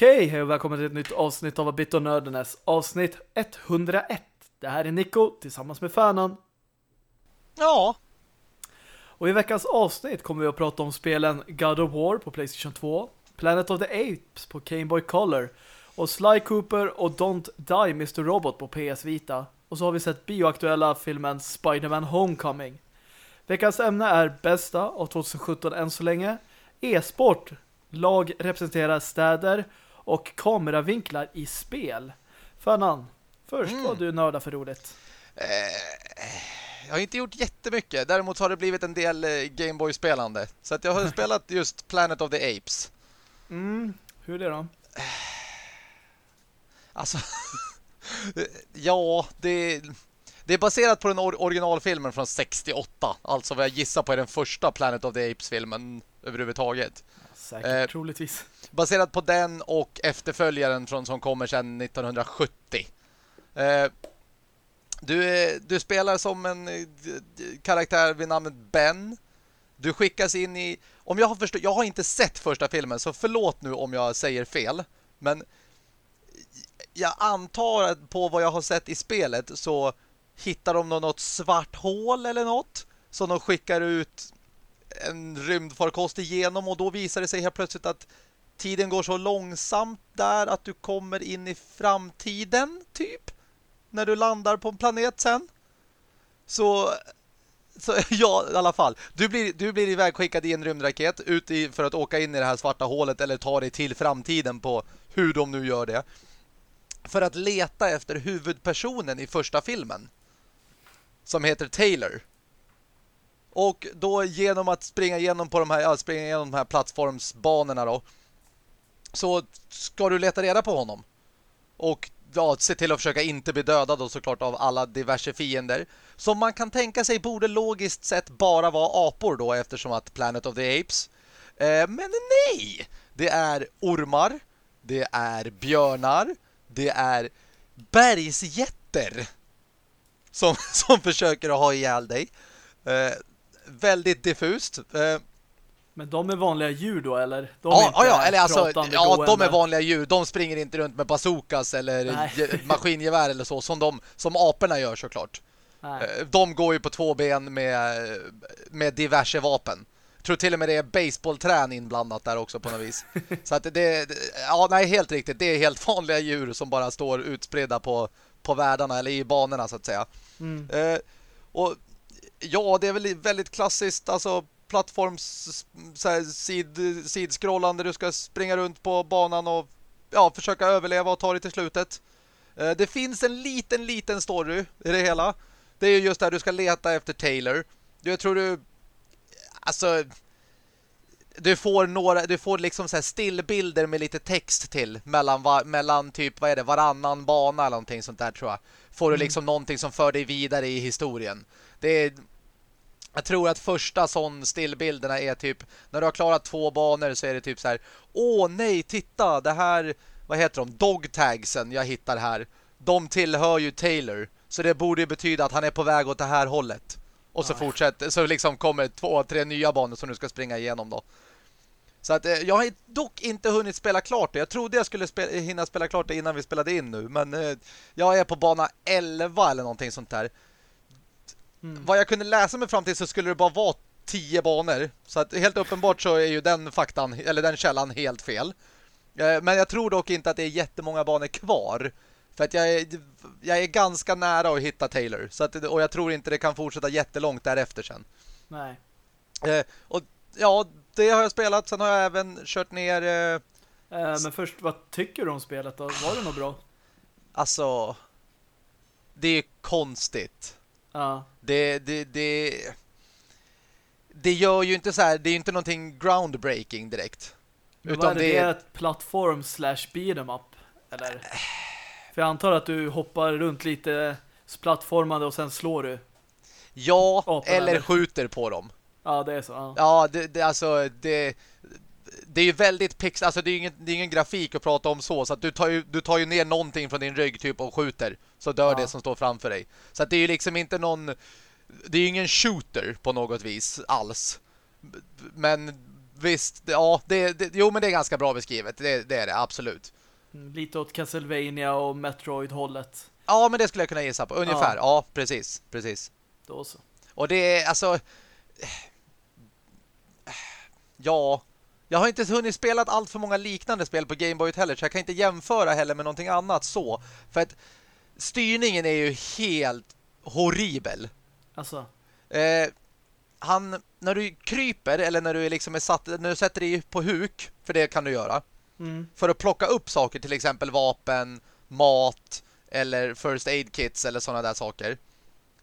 Okej, hej och välkommen till ett nytt avsnitt av Bit och Nördenes. Avsnitt 101. Det här är Nico tillsammans med Fanan. Ja. Och i veckans avsnitt kommer vi att prata om spelen God of War på Playstation 2, Planet of the Apes på Game Boy Color och Sly Cooper och Don't Die Mr. Robot på PS Vita. Och så har vi sett bioaktuella filmen Spider-Man Homecoming. Veckans ämne är bästa av 2017 än så länge. E-sport. Lag representerar städer och kameravinklar i spel. Fanan, först Mm. vad du nördar för roligt. Eh, jag har inte gjort jättemycket. Däremot har det blivit en del eh, Gameboy-spelande. Så att jag har spelat just Planet of the Apes. Mm, hur är det då? Alltså, ja, det, det är baserat på den or originalfilmen från 68. Alltså vad jag gissar på är den första Planet of the Apes-filmen överhuvudtaget. Säkert, Eh, troligtvis. Baserat på den och efterföljaren från, som kommer sedan 1970. Eh, du, eh, du spelar som en eh, karaktär vid namnet Ben. Du skickas in i... Om jag har förstått... Jag har inte sett första filmen, så förlåt nu om jag säger fel. Men jag antar att på vad jag har sett i spelet så hittar de något svart hål eller något som de skickar ut en rymdfarkost igenom och då visar det sig helt plötsligt att tiden går så långsamt där att du kommer in i framtiden typ när du landar på en planet sen. Så så ja, i alla fall. Du blir, du blir ivägskickad i en rymdraket ut i, för att åka in i det här svarta hålet eller ta dig till framtiden på hur de nu gör det. För att leta efter huvudpersonen i första filmen. Som heter Taylor. Och då genom att springa igenom på de här, ja, springa igenom de här plattformsbanorna då. Så ska du leta reda på honom. Och ja, se till att försöka inte bli dödad då såklart av alla diverse fiender. Som man kan tänka sig borde logiskt sett bara vara apor då eftersom att Planet of the Apes. Eh, men nej! Det är ormar, det är björnar, det är bergsjätter som, som försöker att ha ihjäl dig. Eh, väldigt diffust. Eh, men de är vanliga djur då, eller? De ja, ja, ja, eller alltså, ja, de är vanliga djur. De springer inte runt med bazookas eller maskingevär eller så som de som aporna gör såklart. Nej. Eh, De går ju på två ben med med diverse vapen. Jag tror till och med det är baseballträn inblandat där också på något vis. Så att det, det ja, nej, helt riktigt. Det är helt vanliga djur som bara står utspridda på på världarna eller i banorna så att säga. Mm. Eh, och ja, det är väl väldigt klassiskt alltså plattforms sid, sidskrollande du ska springa runt på banan och ja, försöka överleva och ta dig till slutet. Eh, det finns en liten liten story i det hela. Det är ju just där du ska leta efter Taylor. Jag tror du alltså du får några du får liksom så här stillbilder med lite text till mellan va, mellan typ vad är det varannan bana eller någonting sånt där tror jag. Får du liksom någonting som för dig vidare i historien. Det är jag tror att första sån stillbilderna är typ när du har klarat två banor så är det typ så här åh nej titta det här vad heter de dogtagsen jag hittar här. De tillhör ju Taylor så det borde ju betyda att han är på väg åt det här hållet. Och så Ja. fortsätter så liksom kommer två tre nya banor som du ska springa igenom då. Så att eh, jag har dock inte hunnit spela klart det. Jag trodde jag skulle spe hinna spela klart det innan vi spelade in nu. Men eh, jag är på bana 11 eller någonting sånt där. Mm. Vad jag kunde läsa mig fram till så skulle det bara vara 10 banor. Så att helt uppenbart så är ju den faktan, eller den källan helt fel. Eh, men jag tror dock inte att det är jättemånga banor kvar. För att jag är, jag är ganska nära att hitta Taylor. Så att, och jag tror inte det kan fortsätta jättelångt därefter sen. Nej. Eh, och ja, det har jag spelat. Sen har jag även kört ner... Eh, Eh, men först, vad tycker du om spelet då? Var det nog bra? alltså... Det är konstigt. Ja. Det, det, det... Det gör ju inte så här... Det är ju inte någonting groundbreaking direkt. Men Utan vad är det? det är- ett plattform slash beat'em up? Eller? För jag antar att du hoppar runt lite plattformande och sen slår du. Ja, Aporna, eller eller? skjuter på dem. Ja, det är så. Ja. Ja, det, det alltså... Det, det är ju väldigt pix... Alltså det är ju ingen, det är ingen grafik att prata om så. Så att du tar ju, du tar ju ner någonting från din rygg typ och skjuter. Så dör Ja. det som står framför dig. Så att det är ju liksom inte någon... Det är ju ingen shooter på något vis alls. Men visst, ja, det, det, jo men det är ganska bra beskrivet. Det, det är det, absolut. Mm, lite åt Castlevania och Metroid-hållet. Ja, men det skulle jag kunna gissa på. Ungefär, ja, ja precis, precis. Då så. Och det är, alltså... Ja, jag har inte hunnit spela allt för många liknande spel på Game Boy heller, så jag kan inte jämföra heller med någonting annat så. För att styrningen är ju helt horribel. Alltså? Eh, han, när du kryper, eller när du liksom är satt, när du sätter dig på huk, för det kan du göra, mm. för att plocka upp saker, till exempel vapen, mat, eller first aid kits, eller sådana där saker.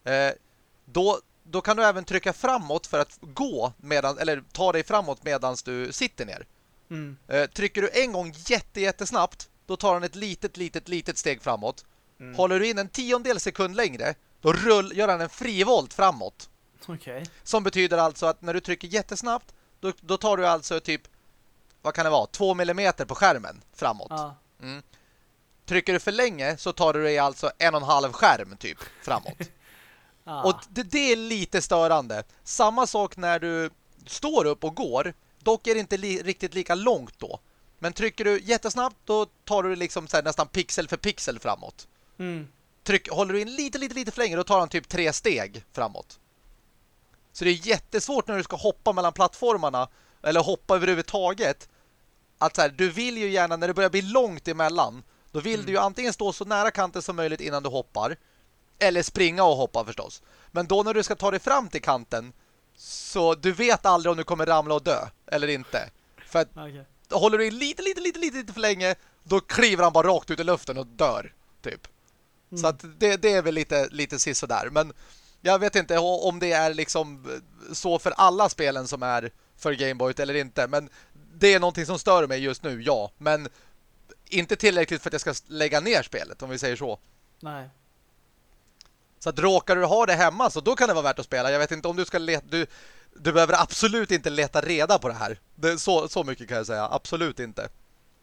Eh, då, då kan du även trycka framåt för att gå medan, eller ta dig framåt medan du sitter ner. Mm. Eh, trycker du en gång jätte, jättesnabbt, då tar han ett litet, litet, litet steg framåt. Mm. Håller du in en tiondel sekund längre, då rull, gör han en frivolt framåt. Okay. Som betyder alltså att när du trycker jättesnabbt, då, då tar du alltså typ, vad kan det vara, två millimeter på skärmen framåt. Ah. Mm. Trycker du för länge så tar du dig alltså en och en halv skärm typ framåt. ah. Och det, det, är lite störande. Samma sak när du står upp och går. Dock är det inte li riktigt lika långt då. Men trycker du jättesnabbt då tar du liksom så nästan pixel för pixel framåt. Mm. Tryck, håller du in lite, lite, lite för länge då tar han typ tre steg framåt. Så det är jättesvårt när du ska hoppa mellan plattformarna eller hoppa överhuvudtaget. Att så här, du vill ju gärna när det börjar bli långt emellan då vill mm. du ju antingen stå så nära kanten som möjligt innan du hoppar eller springa och hoppa förstås. Men då när du ska ta dig fram till kanten så du vet aldrig om du kommer ramla och dö eller inte. För att okay. håller du in lite, lite, lite, lite, lite för länge då kliver han bara rakt ut i luften och dör, typ. Mm. Så att det, det är väl lite, lite sisådär. Men jag vet inte om det är liksom så för alla spelen som är för Gameboy eller inte. Men det är någonting som stör mig just nu, ja. Men inte tillräckligt för att jag ska lägga ner spelet, om vi säger så. Nej. Så att råkar du ha det hemma så då kan det vara värt att spela. Jag vet inte om du ska leta... Du, du behöver absolut inte leta reda på det här. Det, så, så mycket kan jag säga. Absolut inte.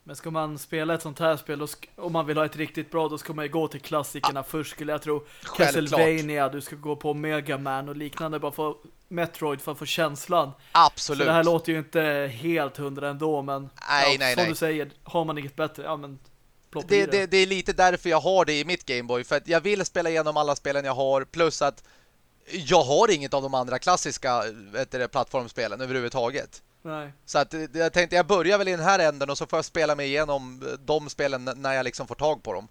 Men ska man spela ett sånt här spel och om man vill ha ett riktigt bra då ska man ju gå till klassikerna ah. först skulle jag tro. Självklart. Castlevania, du ska gå på Mega Man och liknande bara för Metroid för att få känslan. Absolut. Så det här låter ju inte helt hundra ändå men nej, ja, nej, som nej. du säger, har man inget bättre, ja men det, det, det, är lite därför jag har det i mitt Gameboy för att jag vill spela igenom alla spelen jag har plus att jag har inget av de andra klassiska det, plattformspelen överhuvudtaget. Nej. Så att eh, jag tänkte jag börjar väl i den här änden och så får jag spela mig igenom eh, de spelen när jag liksom får tag på dem.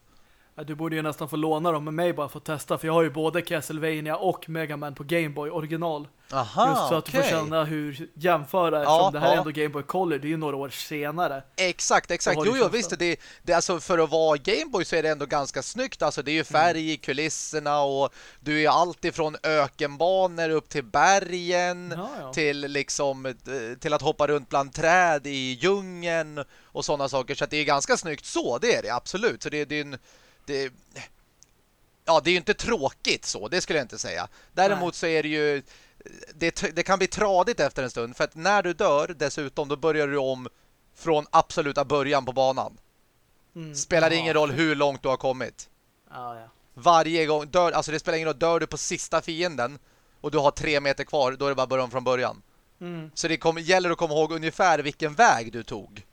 Ja, du borde ju nästan få låna dem med mig bara för att testa för jag har ju både Castlevania och Mega Man på Game Boy original. Aha, Just så att okay. du får känna hur jämföra eftersom ja, det här ja. är ändå Game Boy Color, det är ju några år senare. Exakt, exakt. Jo, jo, visst. Det, det, alltså, för att vara Game Boy så är det ändå ganska snyggt. Alltså, det är ju färg mm. i kulisserna och du är allt ifrån ökenbanor upp till bergen ja, till liksom eh, till att hoppa runt bland träd i djungeln och sådana saker. Så det är ganska snyggt så, det är det absolut. Så det, det är en det, ja, det är ju inte tråkigt så, det skulle jag inte säga. Däremot Nej. så är det ju det, det, kan bli tradigt efter en stund för att när du dör dessutom då börjar du om från absoluta början på banan. Mm. Spelar ja. ingen roll hur långt du har kommit. Ja, ja. Varje gång dör, alltså det spelar ingen roll, dör du på sista fienden och du har tre meter kvar, då är det bara början från början. Mm. Så det kommer, gäller att komma ihåg ungefär vilken väg du tog.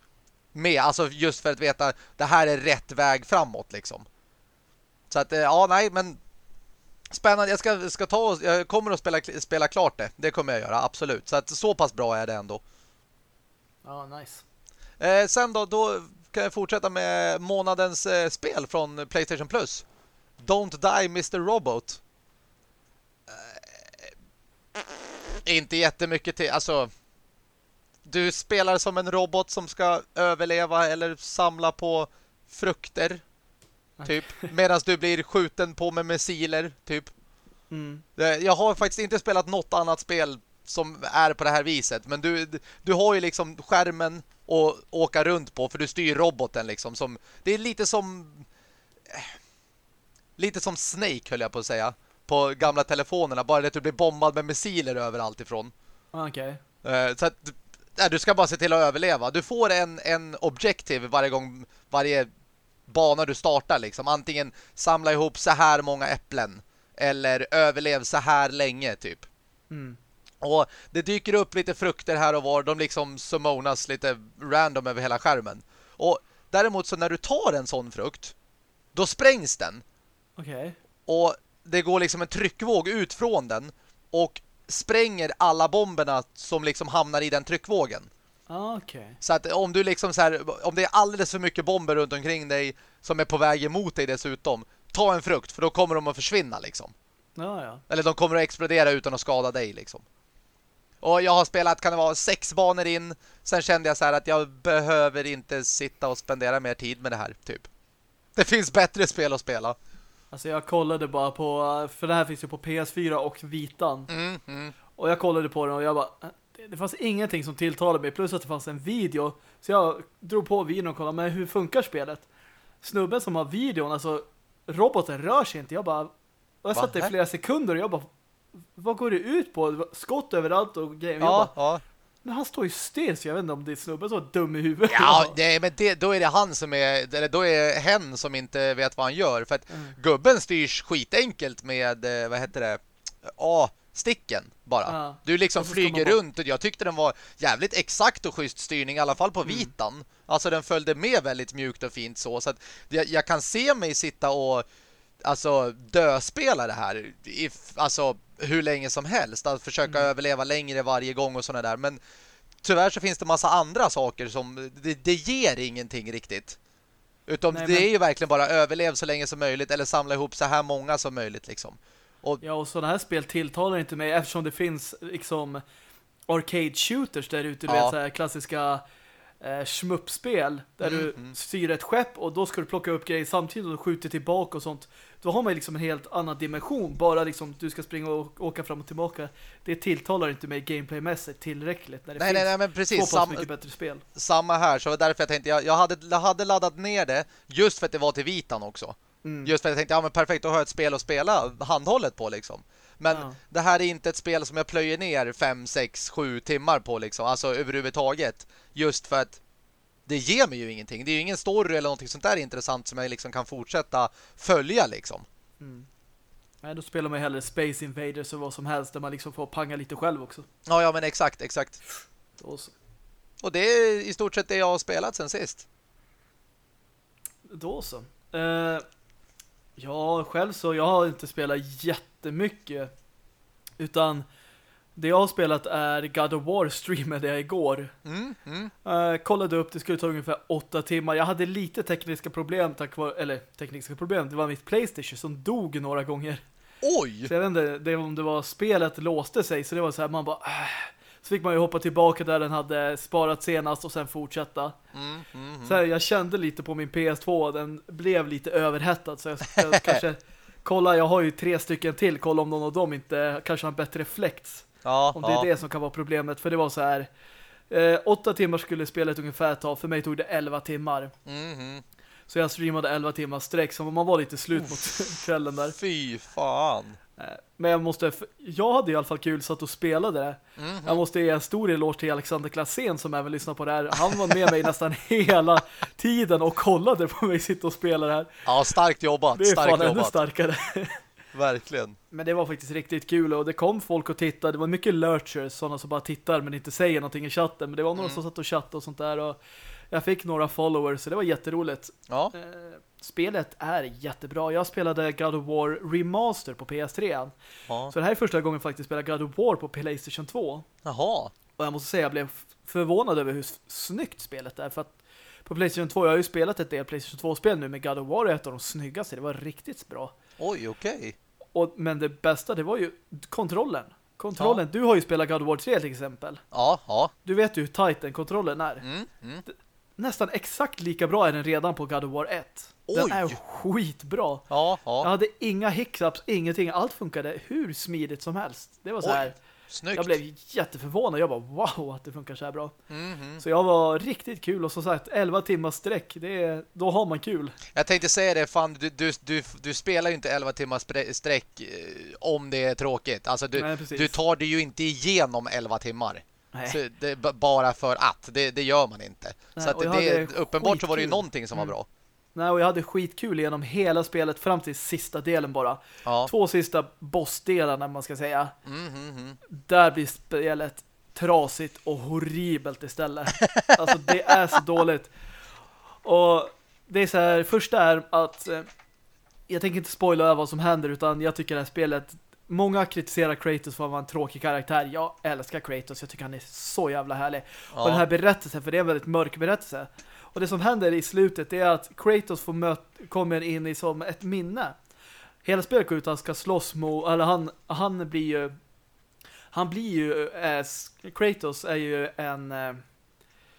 Med, alltså just för att veta det här är rätt väg framåt liksom. Så att, eh, ja, nej, men spännande. Jag ska, ska ta jag kommer att spela, spela klart det. Det kommer jag göra, absolut. Så att så pass bra är det ändå. Ja, nice. Eh, sen då, då kan jag fortsätta med månadens eh, spel från Playstation Plus. Don't Die Mr. Robot. Eh, inte jättemycket till, alltså du spelar som en robot som ska överleva eller samla på frukter Typ. Medan du blir skjuten på med missiler, typ. Mm. Jag har faktiskt inte spelat något annat spel som är på det här viset. Men du, du har ju liksom skärmen att åka runt på för du styr roboten liksom. Som, det är lite som... Lite som Snake höll jag på att säga. På gamla telefonerna. Bara det att du blir bombad med missiler överallt ifrån. Okej. Okay. Eh, så att du ska bara se till att överleva. Du får en, en objektiv varje gång, varje bana du startar liksom. Antingen samla ihop så här många äpplen eller överlev så här länge typ. Mm. Och det dyker upp lite frukter här och var. De liksom summonas lite random över hela skärmen. Och däremot så när du tar en sån frukt, då sprängs den. Okej. Okay. Och det går liksom en tryckvåg ut från den och spränger alla bomberna som liksom hamnar i den tryckvågen. Ah, okay. Så att om du liksom så här, om det är alldeles för mycket bomber runt omkring dig som är på väg emot dig dessutom, ta en frukt för då kommer de att försvinna liksom. Ja, ja. Eller de kommer att explodera utan att skada dig liksom. Och jag har spelat, kan det vara sex banor in. Sen kände jag så här att jag behöver inte sitta och spendera mer tid med det här, typ. Det finns bättre spel att spela. Alltså jag kollade bara på, för det här finns ju på PS4 och Vitan. Mm, mm. Och jag kollade på den och jag bara, det fanns ingenting som tilltalade mig. Plus att det fanns en video. Så jag drog på videon och kollade, men hur funkar spelet? Snubben som har videon, alltså roboten rör sig inte. Jag bara, och jag satt i flera sekunder och jag bara, vad går det ut på? Skott överallt och grejer. Ja, bara, ja. Men han står ju still så jag vet inte om det är snubben som är dum i huvudet. Ja, det, men det, då är det han som är eller då är hen som inte vet vad han gör för att mm. gubben styrs skitenkelt med eh, vad heter det? A sticken bara. Ja. Du liksom flyger runt och jag tyckte den var jävligt exakt och schysst styrning i alla fall på mm. vitan. Alltså den följde med väldigt mjukt och fint så så att jag, jag kan se mig sitta och alltså döspela det här i, alltså hur länge som helst att försöka mm. överleva längre varje gång och sådana där men tyvärr så finns det massa andra saker som det, det ger ingenting riktigt utan Nej, det men... är ju verkligen bara överlev så länge som möjligt eller samla ihop så här många som möjligt liksom. Och... Ja, och sådana här spel tilltalar inte mig eftersom det finns liksom arcade shooters där ute, ja. vet, så här klassiska eh, schmuppspel där mm, du mm. styr ett skepp och då ska du plocka upp grejer samtidigt och skjuta tillbaka och sånt. Då har man liksom en helt annan dimension. Bara liksom du ska springa och åka fram och tillbaka. Det tilltalar inte mig gameplaymässigt tillräckligt när det nej, finns nej, nej, men precis. så pass mycket bättre spel. Samma här, så därför jag tänkte jag, jag, hade, jag hade laddat ner det just för att det var till vitan också. Mm. Just för att jag tänkte, ja men perfekt, då har jag ett spel att spela handhållet på liksom. Men ja. det här är inte ett spel som jag plöjer ner 5, 6, 7 timmar på liksom. Alltså överhuvudtaget. Just för att det ger mig ju ingenting. Det är ju ingen story eller någonting sånt där intressant som jag liksom kan fortsätta följa liksom. Mm. Nej, då spelar man hellre Space Invaders och vad som helst där man liksom får panga lite själv också. Ja, ja men exakt, exakt. Och det är i stort sett det jag har spelat sen sist. Då så. Uh, ja, själv så jag har inte spelat jättemycket utan det jag har spelat är God of War streamade jag igår. Mm, mm. Uh, kollade upp, det skulle ta ungefär åtta timmar. Jag hade lite tekniska problem tack vare, eller tekniska problem, det var mitt Playstation som dog några gånger. Oj! Så jag vet inte det, om det var spelet låste sig, så det var så här, man bara... Äh. Så fick man ju hoppa tillbaka där den hade sparat senast och sen fortsätta. Mm, mm, mm. så här, jag kände lite på min PS2, den blev lite överhettad så jag, jag kanske... Kolla, jag har ju tre stycken till. Kolla om någon av dem inte kanske har en bättre flex. Ja, om det ja. är det som kan vara problemet. För det var så här... Eh, åtta timmar skulle spelet ungefär ta. För mig tog det elva timmar. Mm Så jag streamade elva timmar sträck. Så man var lite slut mot kvällen där. Fy fan. Men jag måste... Jag hade i alla fall kul satt och spelade det. Mm -hmm. Jag måste ge en stor eloge till Alexander Klassen som även lyssnar på det här. Han var med mig nästan hela tiden och kollade på mig sitta och spela det här. Ja, starkt jobbat. Det är starkt fan jobbat. ännu starkare. Verkligen. Men det var faktiskt riktigt kul och det kom folk och tittade. Det var mycket lurchers, sådana som bara tittar men inte säger någonting i chatten. Men det var några mm. som satt och chattade och sånt där och jag fick några followers så det var jätteroligt. Ja. Eh, spelet är jättebra. Jag spelade God of War Remaster på PS3. Ja. Så det här är första gången jag faktiskt spelar God of War på Playstation 2. Jaha. Och jag måste säga jag blev förvånad över hur snyggt spelet är. För att på Playstation 2, jag har ju spelat ett del Playstation 2-spel nu med God of War är ett av de snyggaste. Det var riktigt bra. Oj, okej. Okay. Och, men det bästa, det var ju kontrollen. Kontrollen, ja. du har ju spelat God of War 3 till exempel. Ja, ja. Du vet ju hur tight den kontrollen är. Mm, mm. Nästan exakt lika bra är den redan på God of War 1. Den Oj. är skitbra. Ja, ja. Jag hade inga hiccups, ingenting. Allt funkade hur smidigt som helst. Det var så Oj. här... Snyggt. Jag blev jätteförvånad. Jag bara, wow, att det funkar så här bra. Mm -hmm. Så jag var riktigt kul. Och som sagt, 11 timmars sträck, det är, då har man kul. Jag tänkte säga det, fan, du, du, du, du spelar ju inte 11 timmars sträck eh, om det är tråkigt. Alltså, du, Nej, du tar det ju inte igenom 11 timmar. Det, bara för att. Det, det gör man inte. Nej, så att det, uppenbart så var det ju någonting som mm. var bra. Nej, och jag hade skitkul genom hela spelet fram till sista delen bara. Ja. Två sista bossdelarna, man ska säga. Mm, mm, mm. Där blir spelet trasigt och horribelt istället. Alltså det är så dåligt. Och det är så här, första är att eh, jag tänker inte spoila vad som händer utan jag tycker det här spelet Många kritiserar Kratos för att vara en tråkig karaktär. Jag älskar Kratos. Jag tycker han är så jävla härlig. Ja. Och den här berättelsen, för det är en väldigt mörk berättelse. Och det som händer i slutet är att Kratos får möt kommer in i som ett minne. Hela spelet går ut att han ska slåss mot, eller han, han blir ju han blir ju, äh, Kratos är ju en... Äh,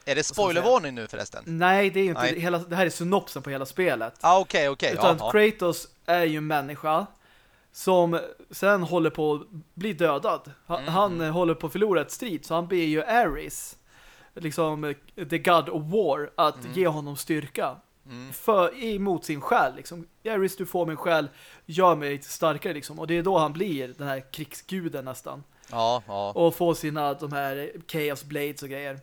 Är det spoilervarning nu förresten? nej, det är ju inte, hela, det här är synopsen på hela spelet. Ah, okej, okej. Utan ja, Kratos är ju en människa som sen håller på att bli dödad. Han, Mm. han eh, håller på att förlora ett strid så han ber ju Ares liksom eh, the god of war att ge honom styrka Mm. för, emot sin själ liksom. Ares du får min själ gör mig starkare liksom och det är då han blir den här krigsguden nästan ja, ja. och får sina de här Chaos Blades och grejer.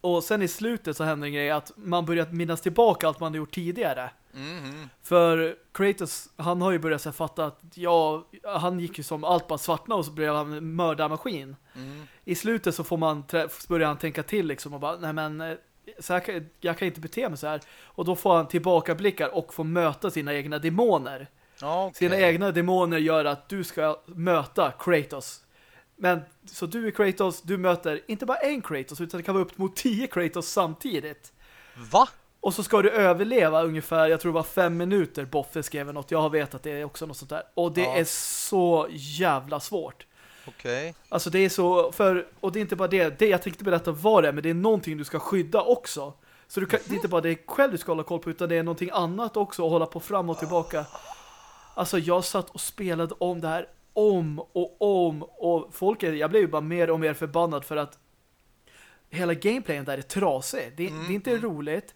Och sen i slutet så händer en grej att man börjar minnas tillbaka allt man har gjort tidigare. Mm. För Kratos, han har ju börjat så fatta att ja, han gick ju som allt bara svartna och så blev han en mördarmaskin. Mm. I slutet så får man börjar han tänka till liksom och bara, nej men eh, så här, jag kan inte bete mig så här. Och då får han tillbakablickar och får möta sina egna demoner. Okej. Sina egna demoner gör att du ska möta Kratos. Men så du är Kratos, du möter inte bara en Kratos utan det kan vara upp mot tio Kratos samtidigt. Va? Och så ska du överleva ungefär, jag tror det var fem minuter Boffe skrev något, jag har vet att det är också något sånt där. Och det Ja. är så jävla svårt. Okej. Alltså det är så, för, och det är inte bara det, det jag tänkte berätta vad det är, men det är någonting du ska skydda också. Så du kan, det är inte bara det själv du ska hålla koll på, utan det är någonting annat också att hålla på fram och tillbaka. Alltså jag satt och spelade om det här om och om och folk jag blev ju bara mer och mer förbannad för att hela gameplayen där är trasig. Det, det är inte roligt.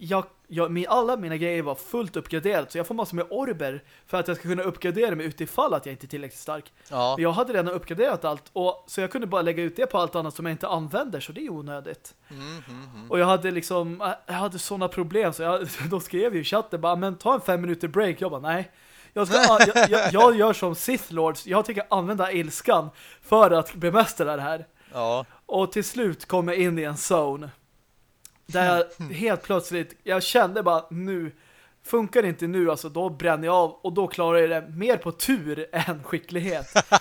Jag, jag, alla mina grejer var fullt uppgraderat så jag får massor med orber för att jag ska kunna uppgradera mig utifall att jag inte är tillräckligt stark. Ja. Jag hade redan uppgraderat allt och så jag kunde bara lägga ut det på allt annat som jag inte använder så det är onödigt. Mm, mm, mm. Och jag hade liksom jag hade sådana problem så jag, då skrev ju i chatten bara men ta en fem minuter break. Jag bara nej. Jag, ska, jag, jag, jag gör som Sith Lords. Jag tänker använda ilskan för att bemästra det här. Ja. Och till slut kom jag in i en zone. Där jag helt plötsligt, jag kände bara nu, funkar det inte nu, alltså då bränner jag av och då klarar jag det mer på tur än skicklighet.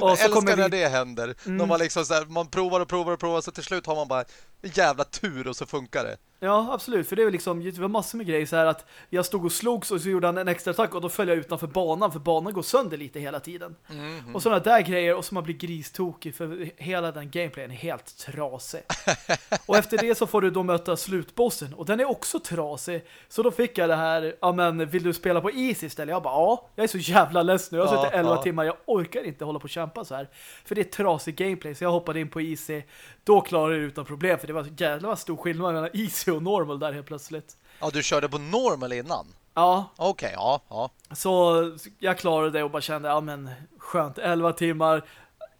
och Jag så älskar kommer när vi, det händer. Mm. När man liksom så här, man provar och provar och provar så till slut har man bara jävla tur och så funkar det. Ja absolut, för det var liksom, det var massor med grejer så här att jag stod och slogs och så gjorde han en extra attack och då föll jag utanför banan för banan går sönder lite hela tiden. Mm, Och sådana där grejer och så man blir gristokig för hela den gameplayen är helt trasig. och efter det så får du då möta slutbossen och den är också trasig. Så då fick jag det här, ja men vill du spela på easy istället? Jag bara, ja, jag är så jävla ledsen nu. Jag har Ja, suttit 11 ja. timmar, jag orkar inte hålla på och kämpa så här. För det är trasig gameplay så jag hoppade in på easy. Då klarade jag det utan problem för det var jävla stor skillnad mellan easy och normal där helt plötsligt. Ja, du körde på normal innan? Ja, Okej, ja, ja. så jag klarade det och bara kände, ja men skönt, 11 timmar.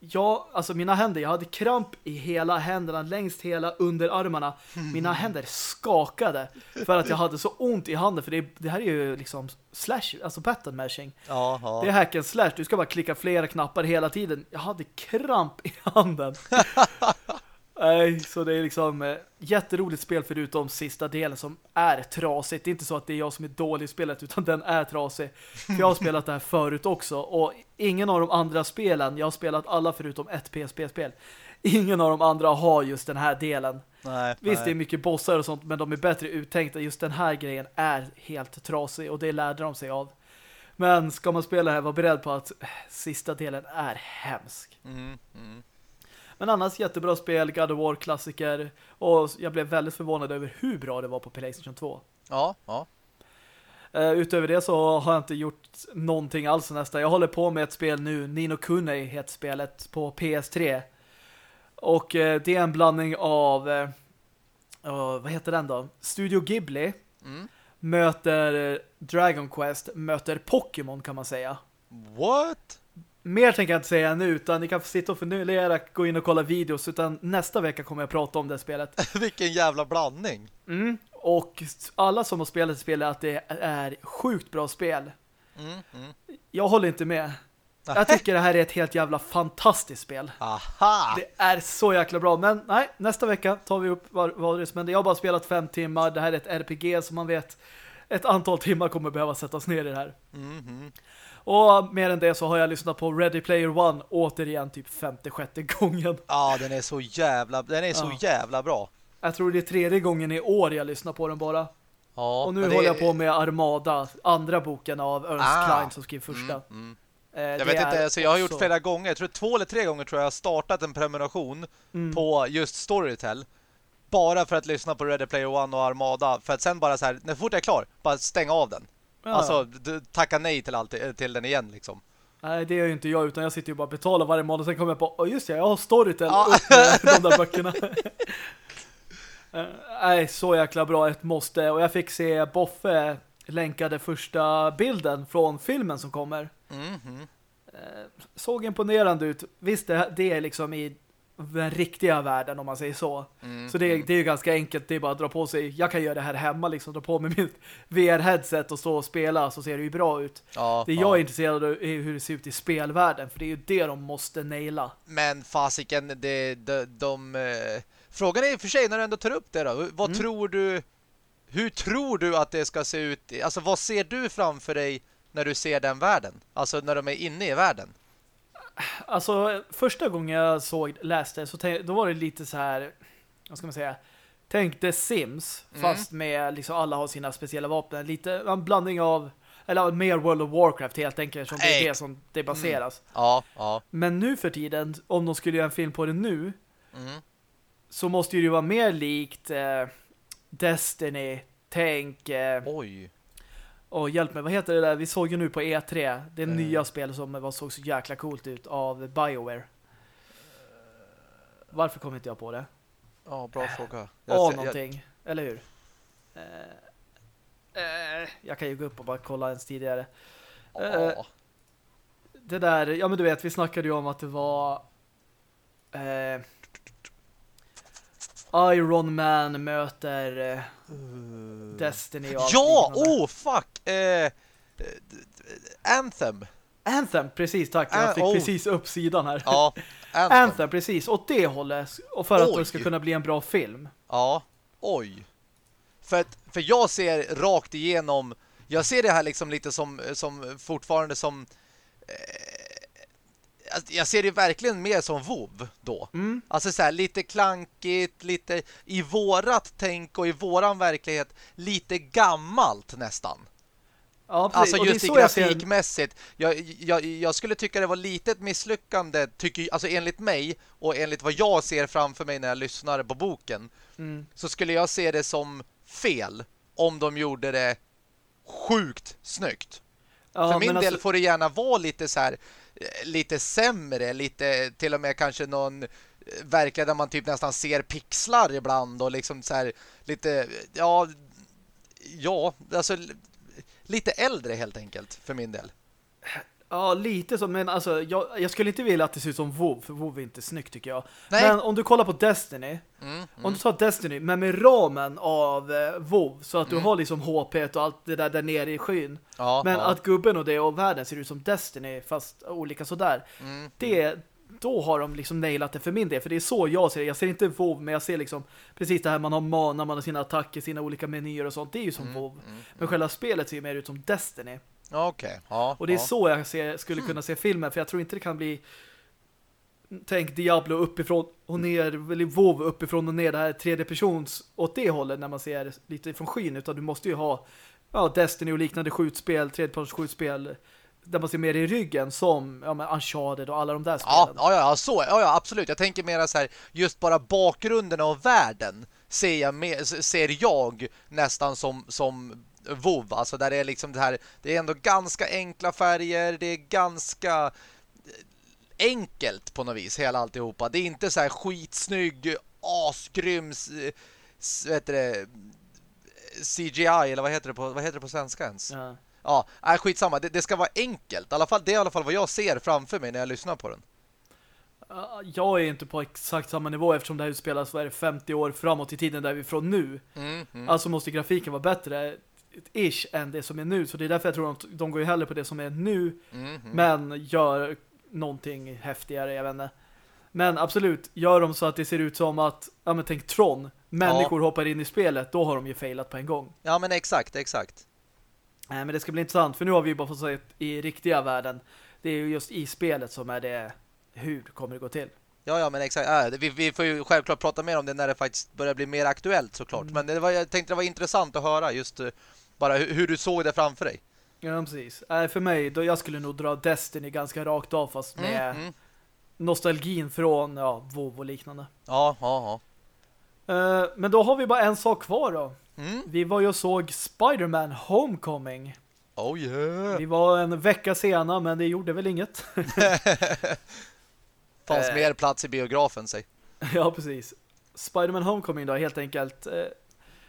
Ja, alltså mina händer, jag hade kramp i hela händerna, längst hela underarmarna. Mina händer skakade för att jag hade så ont i handen, för det, det här är ju liksom slash, alltså button mashing. Ja, ja. Det är hack and slash, du ska bara klicka flera knappar hela tiden. Jag hade kramp i handen. Nej, så det är liksom eh, jätteroligt spel förutom sista delen som är trasigt. Det är inte så att det är jag som är dålig i spelet utan den är trasig. För jag har spelat det här förut också och ingen av de andra spelen, jag har spelat alla förutom ett PSP-spel. Ingen av de andra har just den här delen. Nej, Visst, det är nej. mycket bossar och sånt, men de är bättre uttänkta. Just den här grejen är helt trasig och det lärde de sig av. Men ska man spela här, var beredd på att eh, sista delen är hemsk. Mm, mm. Men annars jättebra spel, God of War klassiker och jag blev väldigt förvånad över hur bra det var på PlayStation 2. Ja, ja. Uh, utöver det så har jag inte gjort någonting alls nästan. Jag håller på med ett spel nu, Nino Kuni heter spelet på PS3. Och eh, det är en blandning av eh, vad heter den då? Studio Ghibli Mm. möter eh, Dragon Quest möter Pokémon kan man säga. What? Mer tänker jag inte säga nu utan ni kan få sitta och fundera, gå in och kolla videos utan nästa vecka kommer jag prata om det spelet. Vilken jävla blandning. Mm. Och alla som har spelat spelar att det är sjukt bra spel. Mm, mm. Jag håller inte med. Jag tycker det här är ett helt jävla fantastiskt spel. Aha! Det är så jäkla bra. Men nej, nästa vecka tar vi upp vad, vad det är. Men jag har bara spelat fem timmar. Det här är ett RPG som man vet ett antal timmar kommer behöva sättas ner i det här. Mhm. Och mer än det så har jag lyssnat på Ready Player One återigen typ femte, sjätte gången. Ja, den är så jävla den är så Ja. jävla bra. Jag tror det är tredje gången i år jag lyssnar på den bara. Ja, och nu håller jag på med Armada, andra boken av Ernst Ah. Klein som skrev första. Mm, mm. Eh, Jag vet är inte, alltså jag har gjort också- flera gånger, jag tror två eller tre gånger tror jag jag har startat en prenumeration Mm. på just Storytel. Bara för att lyssna på Ready Player One och Armada. För att sen bara så här, när fort jag är klar, bara stänga av den. Ja, Alltså, tacka nej till, allt, eh, till den igen liksom. Nej, det gör ju inte jag utan jag sitter ju bara och betalar varje månad och sen kommer jag på, åh just det, jag har Storytel Ja. de där böckerna. Eh, Nej, så jäkla bra, ett måste. Och jag fick se Boffe länkade första bilden från filmen som kommer. Mhm. Eh, Såg imponerande ut. Visst, det är liksom i den riktiga världen om man säger så. Mm, Så det, är- mm. det är ju ganska enkelt, det är bara att dra på sig. Jag kan göra det här hemma liksom, dra på mig mitt VR-headset och stå och spela så ser det ju bra ut. Ja, Det ja. jag är intresserad av är hur det ser ut i spelvärlden, för det är ju det de måste naila. Men fasiken, det, de, de, eh, Frågan är i och för sig när du ändå tar upp det då. Vad Mm. tror du... Hur tror du att det ska se ut? Alltså vad ser du framför dig när du ser den världen? Alltså när de är inne i världen? Alltså, första gången jag såg, läste, så tänk, då var det lite så här, vad ska man säga, tänk The Sims, Mm. fast med liksom alla har sina speciella vapen. Lite en blandning av, eller mer World of Warcraft helt enkelt, som det är det som det baseras. Ja, ja. Men nu för tiden, om de skulle göra en film på det nu, Mm. så måste ju det vara mer likt eh, Destiny, tänk, eh, Oj. Och hjälp mig, vad heter det där? Vi såg ju nu på E3, det Eh. nya spel som var, såg så jäkla coolt ut av BioWare. Varför kommer inte jag på det? Ja, bra fråga. Åh, jag, någonting, eller hur? Eh, eh, jag kan ju gå upp och bara kolla ens tidigare. ja. Det där, ja men du vet, vi snackade ju om att det var Iron Man möter Destiny och Ja, liknande. oh fuck. Eh, Anthem. Anthem, precis, tack. Jag fick oh. precis upp sidan här. Ja, Anthem. Anthem, precis. Åt det hållet. Och för att Oj. det ska kunna bli en bra film. Ja, oj. För, att, för jag ser rakt igenom, jag ser det här liksom lite som, som fortfarande som, eh, jag ser det verkligen mer som WoW då. Mm. Alltså så här, lite klankigt, lite i vårat tänk och i våran verklighet, lite gammalt nästan. Ja, precis. Alltså just i grafikmässigt. Jag, jag, jag skulle tycka det var lite ett misslyckande, tycker, alltså enligt mig och enligt vad jag ser framför mig när jag lyssnar på boken Mm. så skulle jag se det som fel om de gjorde det sjukt snyggt. Ja, För min men del alltså- får det gärna vara lite så här eh, lite sämre, lite till och med kanske någon eh, verkligen där man typ nästan ser pixlar ibland och liksom så här lite ja ja, alltså lite äldre helt enkelt för min del. Ja, lite så. Men alltså, jag, jag skulle inte vilja att det ser ut som WoW, för WoW är inte snyggt tycker jag. Nej. Men om du kollar på Destiny, Mm, om du tar Destiny, men med ramen av eh, WoW, så att du Mm. har liksom HP och allt det där där nere i skyn. Ja, Men ja. att gubben och det och världen ser ut som Destiny, fast olika sådär. Mm, Det, då har de liksom nailat det för min del. För det är så jag ser det. Jag ser inte WoW, men jag ser liksom precis det här man har mana, man har sina attacker, sina olika menyer och sånt. Det är ju som Mm, WoW. Men själva spelet ser ju mer ut som Destiny. Okej, ja. Och det är ja. Mm. så jag ser, skulle kunna se filmen. För jag tror inte det kan bli tänk Diablo uppifrån och ner, eller WoW uppifrån och ner, det här tredje persons åt det hållet när man ser lite från skyn. Utan du måste ju ha ja, Destiny och liknande skjutspel, tredje persons skjutspel där man ser mer i ryggen som ja, men Uncharted och alla de där Ja, spelen. ja, ja, så, ja, ja, absolut. Jag tänker mera så här, just bara bakgrunden av världen ser jag, med, ser jag nästan som, som WoW. Alltså där det är liksom det här, det är ändå ganska enkla färger, det är ganska eh, enkelt på något vis, hela alltihopa. Det är inte så här skitsnygg, asgrym, vet det, CGI, eller vad heter det på, vad heter det på svenska ens? Ja. Ja, nej, skitsamma. Det, det ska vara enkelt. I alla fall, det är i alla fall vad jag ser framför mig när jag lyssnar på den. Jag är inte på exakt samma nivå eftersom det här spelas vad är det, 50 år framåt i tiden där vi är från nu. Mm, mm. Alltså måste grafiken vara bättre ish än det som är nu. Så det är därför jag tror att de går ju hellre på det som är nu mm, mm. men gör någonting häftigare, jag vet inte. Men absolut, gör de så att det ser ut som att, ja men tänk Tron, människor ja. hoppar in i spelet, då har de ju failat på en gång. Ja men exakt, exakt. Nej men det ska bli intressant, för nu har vi ju bara fått se i riktiga världen. Det är ju just i spelet som är det, hur kommer det gå till? Ja, ja, men exakt. Ja, vi, vi får ju självklart prata mer om det när det faktiskt börjar bli mer aktuellt såklart. Mm. Men det var, jag tänkte det var intressant att höra just uh, bara hur, hur, du såg det framför dig. Ja, precis. Äh, för mig, då jag skulle nog dra Destiny ganska rakt av fast mm, med mm, mm nostalgin från ja, WoW och liknande. Ja, ja, ja. Uh, men då har vi bara en sak kvar då. Mm. Vi var ju och såg Spider-Man Homecoming. Oh yeah. Vi var en vecka sena men det gjorde väl inget. Fanns uh, mer plats i biografen sig. ja, precis. Spider-Man Homecoming då helt enkelt. Uh,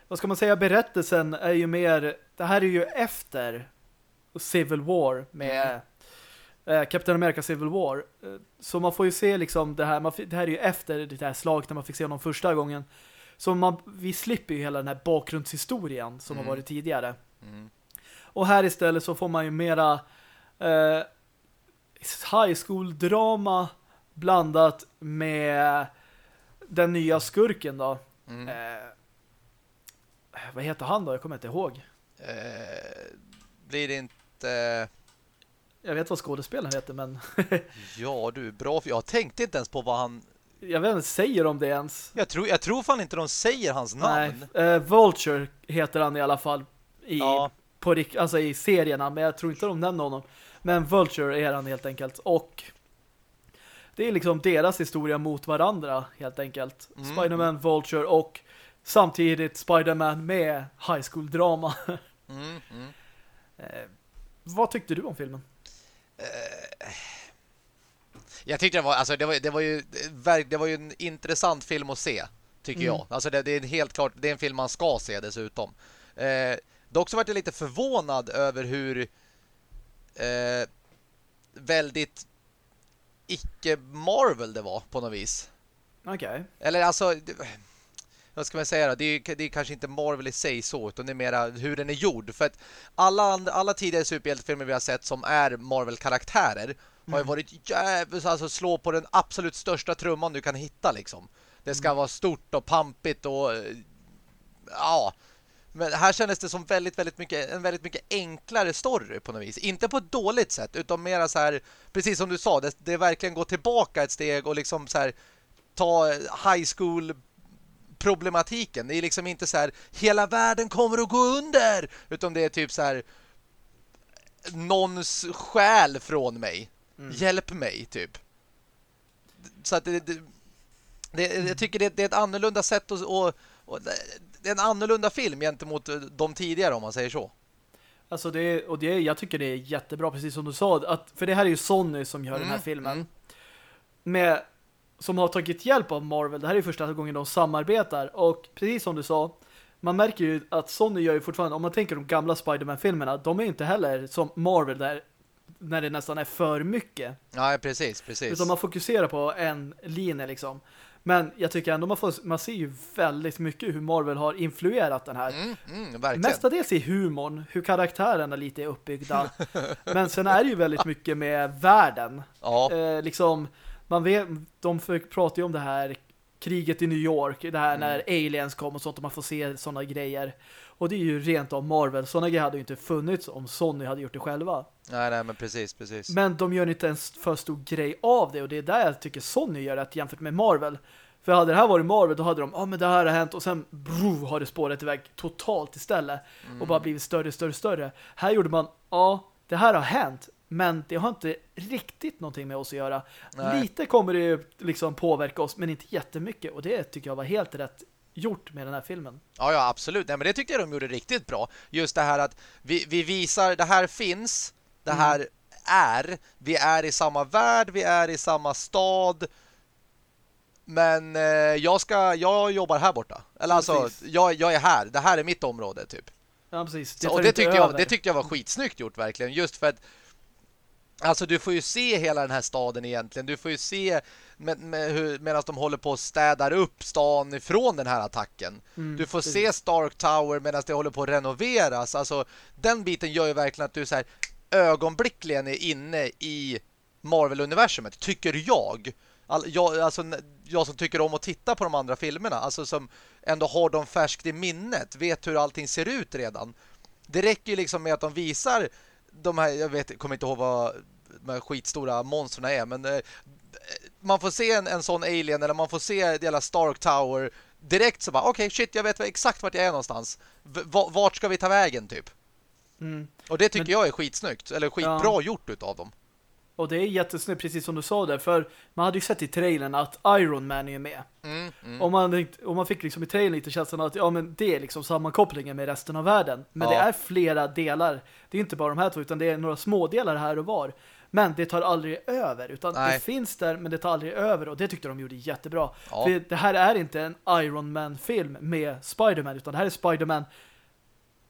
vad ska man säga? Berättelsen är ju mer... Det här är ju efter Civil War med mm Captain America Civil War. Eh, så man får ju se liksom det här, man, det här är ju efter det här slaget när man fick se honom första gången. Så man, vi slipper ju hela den här bakgrundshistorien som mm. har varit tidigare. Mm. Och här istället så får man ju mera eh, high school-drama blandat med den nya skurken då. Mm. Eh, vad heter han då? Jag kommer inte ihåg. Eh, blir det inte... Jag vet vad skådespelaren heter, men... ja, du, bra. Jag tänkte inte ens på vad han... Jag vet inte, säger de det ens? Jag tror, jag tror fan inte de säger hans namn. Nej, uh, Vulture heter han i alla fall i, ja. på, alltså i serierna, men jag tror inte de nämner honom. Men Vulture är han helt enkelt. Och det är liksom deras historia mot varandra, helt enkelt. Mm. Spiderman, Vulture och samtidigt Spiderman med high school-drama. mm, mm. Uh, vad tyckte du om filmen? Eh, jag tyckte det var, alltså det var, det var ju det var ju en intressant film att se, tycker mm. jag. Alltså det, det, är helt klart, det är en film man ska se dessutom. Eh, dock så var jag lite förvånad över hur eh, väldigt icke-Marvel det var på något vis. Okej. Okay. Eller alltså vad ska man säga då? Det är, det är kanske inte Marvel i sig så, utan det är mera hur den är gjord. För att alla, alla tidigare superhjältefilmer vi har sett som är Marvel-karaktärer har ju mm. varit jävligt, alltså slå på den absolut största trumman du kan hitta liksom. Det ska mm. vara stort och pampigt och ja... Men här kändes det som väldigt, väldigt mycket, en väldigt mycket enklare story på något vis. Inte på ett dåligt sätt, utan mera så här, precis som du sa, det, det verkligen går tillbaka ett steg och liksom så här ta high school problematiken. Det är liksom inte så här hela världen kommer att gå under utan det är typ så här någons själ från mig. Mm. Hjälp mig typ. Så att det, det, det jag tycker det, det, är ett annorlunda sätt och, och, och det är en annorlunda film gentemot de tidigare om man säger så. Alltså det, och det, jag tycker det är jättebra precis som du sa att, för det här är ju Sony som gör mm, den här mm, filmen. Mm. Med som har tagit hjälp av Marvel. Det här är första gången de samarbetar. Och precis som du sa, man märker ju att Sony gör ju fortfarande, om man tänker de gamla Spider-Man-filmerna, de är inte heller som Marvel där när det nästan är för mycket. Ja, precis, precis. Utan man fokuserar på en linje liksom. Men jag tycker ändå man, får, man ser ju väldigt mycket hur Marvel har influerat den här. Mm, mm, Mestadels i humorn, hur karaktärerna lite är uppbyggda. Men sen är det ju väldigt mycket med världen. Ja. Eh, liksom man vet, de pratar ju om det här kriget i New York, det här mm. när aliens kom och sånt och man får se sådana grejer. Och det är ju rent av Marvel. Sådana grejer hade ju inte funnits om Sony hade gjort det själva. Nej, nej, men precis, precis. Men de gör inte ens för stor grej av det och det är där jag tycker Sony gör det jämfört med Marvel. För hade det här varit Marvel då hade de, ja ah, men det här har hänt och sen bro, har det spårat iväg totalt istället mm. och bara blivit större, större, större. Här gjorde man, ja, ah, det här har hänt men det har inte riktigt någonting med oss att göra. Nej. Lite kommer det ju liksom påverka oss, men inte jättemycket. Och det tycker jag var helt rätt gjort med den här filmen. Ja, ja absolut. Nej, men det tyckte jag de gjorde riktigt bra. Just det här att vi, vi visar, det här finns, det mm. här är, vi är i samma värld, vi är i samma stad. Men eh, jag ska, jag jobbar här borta. Eller alltså, jag, jag är här. Det här är mitt område, typ. Ja, precis. Det Så, och det tyckte, jag, det tyckte jag var skitsnyggt gjort, verkligen. Just för att Alltså du får ju se hela den här staden egentligen. Du får ju se med, med hur, medan de håller på och städar upp stan ifrån den här attacken. Mm, du får precis. se Stark Tower medan det håller på att renoveras. Alltså den biten gör ju verkligen att du så här ögonblickligen är inne i Marvel-universumet, tycker jag. All, jag. Alltså jag som tycker om att titta på de andra filmerna, alltså som ändå har dem färskt i minnet, vet hur allting ser ut redan. Det räcker ju liksom med att de visar de här, jag vet, kommer inte ihåg vad de här skitstora monstren är, men eh, man får se en, en sån alien eller man får se hela Stark Tower direkt så bara, okej, okay, shit, jag vet exakt vart jag är någonstans. V vart ska vi ta vägen, typ? Mm. Och det tycker men, jag är skitsnyggt, eller skitbra ja. gjort utav dem. Och det är jättesnyggt, precis som du sa där. För man hade ju sett i trailern att Iron Man är med. Mm, mm. Och, man, och man fick liksom i trailern lite känslan att ja, men det är liksom sammankopplingen med resten av världen. Men ja. det är flera delar. Det är inte bara de här två, utan det är några små delar här och var. Men det tar aldrig över. Utan Nej. det finns där, men det tar aldrig över. Och det tyckte de gjorde jättebra. Ja. För det här är inte en Iron Man-film med Spiderman utan det här är Spiderman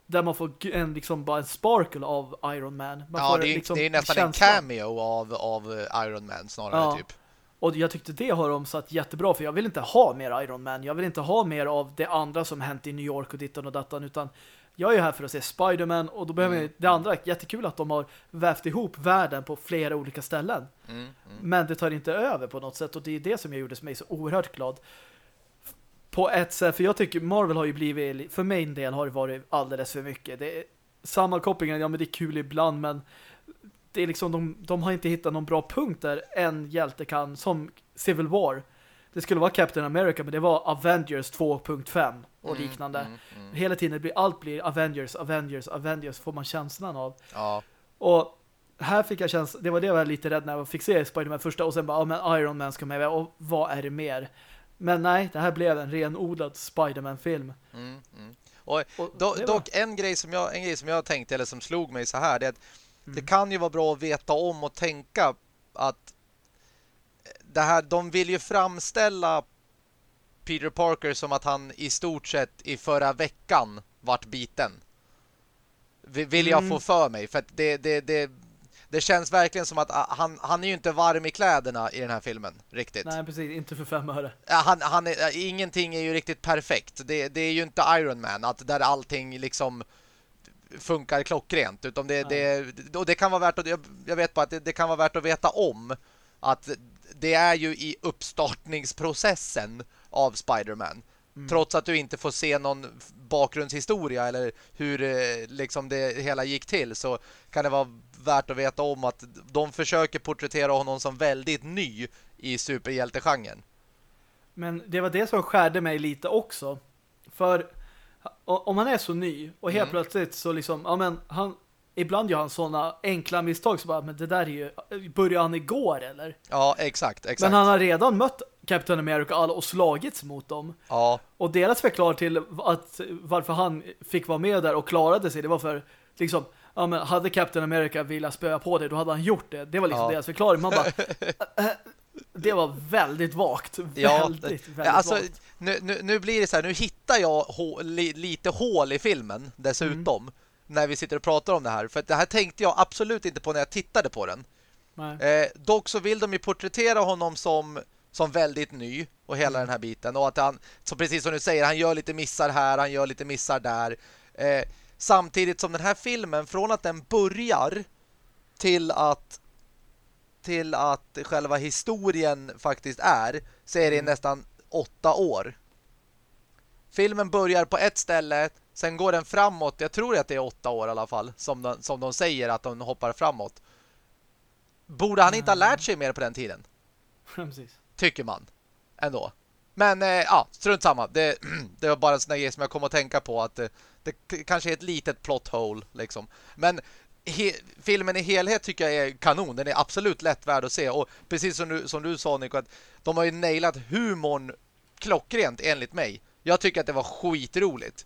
där man får en, liksom bara en sparkle av Iron Man. Man ja, det är, liksom det är nästan känslan. en cameo av, av Iron Man snarare ja. typ. Och jag tyckte det har de satt jättebra för jag vill inte ha mer Iron Man. Jag vill inte ha mer av det andra som hänt i New York och dittan och dattan utan jag är här för att se Spiderman och då behöver mm. jag det andra. Jättekul att de har vävt ihop världen på flera olika ställen. Mm. Mm. Men det tar inte över på något sätt och det är det som jag gjorde mig så oerhört glad på ett sätt, för jag tycker Marvel har ju blivit, för min del har det varit alldeles för mycket. Det är sammankopplingen, ja men det är kul ibland, men det är liksom, de, de har inte hittat någon bra punkt där en hjälte kan, som Civil War. Det skulle vara Captain America, men det var Avengers 2.5 och mm, liknande. Mm, mm. Hela tiden blir allt blir Avengers, Avengers, Avengers får man känslan av. Ja. Och här fick jag känslan, det var det jag var lite rädd när jag fick se Spider-Man första och sen bara, ja men Iron Man ska med och vad är det mer? Men nej, det här blev en renodlad Spider-Man-film. Mm, mm. Och, och do, var... dock en grej, som jag, en grej som jag tänkte, eller som slog mig så här, det är att det kan ju vara bra att veta om och tänka att det här, de vill ju framställa Peter Parker som att han i stort sett i förra veckan vart biten. Vill jag mm. få för mig. För att det, det, det, det känns verkligen som att ah, han, han är ju inte varm i kläderna i den här filmen, riktigt. Nej, precis. Inte för fem öre. Han, han är, ingenting är ju riktigt perfekt. Det, det är ju inte Iron Man, att där allting liksom funkar klockrent. Utan det, det, och det kan vara värt att, jag vet bara att det, det kan vara värt att veta om att det är ju i uppstartningsprocessen av Spiderman. Mm. Trots att du inte får se någon bakgrundshistoria eller hur eh, liksom det hela gick till så kan det vara värt att veta om att de försöker porträttera honom som väldigt ny i superhjältegenren. Men det var det som skärde mig lite också. För om han är så ny och helt mm. plötsligt så liksom, ja men han ibland gör han sådana enkla misstag så bara, men det där är ju, började han igår eller? Ja, exakt, exakt. Men han har redan mött Captain America och slagits mot dem. Ja. Och deras förklaring till att varför han fick vara med där och klarade sig, det var för liksom ja, men hade Captain America velat spöa på det, då hade han gjort det. Det var liksom ja. deras förklaring. Man bara, äh, äh, det var väldigt vagt. Ja, väldigt, väldigt alltså, vagt. Nu, nu, nu, blir det så här, nu hittar jag hål, li, lite hål i filmen dessutom. Mm. När vi sitter och pratar om det här. För det här tänkte jag absolut inte på när jag tittade på den. Eh, dock så vill de ju porträttera honom som, som väldigt ny och hela mm. den här biten. Och att han, så precis som du säger, han gör lite missar här, han gör lite missar där. Eh, Samtidigt som den här filmen, från att den börjar till att till att själva historien faktiskt är, så är det mm. nästan åtta år. Filmen börjar på ett ställe, sen går den framåt. Jag tror att det är åtta år i alla fall, som de, som de säger att de hoppar framåt. Borde han inte ha lärt sig mer på den tiden? Precis. Tycker man. Ändå. Men eh, ja, strunt samma. Det, det var bara en sån där grej som jag kom att tänka på att eh, det kanske är ett litet plot hole liksom. Men he, filmen i helhet tycker jag är kanon. Den är absolut lätt värd att se. Och precis som du, som du sa Nico, att de har ju nailat humorn klockrent enligt mig. Jag tycker att det var skitroligt.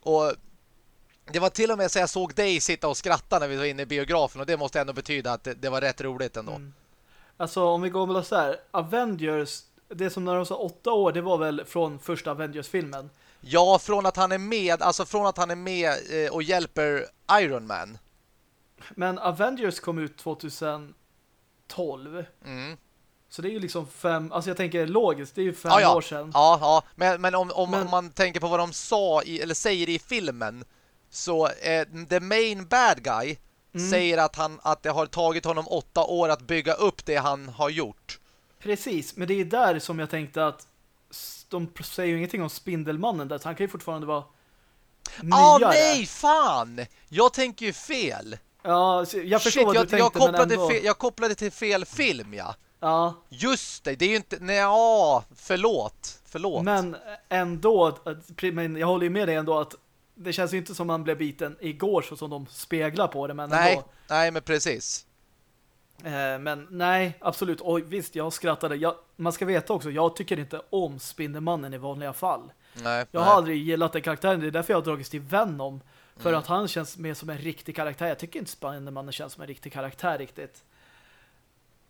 Och det var till och med så jag såg dig sitta och skratta när vi var inne i biografen och det måste ändå betyda att det, det var rätt roligt ändå. Mm. Alltså om vi går med så här, Avengers, det som när de sa åtta år, det var väl från första Avengers-filmen. Ja, från att han är med, alltså från att han är med eh, och hjälper Iron Man. Men Avengers kom ut 2012. Mm. Så det är ju liksom fem, alltså jag tänker logiskt, det är ju fem Ja, ja. år sedan. Ja, ja. Men, men om, om Men- man tänker på vad de sa i, eller säger i filmen så eh, the main bad guy Mm. säger att, han, att det har tagit honom åtta år att bygga upp det han har gjort. Precis, men det är där som jag tänkte att de säger ju ingenting om Spindelmannen där, så han kan ju fortfarande vara Ah nyare. nej, fan! Jag tänker ju fel. Ja, jag förstår Shit, vad jag, du tänkte, jag, kopplade ändå. fel, jag kopplade till fel film, ja. Ja, Just det, det är ju inte... Nej, ja, förlåt. Förlåt. men ändå, men jag håller ju med dig ändå att det känns ju inte som man blev biten igår så som de speglar på det, men nej, ändå. nej, men precis. Eh, men nej, absolut. Och visst, jag skrattade. Jag, man ska veta också, jag tycker inte om Spindelmannen i vanliga fall. Nej, Jag nej. har aldrig gillat den karaktären. Det är därför jag har dragits till Venom. För Mm. att han känns mer som en riktig karaktär. Jag tycker inte Spindelmannen känns som en riktig karaktär riktigt.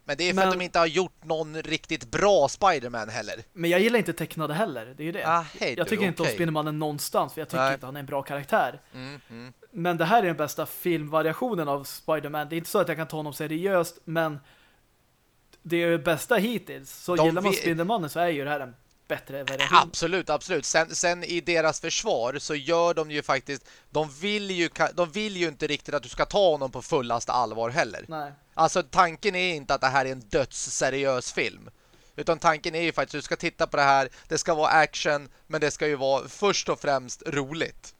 Men det är för Men- att de inte har gjort någon riktigt bra Spider-Man heller. Men jag gillar inte tecknade heller. Det är ju det. Ah, hej jag du, tycker inte om okej. Spindelmannen någonstans. För jag tycker Nej. inte han är en bra karaktär. Mm, mm. Men det här är den bästa filmvariationen av Spider-Man. Det är inte så att jag kan ta honom seriöst. Men det är det bästa hittills. Så De gillar man vi- Spindelmannen så är ju det här en bättre variation. Absolut, absolut. Sen, sen i deras försvar så gör de ju faktiskt... De vill ju, de vill ju inte riktigt att du ska ta honom på fullaste allvar heller. Nej. Alltså tanken är inte att det här är en dödsseriös film. Utan tanken är ju faktiskt att du ska titta på det här, det ska vara action, men det ska ju vara först och främst roligt.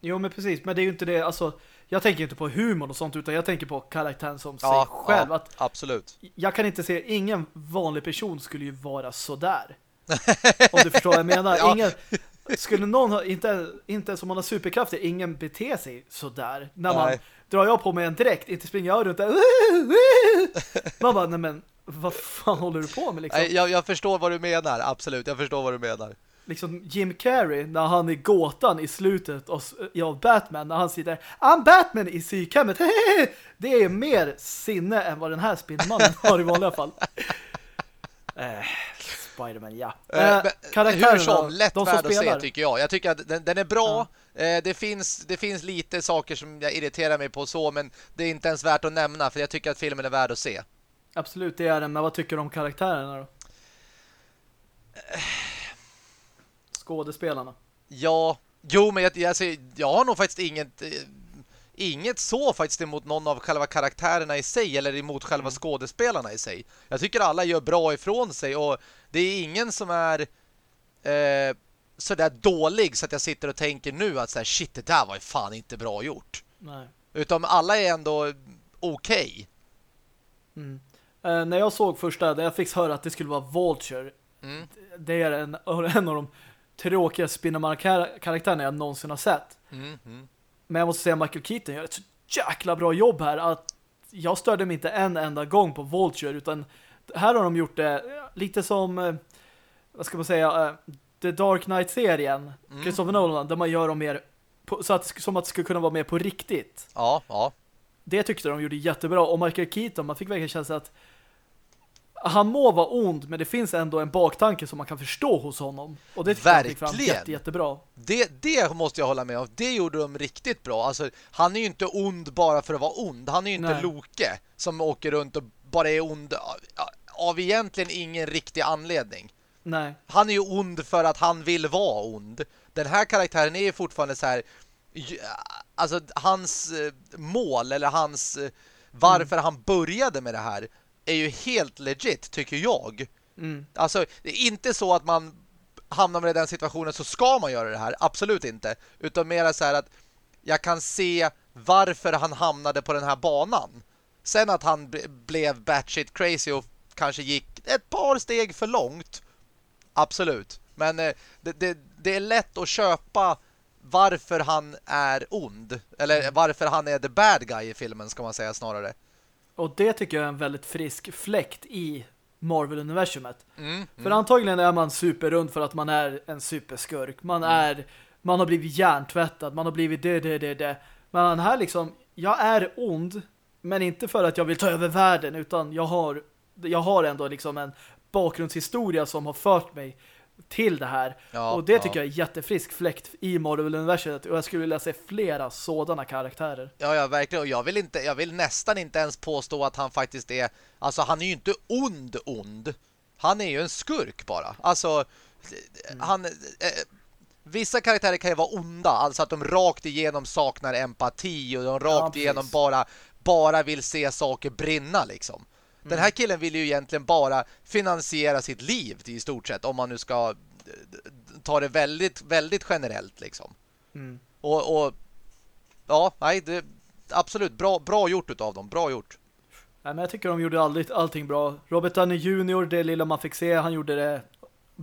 Jo, men precis. Men det är ju inte det. Alltså, jag tänker inte på humor och sånt. Utan jag tänker på karaktären som Ja, sig själv. ja, Att absolut. jag kan inte se, ingen vanlig person skulle ju vara sådär. Om du förstår vad jag menar. Ja. Ingen, skulle någon ha, inte, inte som man har superkrafter, ingen bete sig sådär. När man Nej. drar jag på mig en direkt, inte springer jag runt där. Man bara, nej men, vad fan håller du på med liksom? Nej, Jag, jag förstår vad du menar, absolut. Jag förstår vad du menar. liksom Jim Carrey när han är gåtan i slutet av, av Batman när han sitter I'm Batman i psykhemmet det är mer sinne än vad den här Spindelmannen har i vanliga fall eh, Spiderman, ja Eh, eh, Hur som, lätt de värd att se tycker jag. Jag tycker att den, den är bra. Eh, det, finns, det finns lite saker som jag irriterar mig på så, men det är inte ens värt att nämna för jag tycker att filmen är värd att se. absolut det är den, men vad tycker du om karaktärerna då? skådespelarna Ja, jo men jag, jag, alltså, jag har nog faktiskt inget... Inget så faktiskt emot någon av själva karaktärerna i sig eller emot själva Mm. skådespelarna i sig. Jag tycker alla gör bra ifrån sig och det är ingen som är eh, sådär dålig så att jag sitter och tänker nu att så här, shit, det där var ju fan inte bra gjort. nej Utan alla är ändå okej. mm. eh, när jag såg första, där jag fick höra att det skulle vara Vulture Mm. det är en, en av de tråkiga Spindelmannen-karaktärerna jag någonsin har sett. Mm, mm. Men jag måste säga Michael Keaton gör ett så jäkla bra jobb här att jag störde mig inte en enda gång på Vulture utan här har de gjort det lite som eh, vad ska man säga eh, The Dark Knight-serien Mm. Christopher Nolan där man gör dem mer på, så att, som att det skulle kunna vara mer på riktigt. Ja, ja. Det tyckte de gjorde jättebra och Michael Keaton, man fick verkligen känsla att han må vara ond men det finns ändå en baktanke som man kan förstå hos honom. Och det tyckte jag fick Verkligen. jätte, jättebra. Det, det måste jag hålla med om. Det gjorde de riktigt bra. Alltså, han är ju inte ond bara för att vara ond. Han är ju inte Nej. Loke som åker runt och bara är ond av, av egentligen ingen riktig anledning. Nej. Han är ju ond för att han vill vara ond. Den här karaktären är ju fortfarande så här alltså hans eh, mål eller hans eh, varför han började med det här är ju helt legit tycker jag. Mm. Alltså, det är inte så att man hamnar med i den situationen så ska man göra det här. Absolut inte. Utan mer så här att jag kan se varför han hamnade på den här banan. Sen att han blev batshit crazy och kanske gick ett par steg för långt. Absolut. Men eh, det, det, det är lätt att köpa varför han är ond. Eller varför han är the bad guy i filmen ska man säga snarare. Och det tycker jag är en väldigt frisk fläkt i Marvel-universumet. Mm, För antagligen är man superrund för att man är en superskurk. Man är man har blivit hjärntvättad, man har blivit det, det, det, det. Men här liksom, jag är ond, men inte för att jag vill ta över världen, utan jag har, jag har ändå liksom en bakgrundshistoria som har fört mig till det här. Ja, och det tycker ja. jag är jättefrisk fläkt i Marvel-universet och jag skulle vilja se flera sådana karaktärer. Ja, ja, verkligen. Och jag vill, inte, jag vill nästan inte ens påstå att han faktiskt är... Alltså, han är ju inte ond ond. Han är ju en skurk bara. Alltså, han... Eh, vissa karaktärer kan ju vara onda. Alltså att de rakt igenom saknar empati och de rakt Ja, igenom bara, bara vill se saker brinna liksom. Den här killen vill ju egentligen bara finansiera sitt liv i stort sett. Om man nu ska eh, ta det väldigt, väldigt generellt liksom. Mm. Och, och ja, nej, det, absolut, bra, bra gjort utav dem, bra gjort. Nej, men jag tycker de gjorde all, allting bra. Robert Downey Jr., det lilla man fick se, han gjorde det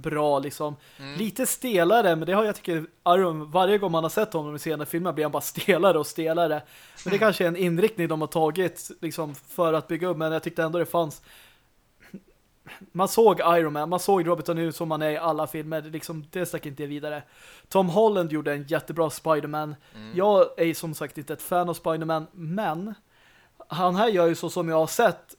bra liksom. Mm. Lite stelare, men det har jag tycker Iron, varje gång man har sett honom i senare filmer blir han bara stelare och stelare. Men det Mm. kanske är en inriktning de har tagit liksom, för att bygga upp, men jag tyckte ändå det fanns man såg Iron Man, man såg Robert Downey som han är i alla filmer, liksom, det stack inte vidare. Tom Holland gjorde en jättebra Spider-Man. Mm. Jag är som sagt inte ett fan av Spider-Man, men han här gör ju så som jag har sett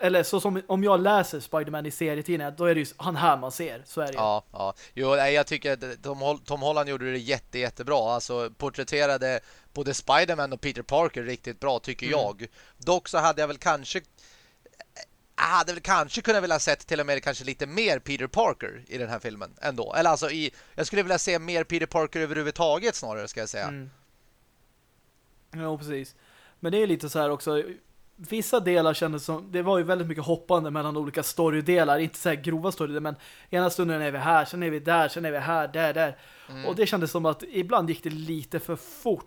eller så som om jag läser Spider-Man i serietidningen, då är det ju han här man ser, så är det. Ja, ja. Jo, nej, jag tycker att Tom, Tom Holland gjorde det jätte, jättebra. Alltså porträtterade både Spider-Man och Peter Parker riktigt bra, tycker Mm. jag. Dock så hade jag väl kanske jag hade väl kanske kunnat vilja sett till och med kanske lite mer Peter Parker i den här filmen ändå. Eller alltså i, jag skulle vilja se mer Peter Parker överhuvudtaget snarare ska jag säga. Mm. Ja, precis. Men det är lite så här också, vissa delar kändes som, det var ju väldigt mycket hoppande mellan olika storydelar, inte så här grova storydelar, men ena stunden är vi här, sen är vi där, sen är vi här, där, där. Mm. Och det kändes som att ibland gick det lite för fort.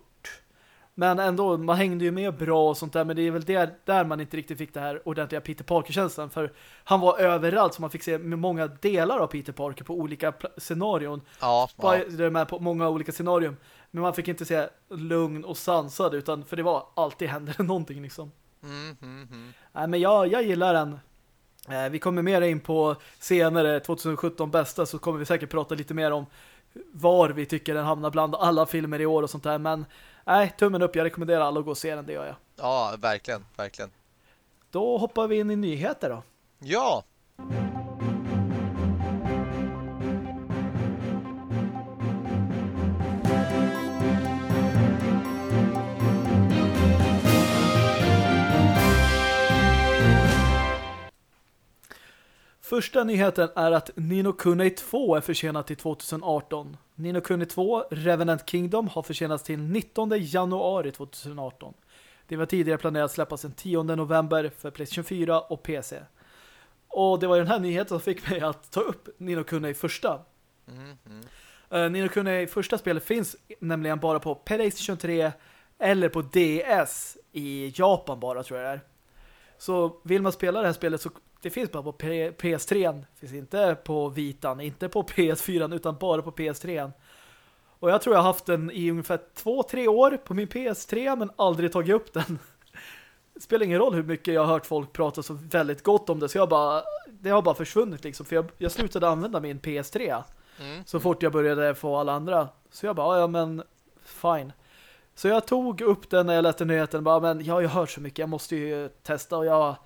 Men ändå, man hängde ju med bra och sånt där, men det är väl där, där man inte riktigt fick det här ordentliga Peter Parker-känslan, för han var överallt, så man fick se med många delar av Peter Parker på olika scenarion. Ja, ja. Spider-Man på många olika scenarion. Men man fick inte se lugn och sansad, utan för det var alltid hände någonting liksom. Mm, mm, mm. Nej, men jag, jag gillar den. Eh, vi kommer mer in på senare 2017 bästa så kommer vi säkert prata lite mer om var vi tycker den hamnar bland alla filmer i år och sånt där. Men nej, tummen upp. Jag rekommenderar alla att gå och se den, det gör jag. ja, verkligen, verkligen. Då hoppar vi in i nyheter då. Ja, Första nyheten är att Nino Kuni 2 är försenat till 2018. Nino Kuni 2, Revenant Kingdom, har försenats till 19 januari 2018. Det var tidigare planerat att släppas den 10 november för PlayStation 4 och PC. Och det var den här nyheten som fick mig att ta upp Nino Kuni första. mm, mm. Uh, Nino Kuni första spelet finns nämligen bara på PlayStation 3 eller på DS i Japan bara tror jag det är. Så vill man spela det här spelet så det finns bara på P- PS3. Det finns inte på Vitan, inte på PS4 utan bara på PS3. Och jag tror jag har haft den i ungefär två, tre år på min PS3 men aldrig tagit upp den. Det spelar ingen roll hur mycket jag har hört folk prata så väldigt gott om det så jag bara, det har bara försvunnit liksom för jag, jag slutade använda min PS3 Mm. så fort jag började få alla andra. Så jag bara, ja men fine. Så jag tog upp den när jag läste nyheten bara, men jag har ju hört så mycket, jag måste ju testa och jag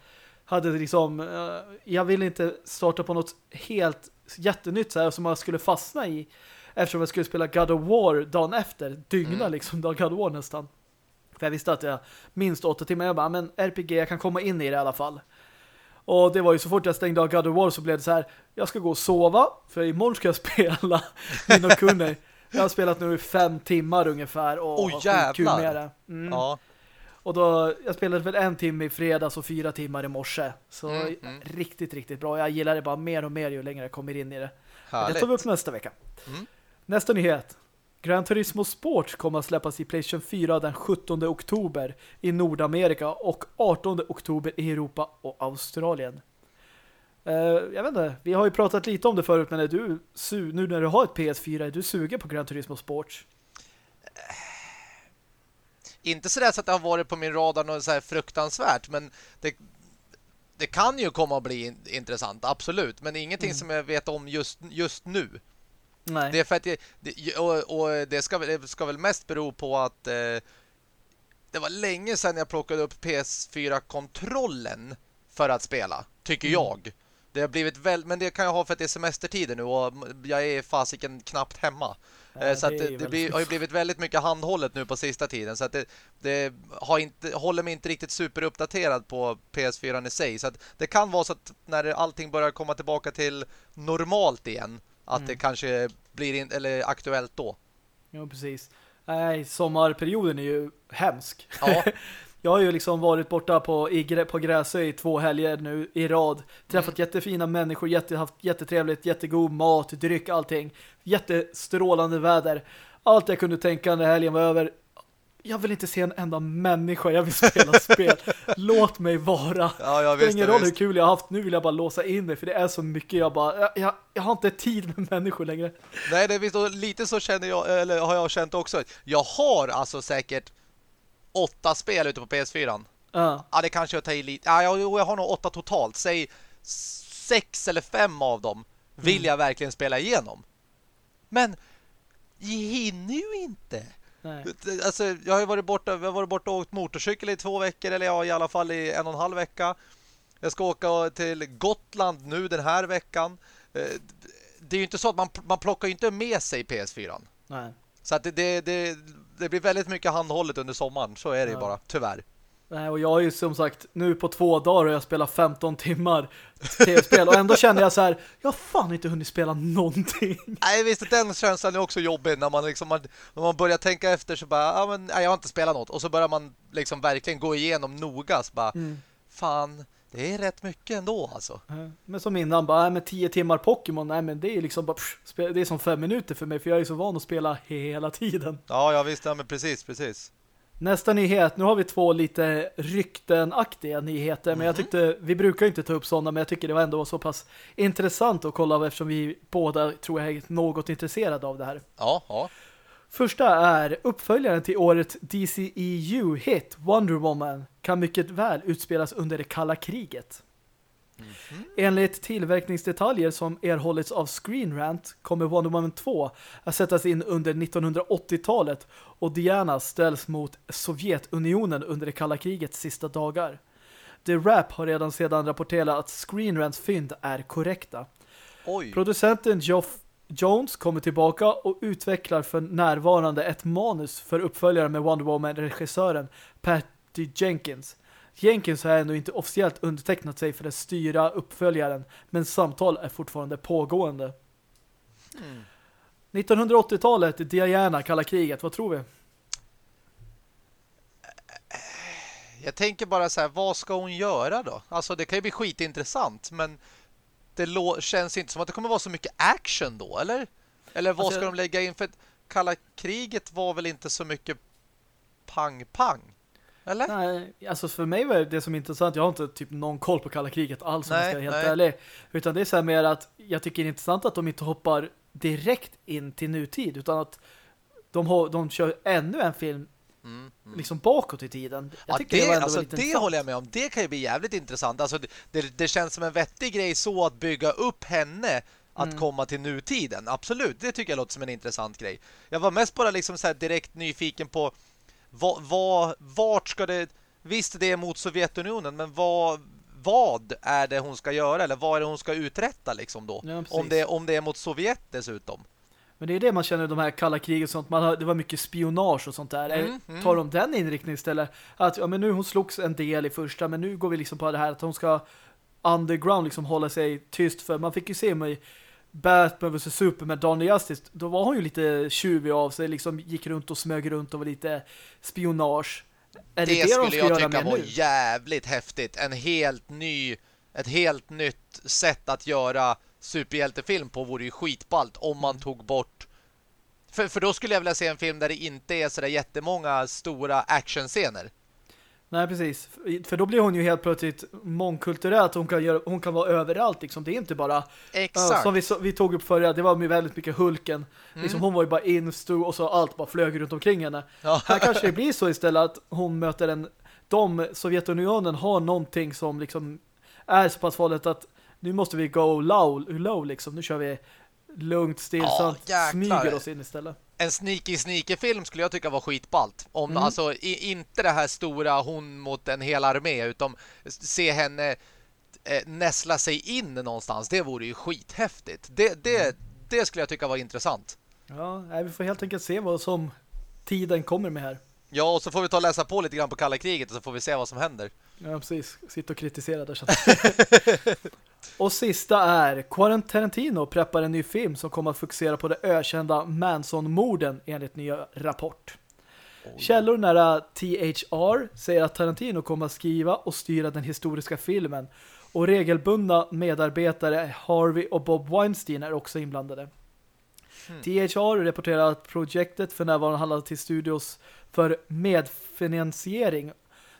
hade liksom, eh, jag ville inte starta på något helt jättenytt så här som man skulle fastna i eftersom jag skulle spela God of War dagen efter, dygna Mm. liksom God of War nästan. För jag visste att jag minst åtta timmar, jag bara, men RPG, jag kan komma in i det i alla fall. Och det var ju så fort jag stängde av God of War så blev det så här, jag ska gå och sova, för imorgon ska jag spela Nino Kuni. Jag har spelat nu i fem timmar ungefär och Oj, har jävlar. med det. Mm. Ja, Och då, jag spelade väl en timme i fredags och fyra timmar i morse. Så Mm, mm. riktigt, riktigt bra. Jag gillar det bara mer och mer ju längre jag kommer in i det. Men Det härligt. tar vi upp nästa vecka. Mm. Nästa nyhet. Gran Turismo Sport kommer att släppas i PlayStation 4 den 17 oktober i Nordamerika och 18 oktober i Europa och Australien. Eh, jag vet inte, vi har ju pratat lite om det förut men är du nu när du har ett PS4 är du sugen på Gran Turismo Sport? Inte sådär så att det har varit på min radar något så här fruktansvärt, men det, det kan ju komma att bli in, intressant, absolut. Men ingenting Mm. som jag vet om just, just nu. Nej. Det är för att det, det, och, och det, ska, det ska väl mest bero på att eh, det var länge sedan jag plockade upp PS4-kontrollen för att spela, tycker Mm. jag. Det Det har blivit väl, men det kan jag ha för att det är semestertider nu och jag är fasiken knappt hemma. Ja, så det, det blir, har ju blivit väldigt mycket handhållet nu på sista tiden så att det, det har inte, håller mig inte riktigt superuppdaterad på PS4 i sig. Så att det kan vara så att när allting börjar komma tillbaka till normalt igen att mm. det kanske blir in, eller aktuellt då. Ja, precis. Nej, sommarperioden är ju hemsk. Ja. Jag har ju liksom varit borta på, i, på Gräsö i två helger nu i rad. Träffat mm. jättefina människor, jätte, haft jättetrevligt, jättegod mat, dryck, allting. Jättestrålande väder. Allt jag kunde tänka när helgen var över. Jag vill inte se en enda människa, jag vill spela spel. Låt mig vara. Ja, jag visst, ingen roll hur kul jag har haft, nu vill jag bara låsa in mig för det är så mycket jag bara, jag, jag, jag har inte tid med människor längre. Nej, det är visst, lite så känner jag, eller har jag känt också. Jag har alltså säkert åtta spel ute på PS4. Uh. Ja, det kanske jag tar i lite. Ja, jag, jag har nog åtta totalt. Säg sex eller fem av dem vill mm. jag verkligen spela igenom. Men hinner ju inte. Nej. Alltså, jag har ju varit borta, jag har varit borta och åkt motorcykel i två veckor, eller ja, i alla fall i en och en halv vecka. Jag ska åka till Gotland nu den här veckan. Eh, det är ju inte så att man, man plockar ju inte med sig PS4. Nej. Så att det, det, det, det blir väldigt mycket handhållet under sommaren. Så är det ju bara, tyvärr. Nej, och jag har ju som sagt, nu på två dagar har jag spelat 15 timmar tv-spel och ändå känner jag så här, jag har fan inte hunnit spela någonting. Nej, visst, den känslan är också jobbig när man liksom, när man börjar tänka efter så bara, ja men nej, jag har inte spelat något. Och så börjar man liksom verkligen gå igenom noga så bara, mm. fan, det är rätt mycket ändå alltså. Men som innan, bara med 10 timmar Pokémon, nej men det är liksom bara, pff, det är som fem minuter för mig för jag är så van att spela hela tiden. Ja, jag visste, ja, men precis, precis. Nästa nyhet, nu har vi två lite ryktenaktiga nyheter, mm -hmm. men jag mhm. tyckte, vi brukar inte ta upp sådana, men jag tycker det var ändå så pass intressant att kolla eftersom vi båda tror jag är något intresserade av det här. Ja, ja. Första är uppföljaren till året DCEU-hit Wonder Woman kan mycket väl utspelas under det kalla kriget. Mm -hmm. Enligt tillverkningsdetaljer som erhållits av Screen Rant kommer Wonder Woman 2 att sättas in under 1980-talet och Diana ställs mot Sovjetunionen under det kalla krigets sista dagar. The Rap har redan sedan rapporterat att Screen Rants fynd är korrekta. Oj. Producenten Geoff Jones kommer tillbaka och utvecklar för närvarande ett manus för uppföljare med Wonder Woman-regissören Patty Jenkins. Jenkins har ännu inte officiellt undertecknat sig för att styra uppföljaren, men samtal är fortfarande pågående. Mm. 1980-talet, Diana, kalla kriget, vad tror vi? Jag tänker bara så här, vad ska hon göra då? Alltså det kan ju bli skitintressant, men det känns inte som att det kommer vara så mycket action då, eller? Eller vad alltså, ska de lägga in? För kalla kriget var väl inte så mycket pang-pang? Eller? Nej, alltså för mig var det som är intressant, jag har inte typ någon koll på kalla kriget alls om jag ska vara helt nej. ärlig. Utan det är så här mer att jag tycker det är intressant att de inte hoppar direkt in till nutid utan att de, de kör ännu en film Mm, mm. liksom bakåt i tiden. Jag ja, det, det, alltså, det håller jag med om. Det kan ju bli jävligt intressant. Alltså, det, det känns som en vettig grej så att bygga upp henne att mm. komma till nutiden. Absolut, det tycker jag låter som en intressant grej. Jag var mest bara liksom så direkt nyfiken på vad, vad, vart ska det... Visst, det är mot Sovjetunionen, men vad, vad är det hon ska göra? Eller vad är det hon ska uträtta liksom då? Ja, om, det, om det är mot Sovjet dessutom. Men det är det man känner de här kalla kriget och sånt. Man har, det var mycket spionage och sånt där. Mm, mm. Tar de den inriktningen istället? Att ja, men nu hon slogs en del i första, men nu går vi liksom på det här att hon ska underground liksom hålla sig tyst. För man fick ju se mig Batman vs Superman, Dawn Justice. Då var hon ju lite tjuvig av sig. Liksom gick runt och smög runt och var lite spionage. Är det, det, det skulle jag tycka var nu? jävligt häftigt. En helt ny, ett helt nytt sätt att göra superhjältefilm på vore ju skitballt om man tog bort för, för då skulle jag vilja se en film där det inte är sådär jättemånga stora actionscener. Nej, precis. För då blir hon ju helt plötsligt mångkulturellt. Hon kan, göra, hon kan vara överallt. Liksom. Det är inte bara... Exakt. Uh, som vi, vi tog upp förra, det var med väldigt mycket Hulken. Mm. Liksom, hon var ju bara instor och så allt bara flög runt omkring henne. Ja. Här kanske det blir så istället att hon möter en... De, Sovjetunionen har någonting som liksom är så pass farligt att nu måste vi go low, low liksom. Nu kör vi lugnt, stillsamt, ja, smyger oss in istället. En sneaky sneaky film skulle jag tycka var skitballt. Om mm. alltså i, inte det här stora hon mot en hel armé utan se henne eh, näsla sig in någonstans. Det vore ju skithäftigt. Det, det, det skulle jag tycka var intressant. Ja, vi får helt enkelt se vad som tiden kommer med här. Ja, och så får vi ta och läsa på lite grann på kalla kriget och så får vi se vad som händer. Ja, precis. Sitta och kritisera där. Så och sista är Quentin Tarantino preppar en ny film som kommer att fokusera på det ökända Manson-morden enligt nya rapport. Källor nära THR säger att Tarantino kommer att skriva och styra den historiska filmen och regelbundna medarbetare Harvey och Bob Weinstein är också inblandade. Hmm. THR rapporterar att projektet för närvarande handlar till studios för medfinansiering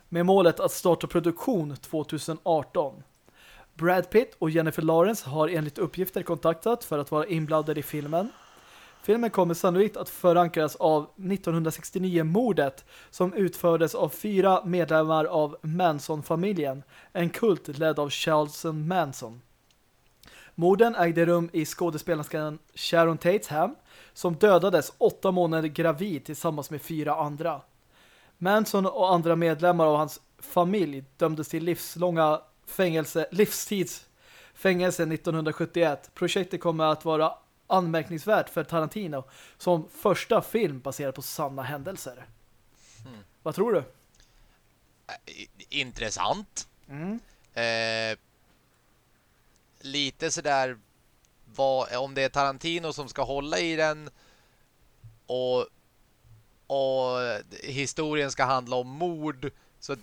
med målet att starta produktion 2018. Brad Pitt och Jennifer Lawrence har enligt uppgifter kontaktat för att vara inblandade i filmen. Filmen kommer sannolikt att förankras av 1969-mordet som utfördes av fyra medlemmar av Manson-familjen, en kult ledd av Charles Manson. Morden ägde rum i skådespelerskan Sharon Tates hem som dödades åtta månader gravid tillsammans med fyra andra. Manson och andra medlemmar av hans familj dömdes till livslånga fängelse, livstidsfängelse 1971. Projektet kommer att vara anmärkningsvärt för Tarantino som första film baserad på sanna händelser. Mm. Vad tror du? Intressant. Mm. Eh, lite sådär vad, om det är Tarantino som ska hålla i den och, och historien ska handla om mord så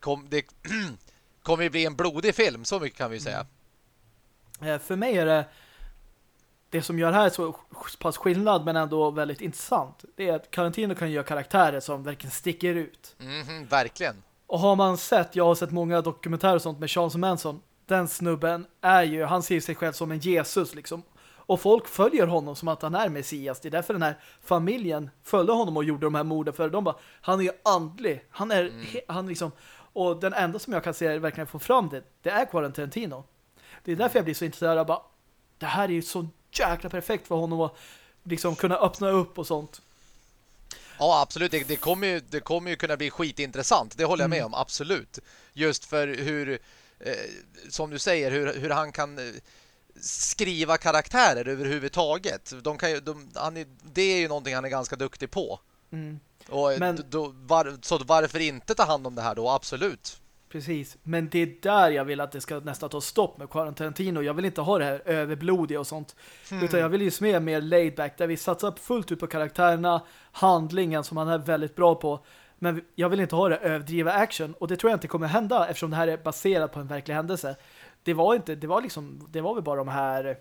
kom, det kommer ju bli en blodig film, så mycket kan vi säga. Mm. För mig är det det som gör här så pass skillnad men ändå väldigt intressant. Det är att Tarantino kan göra karaktärer som verkligen sticker ut. Mm verkligen. Och har man sett, jag har sett många dokumentärer och sånt med Charles Manson den snubben är ju, han ser sig själv som en Jesus liksom. Och folk följer honom som att han är Messias. Det är därför den här familjen följde honom och gjorde de här morden. För de bara, han är andlig. Han är, mm. han liksom, och den enda som jag kan se verkligen få fram det, det är Quentin Tarantino. Det är därför jag blir så intresserad av bara, det här är ju så jäkla perfekt för honom att liksom kunna öppna upp och sånt. Ja, absolut. Det, det, kommer ju, det kommer ju kunna bli skitintressant. Det håller jag med mm. om, absolut. Just för hur eh, som du säger, hur, hur han kan eh, skriva karaktärer överhuvudtaget. De kan ju, de, han är, det är ju någonting han är ganska duktig på. Mm. Och Men, då, var, så varför inte ta hand om det här då? Absolut. Precis, men det är där jag vill att det ska nästan ta stopp med Tarantino. Jag vill inte ha det här överblodiga och sånt. Mm. Utan jag vill ju se mer laid back där vi satsar fullt ut på karaktärerna, handlingen som han är väldigt bra på. Men jag vill inte ha det överdriva action och det tror jag inte kommer hända eftersom det här är baserat på en verklig händelse. Det var inte, det var liksom, det var väl bara de här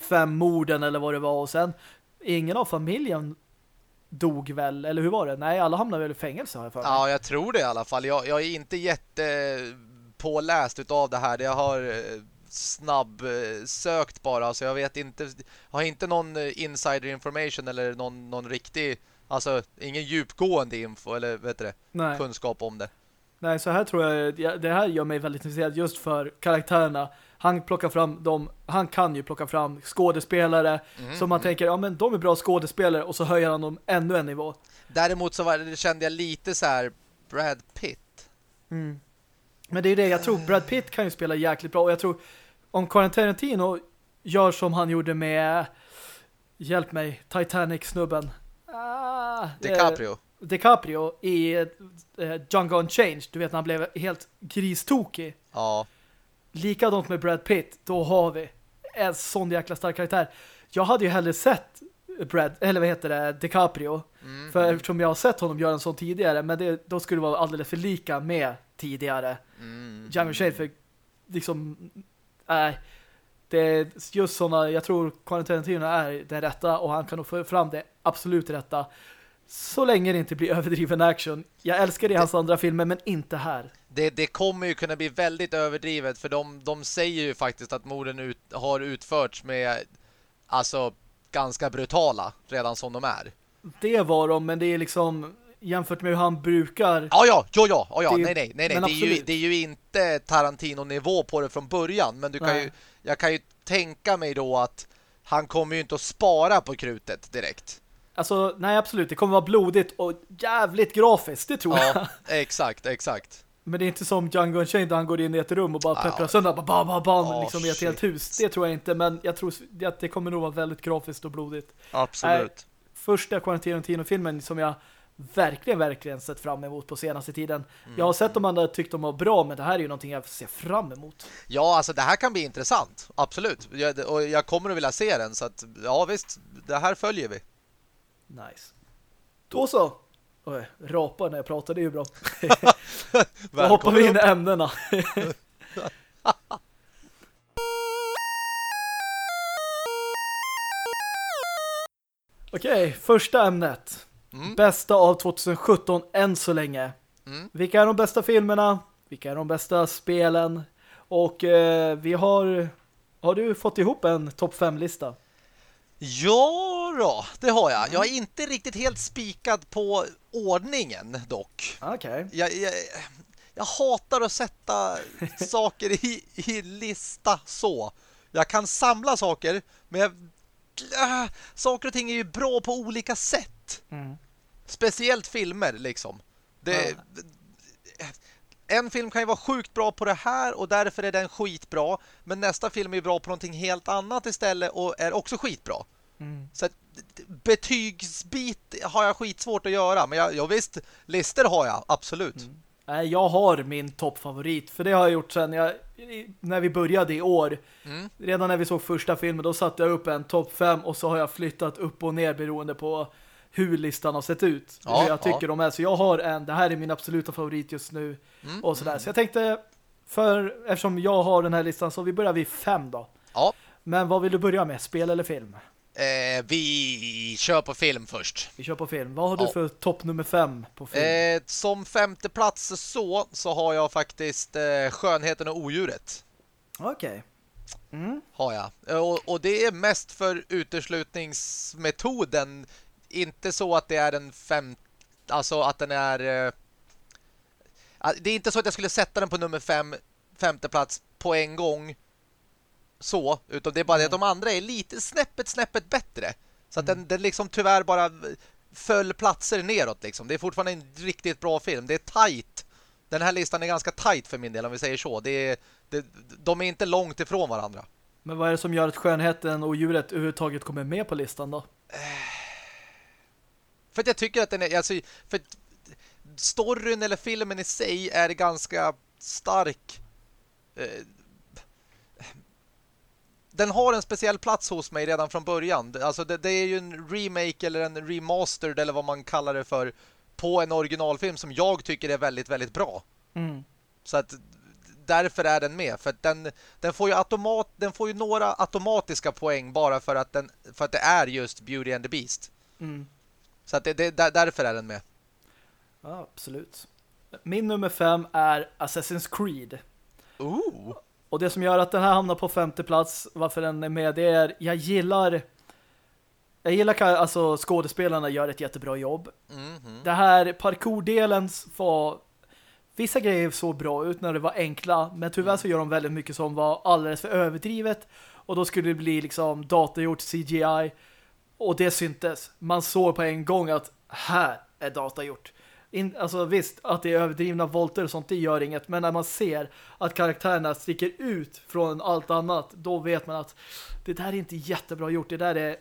fem morden eller vad det var och sen ingen av familjen dog väl, eller hur var det? Nej, alla hamnade väl i fängelse har jag för mig. Ja, jag tror det i alla fall. Jag, jag är inte jätte påläst utav det här. Jag har eh, snabb eh, sökt bara så jag vet inte har inte någon eh, insider information eller någon, någon riktig Alltså ingen djupgående info eller vet du det, Nej. kunskap om det. Nej, så här tror jag det här gör mig väldigt intresserad just för karaktärerna. Han plockar fram dem, han kan ju plocka fram skådespelare mm, som man mm. tänker, ja men de är bra skådespelare och så höjer han dem ännu en nivå. Däremot så var, kände jag lite så här Brad Pitt. Mm. Men det är det, jag tror Brad Pitt kan ju spela jäkligt bra och jag tror om Quentin Tarantino gör som han gjorde med hjälp mig, Titanic-snubben Ah, DiCaprio. Eh, DiCaprio i eh, Django Unchanged. Du vet när han blev helt gristokig. Ja. Likadant med Brad Pitt. Då har vi en sån jäkla stark karaktär. Jag hade ju hellre sett Brad, eller vad heter det, DiCaprio. Mm. För eftersom jag har sett honom göra en sån tidigare. Men det, då skulle det vara alldeles för lika med tidigare. Mm. Django Unchained för liksom... Nej. det är just sådana, jag tror Quentin Tarantino är den rätta och han kan nog få fram det absolut rätta. Så länge det inte blir överdriven action. Jag älskar det i hans andra filmer, men inte här. Det, det kommer ju kunna bli väldigt överdrivet, för de, de säger ju faktiskt att morden ut, har utförts med alltså ganska brutala, redan som de är. Det var de, men det är liksom jämfört med hur han brukar... Ja, ja, ja, ja, ja, ja. nej, nej, nej, nej. Det, är ju, det är ju inte Tarantino-nivå på det från början, men du kan ju, jag kan ju tänka mig då att han kommer ju inte att spara på krutet direkt. Alltså, nej absolut. Det kommer vara blodigt och jävligt grafiskt, det tror ja, jag. exakt, exakt. Men det är inte som Django Unchained där han går in i ett rum och bara pepprar Ah. sönder bara bam, bam, bam, Ah, liksom i ett shit. helt hus. Det tror jag inte, men jag tror att det kommer nog vara väldigt grafiskt och blodigt. Absolut. Första Quarantino-filmen som jag verkligen, verkligen sett fram emot på senaste tiden. Jag har sett de andra tyckt de var bra, men det här är ju någonting jag ser fram emot. Ja, alltså det här kan bli intressant. Absolut. Jag, och jag kommer att vilja se den, så att ja visst, det här följer vi. Nice. Då så. Oj, rapa när jag pratar, det är ju bra. Då hoppar vi in i ämnena. Okej, första ämnet. Mm. Bästa av 2017 än så länge. Mm. Vilka är de bästa filmerna? Vilka är de bästa spelen? Och eh, vi har... Har du fått ihop en topp 5-lista? Ja då, det har jag. Jag är inte riktigt helt spikad på ordningen dock. Okej. Jag, jag, jag hatar att sätta saker i, i lista så. Jag kan samla saker, men jag, äh, saker och ting är ju bra på olika sätt. Mm. Speciellt filmer liksom. Det, En film kan ju vara sjukt bra på det här och därför är den skitbra. Men nästa film är bra på någonting helt annat istället och är också skitbra. Mm. Så att, betygsbit har jag skitsvårt att göra. Men jag, jag visst, lister har jag, absolut. Nej, jag har min toppfavorit. För det har jag gjort sen jag, när vi började i år. Mm. Redan när vi såg första filmen, då satte jag upp en topp 5 och så har jag flyttat upp och ner beroende på hur listan har sett ut. Ja, hur jag tycker ja. de är. Så jag har en, det här är min absoluta favorit just nu. Mm, Och sådär. Så jag tänkte, för eftersom jag har den här listan så vi börjar vid fem då. Ja, Men vad vill du börja med? Spel eller film? eh, vi kör på film först. Vi kör på film. Vad har du Ja. för topp nummer fem på film? Eh, som femte plats så, så har jag faktiskt eh, Skönheten och odjuret. Okej. Mm. Har jag. Eh, Och, och det är mest för uteslutningsmetoden. Inte så att det är en fem... Alltså att den är... Eh, det är inte så att jag skulle sätta den på nummer fem, femte plats på en gång. Så, utan det är bara det att de andra är lite snäppet, snäppet bättre. Så att den, den liksom tyvärr bara föll platser neråt liksom. Det är fortfarande en riktigt bra film. Det är tight. Den här listan är ganska tight för min del om vi säger så. Det är, det, de är inte långt ifrån varandra. Men vad är det som gör att skönheten och djuret överhuvudtaget kommer med på listan då? För att jag tycker att den är... Alltså, för att storyn eller filmen i sig är ganska stark. Eh, Den har en speciell plats hos mig redan från början. Alltså det, det är ju en remake eller en remastered eller vad man kallar det för på en originalfilm som jag tycker är väldigt, väldigt bra. Mm. Så att därför är den med. För att den, den, får ju automat, den får ju några automatiska poäng bara för att, den, för att det är just Beauty and the Beast. Mm. Så att det, det, där, därför är den med. Ja, absolut. Min nummer fem är Assassin's Creed. Ooh. Och det som gör att den här hamnar på femte plats, varför den är med, det är jag gillar jag gillar alltså skådespelarna gör ett jättebra jobb. Mhm. Det här parkourdelen var vissa grejer såg bra ut när det var enkla, men tyvärr så gör de väldigt mycket som var alldeles för överdrivet och då skulle det bli liksom datagjort CGI och det syntes. Man såg på en gång att här är datagjort. In, alltså visst, att det är överdrivna volter och sånt, det gör inget. Men när man ser att karaktärerna sticker ut från allt annat, då vet man att det där är inte jättebra gjort. Det där är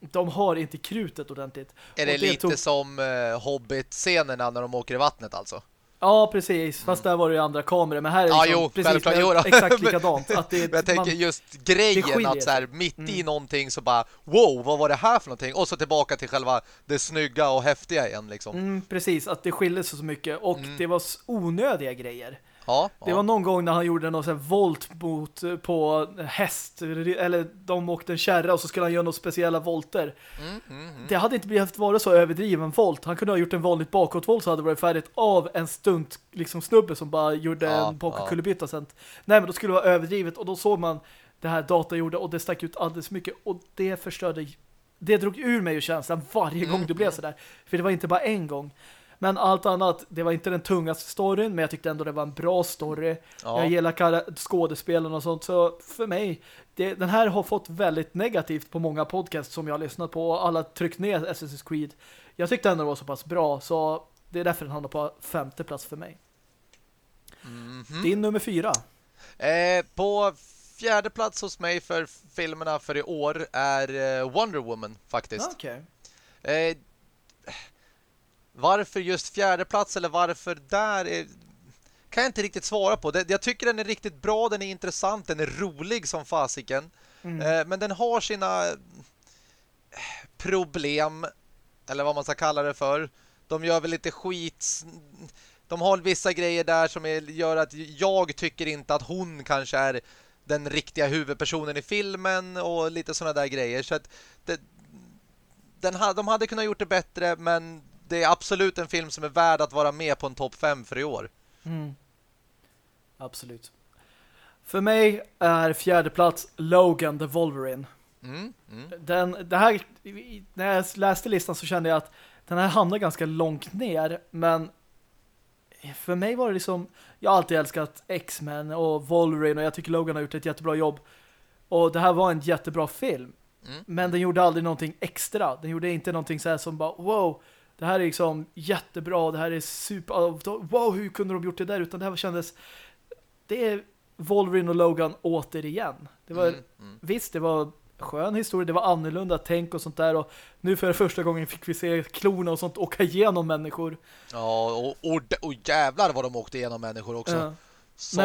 de har inte krutet ordentligt. Är det, Och lite tog- som eh, Hobbit-scenerna när de åker i vattnet alltså? Ja, precis. Fast där var det ju andra kameror. Men här är det Ja, liksom jo, precis jo exakt likadant. Att det, Men jag tänker man, just grejen att så här, mitt i Mm. någonting så bara wow, vad var det här för någonting? Och så tillbaka till själva det snygga och häftiga igen liksom. mm, precis, att det skiljer sig så mycket. Och Mm. det var onödiga grejer. Ja, Det ja. var någon gång när han gjorde någon sån här volt mot, eh, på häst. Eller de åkte en kärra och så skulle han göra några speciella volter. Mm, mm, mm. Det hade inte behövt vara så överdriven volt. Han kunde ha gjort en vanligt bakåtvolt så hade det varit färdigt av en stunt liksom snubbe som bara gjorde Ja, en bakåtkullerbytta sen. Nej men då skulle det vara överdrivet och då såg man det här data gjorde och det stack ut alldeles mycket och det förstörde det drog ur mig ur känslan varje gång Mm, det blev sådär. För det var inte bara en gång. Men allt annat, det var inte den tungaste storyn men jag tyckte ändå det var en bra story. Ja. Jag gillar skådespelen och sånt så för mig, det, den här har fått väldigt negativt på många podcasts som jag har lyssnat på och alla tryckt ner Assassin's Creed. Jag tyckte ändå det var så pass bra så det är därför den hamnar på femte plats för mig. Mhm. Din nummer fyra. Eh, på fjärde plats hos mig för filmerna för i år är eh, Wonder Woman faktiskt. Okej. Eh, varför just fjärde plats eller varför där är, kan jag inte riktigt svara på. Jag tycker den är riktigt bra, den är intressant, den är rolig som fasiken. Mm. Eh, men den har sina eh, problem eller vad man ska kalla det för. De gör väl lite skit. De har vissa grejer där som är, gör att jag tycker inte att hon kanske är den riktiga huvudpersonen i filmen och lite sådana där grejer. Så att det, den, ha- de hade kunnat gjort det bättre men det är absolut en film som är värd att vara med på en topp 5 för i år. Mm. Absolut. För mig är fjärde plats Logan the Wolverine. Mm, mm. Den, det här, när jag läste listan så kände jag att den här hamnar ganska långt ner, men för mig var det liksom, jag har alltid älskat X-Men och Wolverine och jag tycker Logan har gjort ett jättebra jobb. Och det här var en jättebra film. Mm. Men den gjorde aldrig någonting extra. Den gjorde inte någonting så här som bara, wow, det här är liksom jättebra, det här är super, wow, hur kunde de gjort det där? Utan det här kändes, det är Wolverine och Logan återigen. Det var, Mm, mm. visst, det var skön historia, det var annorlunda tänk och sånt där och nu för första gången fick vi se klorna och sånt åka igenom människor. Ja, och, och, och jävlar vad de åkte igenom människor också. Ja. Men-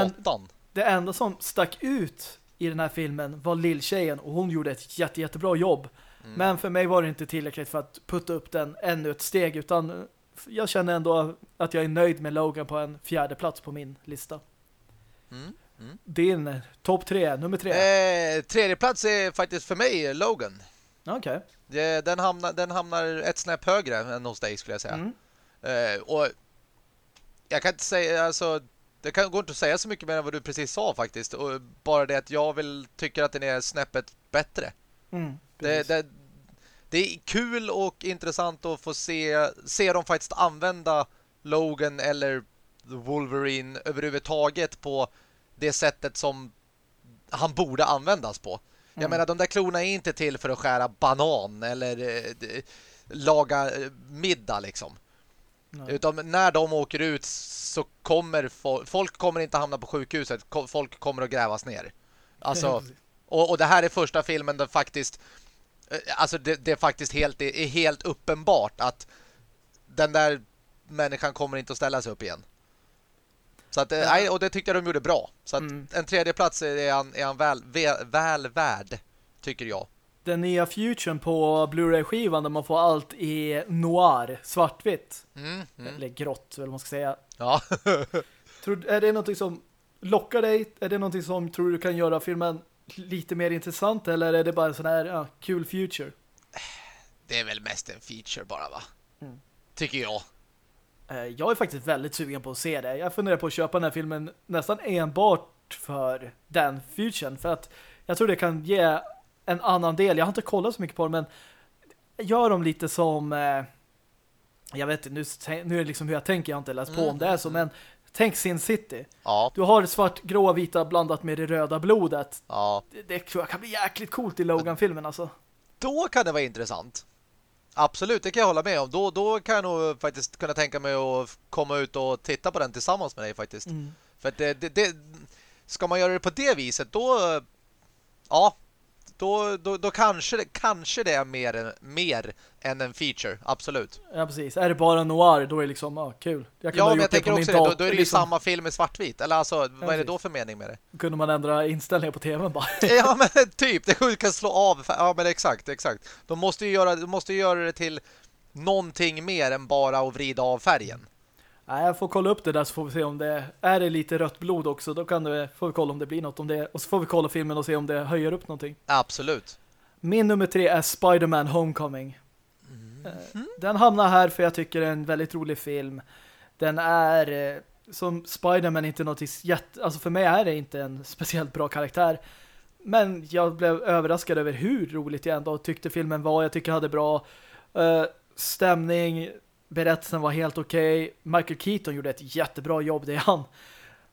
Satan. Det enda som stack ut i den här filmen var lilltjejen och hon gjorde ett jätte, jättebra jobb. Mm. Men för mig var det inte tillräckligt för att putta upp den ännu ett steg utan jag känner ändå att jag är nöjd med Logan på en fjärde plats på min lista. Mm. Mm. Din topp tre, nummer tre. Eh, tredje plats är faktiskt för mig Logan. Okej. Det- Den hamnar, den hamnar ett snäpp högre än hos dig skulle jag säga. Mm. Eh, och jag kan inte säga, alltså det kan, går inte att säga så mycket mer än vad du precis sa faktiskt. Och bara det att jag vill tycker att den är snäppet bättre. Mm, Det, det, det är kul och intressant att få se, se dem faktiskt använda Logan eller Wolverine överhuvudtaget på det sättet som han borde användas på. Jag Mm. menar, de där klorna är inte till för att skära banan eller eh, laga eh, middag liksom. Nej. Utan när de åker ut så kommer fo- folk kommer inte hamna på sjukhuset. Ko- Folk kommer att grävas ner. Alltså, och, och det här är första filmen där faktiskt alltså det, det är faktiskt helt, är helt uppenbart att den där människan kommer inte att ställa sig upp igen. Så att, eh, nej, och det tyckte jag de gjorde bra. Så att Mm. en tredje plats är han, är han väl, väl, väl värd, tycker jag. Den nya futuren på Blu-ray-skivan där man får allt i noir, svartvitt. Mm, mm. Eller grått, eller man ska säga. Ja. Tror, är det någonting som lockar dig? Är det någonting som tror du kan göra filmen lite mer intressant? Eller är det bara en sån här ja, kul future? det är väl mest en feature bara va? Mm. Tycker jag. Eh, Jag är faktiskt väldigt sugen på att se det. Jag funderar på att köpa den här filmen nästan enbart för den futuren. För att jag tror det kan ge en annan del. Jag har inte kollat så mycket på det, men gör dem lite som... Eh, jag vet inte, nu, nu är det liksom hur jag tänker. Jag har inte läst på Mm, om det är så, men tänk Sin City. Ja, Du har svart, gråa, vita blandat med det röda blodet. ja. Det, det tror jag kan bli jäkligt coolt i Logan-filmen alltså. Då kan det vara intressant. Absolut, det kan jag hålla med om. Då, då kan jag nog faktiskt kunna tänka mig att komma ut och titta på den tillsammans med dig faktiskt. Mm. För att det, det, det, ska man göra det på det viset, då ja, då, då, då kanske, det, kanske det är mer, mer än en feature, absolut. Ja, precis. Är det bara noir, då är det liksom, ja, kul. Jag Ja, men jag tänker också det, då, då är det ju liksom. samma film i svartvit. Eller alltså, vad är det precis. då för mening med det? kunde man ändra inställningar på tvn bara. Ja, men typ, det kan slå av. Ja, men exakt, exakt. De måste ju göra, de måste ju göra det till någonting mer än bara att vrida av färgen. Nej, jag får kolla upp det där så får vi se om det är det lite rött blod också. Då kan det, får vi kolla om det blir något om det. Och så får vi kolla filmen och se om det höjer upp någonting. Absolut. Min nummer tre är Spider-Man Homecoming. Mm. Den hamnar här för jag tycker det är en väldigt rolig film. Den är eh, som Spider-Man inte något jätte... Alltså för mig är det inte en speciellt bra karaktär. Men jag blev överraskad över hur roligt jag ändå tyckte filmen var. Jag tycker jag hade bra eh, stämning. Berättelsen var helt okej. Michael Keaton gjorde ett jättebra jobb. Det är han.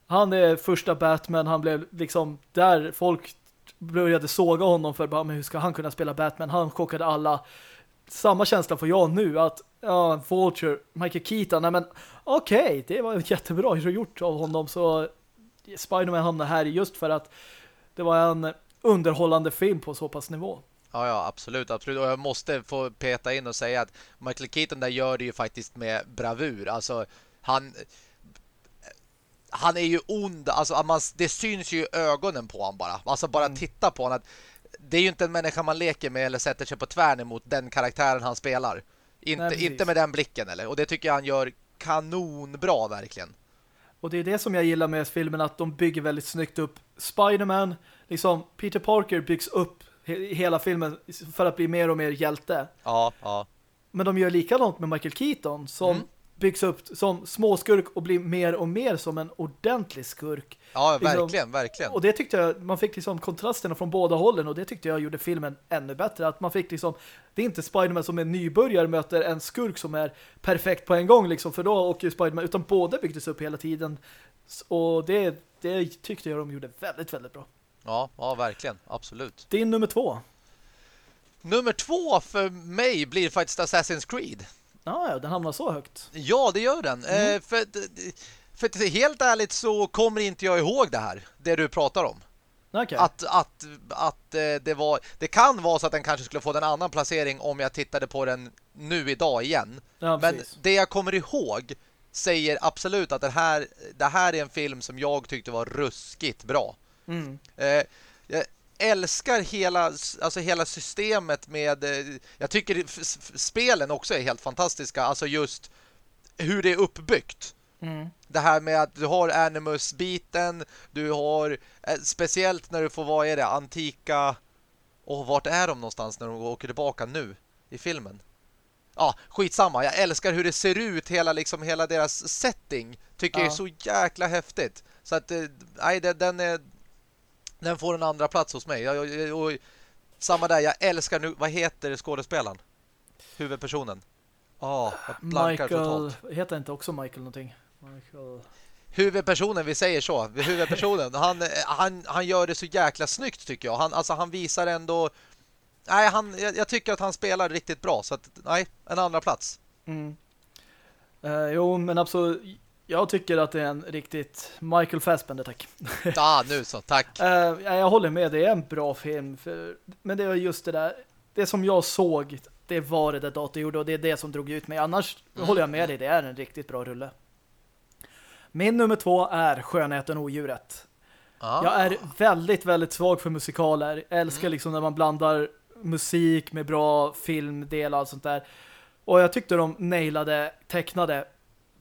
Han är första Batman. Han blev liksom där folk började såga honom för bara, men hur ska han kunna spela Batman? Han chockade alla. Samma känsla får jag nu att ja, Vulture, Michael Keaton. Nej, men okej, okay, det var jättebra gjort av honom. Så Spiderman hamnade här just för att det var en underhållande film på så pass nivå. Ja, ja, absolut, absolut. Och jag måste få peta in och säga att Michael Keaton där gör det ju faktiskt med bravur. Alltså, han han är ju ond. Alltså, man, det syns ju i ögonen på honom bara. Alltså, bara mm. titta på honom. Att det är ju inte en människa man leker med eller sätter sig på tvärn emot den karaktären han spelar. Inte, Nej, inte med den blicken, eller? Och det tycker jag han gör kanonbra, verkligen. Och det är det som jag gillar med filmen, att de bygger väldigt snyggt upp Spiderman, liksom Peter Parker byggs upp hela filmen för att bli mer och mer hjälte. Ja, ja. Men de gör likadant med Michael Keaton som mm. byggs upp som småskurk och blir mer och mer som en ordentlig skurk. Ja, liksom, verkligen, verkligen. Och det tyckte jag, man fick liksom kontrasterna från båda hållen och det tyckte jag gjorde filmen ännu bättre. Att man fick liksom, det är inte Spiderman som en nybörjare möter en skurk som är perfekt på en gång liksom, för då åker ju Spiderman, utan båda byggdes upp hela tiden. Och det, det tyckte jag de gjorde väldigt, väldigt bra. Ja, ja, verkligen. Absolut. Din nummer två? Nummer två för mig blir faktiskt Assassin's Creed. Ja, den hamnar så högt. Ja, det gör den. Mm. Eh, för, för helt ärligt så kommer inte jag ihåg det här, det du pratar om. Okay. Att, att, att eh, det var det kan vara så att den kanske skulle få en annan placering om jag tittade på den nu idag igen. Ja, Men det jag kommer ihåg säger absolut att den här, det här är en film som jag tyckte var ruskigt bra. Mm. Eh, jag älskar hela, alltså hela systemet med... Eh, jag tycker spelen också är helt fantastiska. Alltså just hur det är uppbyggt. Mm. Det här med att du har Animus-biten, du har eh, speciellt när du får, vad är det, antika... Och vart är de någonstans när de åker tillbaka nu i filmen? Ja, skitsamma. Jag älskar hur det ser ut, hela, liksom, hela deras setting. Tycker ja. jag är så jäkla häftigt. Så att, nej, den är den får en andra plats hos mig. Jag, jag, och, samma där, jag älskar nu, vad heter skådespelaren? Huvudpersonen. Ja, oh, Michael, totalt. heter inte också Michael någonting? Michael... Huvudpersonen, vi säger så. Huvudpersonen, han, han, han gör det så jäkla snyggt tycker jag. Han, alltså, han visar ändå... Nej, han, jag, jag tycker att han spelar riktigt bra. Så att, nej, en andra plats. Mm. Uh, jo, men absolut jag tycker att det är en riktigt Michael Fassbender, tack. Ja, nu så, tack. uh, jag håller med, det är en bra film. För, men det var just det där, det som jag såg, det var det där datorn gjorde och det är det som drog ut mig. Annars mm. håller jag med dig, det är en riktigt bra rulle. Min nummer två är Skönheten och odjuret. Ah. Jag är väldigt, väldigt svag för musikaler. Jag älskar mm. liksom när man blandar musik med bra filmdel och allt sånt där. Och jag tyckte de nailade, tecknade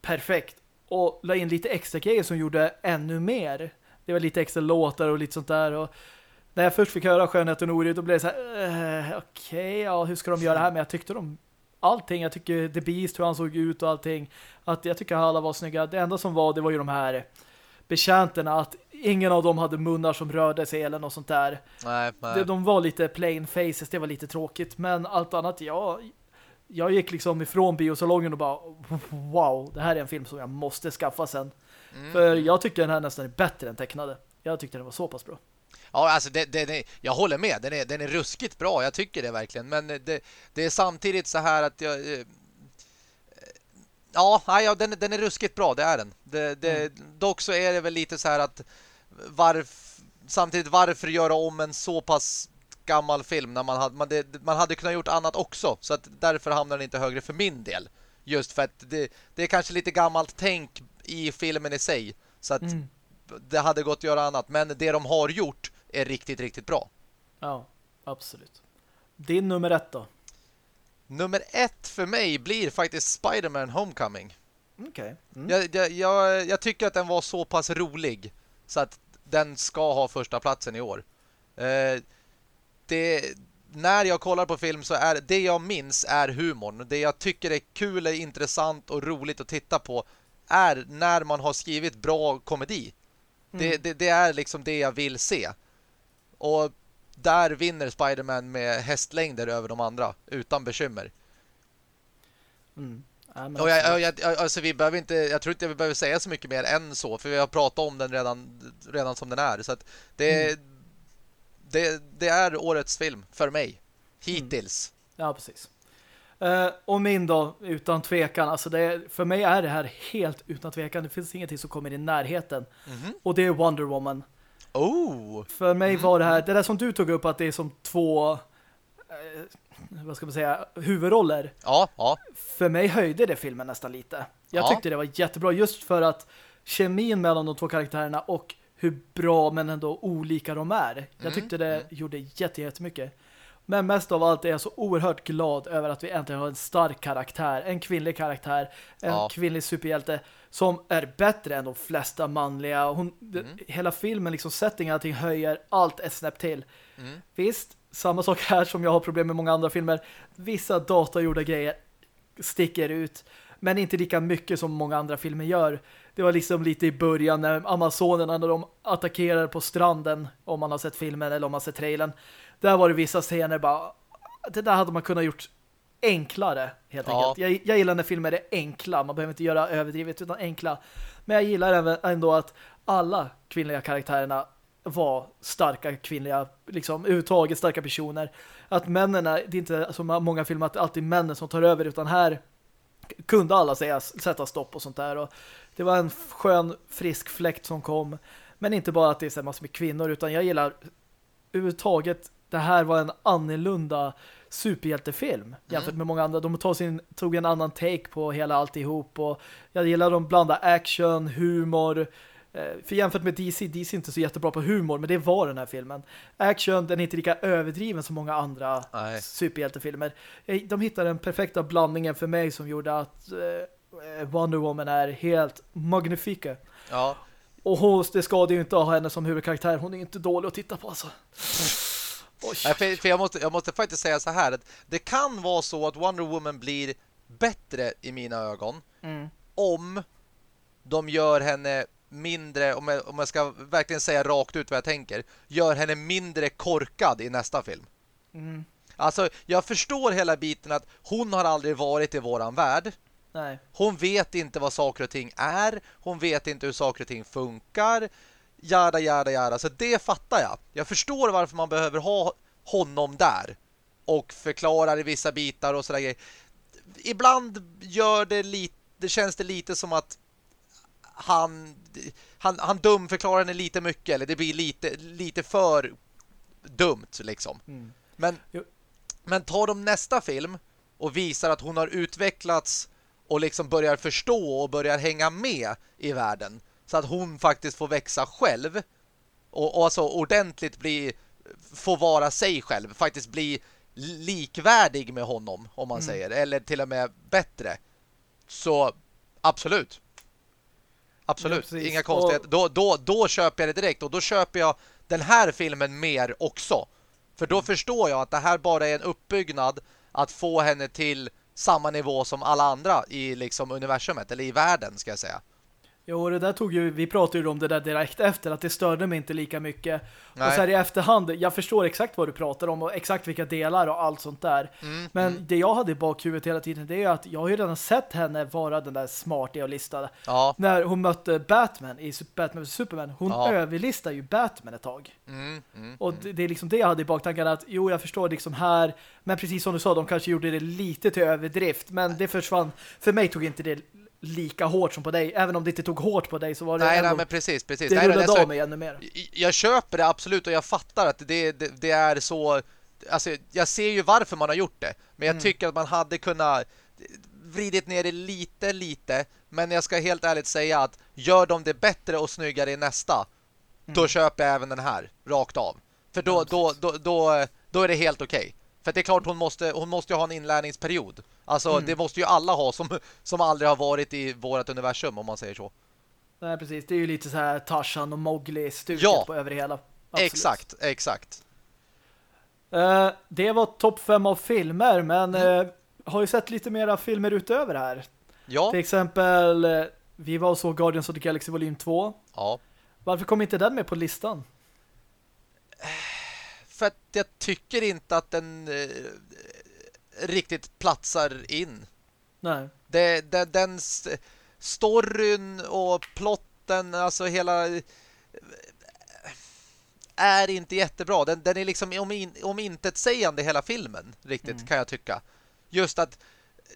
perfekt och la in lite extra grejer som gjorde ännu mer. Det var lite extra låtar och lite sånt där och när jag först fick höra Skönheten och Ori då blev det så här, eh, okej, okay, ja, hur ska de göra det här? Men jag tyckte de allting, jag tycker The Beast, hur han såg ut och allting, att jag tycker alla var snygga. Det enda som var, det var ju de här betjänterna, att ingen av dem hade munnar som rörde sig eller något sånt där. Nej, nej. De var lite plain faces, det var lite tråkigt, men allt annat, ja, jag gick liksom ifrån biosalongen och bara wow, det här är en film som jag måste skaffa sen. Mm. För jag tycker den här nästan är bättre än tecknade. Jag tyckte den var så pass bra. Ja, alltså det, det, det, jag håller med. Den är, den är ruskigt bra, jag tycker det verkligen. Men det, det är samtidigt så här att jag... Eh, ja, ja den, den är ruskigt bra, det är den. Mm. Dock så är det väl lite så här att varf, samtidigt varför göra om en så pass gammal film när man hade, man, det, man hade kunnat gjort annat också. Så att därför hamnar den inte högre för min del. Just för att det, det är kanske lite gammalt tänk i filmen i sig. Så att mm. det hade gått att göra annat. Men det de har gjort är riktigt, riktigt bra. Ja, absolut. Din nummer ett då? Nummer ett för mig blir faktiskt Spider-Man Homecoming. Okej. Okay. Mm. Jag, jag, jag, jag, tycker att den var så pass rolig så att den ska ha första platsen i år. Eh, det, när jag kollar på film så är det jag minns är humorn. Det jag tycker är kul, är intressant och roligt att titta på är när man har skrivit bra komedi. Mm. Det, det, det, är liksom det jag vill se. Och där vinner Spiderman med hästlängder över de andra, utan bekymmer. Mm. och jag, jag, jag, alltså vi behöver inte, jag tror inte vi behöver säga så mycket mer än så, för vi har pratat om den redan, redan som den är. Så att det, mm det, det är årets film för mig. Hittills. Mm. Ja, precis. Uh, och min då, utan tvekan. Alltså det, för mig är det här helt utan tvekan. Det finns ingenting som kommer i närheten. Mm -hmm. Och det är Wonder Woman. Oh! För mig mm. var det här, det där som du tog upp att det är som två eh, vad ska man säga, huvudroller. Ja, ja. För mig höjde det filmen nästan lite. Jag ja. tyckte det var jättebra just för att kemin mellan de två karaktärerna och hur bra men ändå olika de är. Jag mm, tyckte det mm. gjorde jättemycket. Men mest av allt är jag så oerhört glad över att vi äntligen har en stark karaktär, en kvinnlig karaktär, en ja. kvinnlig superhjälte som är bättre än de flesta manliga. Hon, mm. Hela filmen, liksom settingen, allting höjer allt ett snäpp till. Mm. Visst, samma sak här som jag har problem med många andra filmer. Vissa datagjorda grejer sticker ut, men inte lika mycket som många andra filmer gör. Det var liksom lite i början när Amazonerna när de attackerar på stranden, om man har sett filmen eller om man har sett trailern. Där var det vissa scener bara, det där hade man kunnat gjort enklare helt ja. enkelt. Jag, jag gillar när filmer är enkla. Man behöver inte göra överdrivet utan enkla. Men jag gillar ändå att alla kvinnliga karaktärerna var starka kvinnliga, liksom överhuvudtaget starka personer. Att männen, det är inte som många filmer att det är alltid männen som tar över utan här kunde alla säga sätta stopp och sånt där. Och det var en skön, frisk fläkt som kom. Men inte bara att det är så massor med kvinnor utan jag gillar överhuvudtaget det här var en annorlunda superhjältefilm mm. jämfört med många andra. De tog, sin, tog en annan take på hela alltihop och jag gillar de blanda action, humor. Eh, för jämfört med DC, DC är inte så jättebra på humor, men det var den här filmen. Action, den är inte lika överdriven som många andra Nej. superhjältefilmer. Eh, de hittade den perfekta blandningen för mig som gjorde att eh, Wonder Woman är helt magnifika. Ja. Och hon, det skadar ju inte ha henne som huvudkaraktär. Hon är inte dålig att titta på alltså. Oj. För, för jag, måste, jag måste faktiskt säga så här att det kan vara så att Wonder Woman blir bättre i mina ögon mm. om de gör henne mindre, om jag, om jag ska verkligen säga rakt ut vad jag tänker, gör henne mindre korkad i nästa film. Mm. Alltså, jag förstår hela biten att hon har aldrig varit i våran värld. Nej. Hon vet inte vad saker och ting är. Hon vet inte hur saker och ting funkar jada, jada, jada. Så det fattar jag. Jag förstår varför man behöver ha honom där och förklarar i vissa bitar och sådär grejer. Ibland gör det lite, det känns det lite som att han, han, han dumförklarar henne lite mycket eller det blir lite, lite för dumt liksom. Mm. Men, men tar de nästa film och visar att hon har utvecklats och liksom börjar förstå och börjar hänga med i världen så att hon faktiskt får växa själv. Och, och alltså ordentligt bli få vara sig själv. Faktiskt bli likvärdig med honom, om man mm. säger. Eller till och med bättre. Så absolut. Absolut, ja, inga konstigheter. Och... Då, då, då köper jag det direkt. Och då köper jag den här filmen mer också. För då mm. förstår jag att det här bara är en uppbyggnad att få henne till samma nivå som alla andra i liksom universumet, eller i världen ska jag säga. Jo, det där tog ju, vi pratade ju om det där direkt efter, att det störde mig inte lika mycket. Nej. Och så här i efterhand, jag förstår exakt vad du pratar om och exakt vilka delar och allt sånt där. Mm, Men mm. det jag hade i bakhuvudet hela tiden, det är att jag har ju redan sett henne vara den där smarta och listade. Ja. När hon mötte Batman i Batman Superman, hon ja. överlistar ju Batman ett tag. Mm, mm och det, det, är liksom det jag hade i baktanken att, jo jag förstår liksom här, men precis som du sa, de kanske gjorde det lite till överdrift, men det försvann. För mig tog inte det lika hårt som på dig. Även om det inte tog hårt på dig så var det nej, ändå... Nej, men precis, precis. Det nej, rullade alltså, av mig ännu mer. Jag köper det absolut och jag fattar att det, det, det, är så... Alltså, jag ser ju varför man har gjort det. Men jag mm. tycker att man hade kunnat vridit ner det lite, lite. Men jag ska helt ärligt säga att gör de det bättre och snyggare i nästa, mm. då köper jag även den här, rakt av. För då, då, då, då, då är det helt okej. Okay. För det är klart hon måste, hon måste ju ha en inlärningsperiod. Alltså mm. det måste ju alla ha som, som aldrig har varit i vårt universum om man säger så. Nej precis, det är ju lite så här Tarzan och Mowgli-stuket ja. på över hela. Absolut. Exakt, exakt. Uh, det var topp fem av filmer, men mm. uh, har ju sett lite mera filmer utöver här. Ja. Till exempel, uh, vi var och såg Guardians of the Galaxy volym 2. Ja. Varför kom inte den med på listan? För att jag tycker inte att den riktigt platsar in. Nej. Det, det, den storyn och plotten, alltså hela är inte jättebra. Den, den är liksom om, in, om intet sägande hela filmen, riktigt, mm. kan jag tycka. just att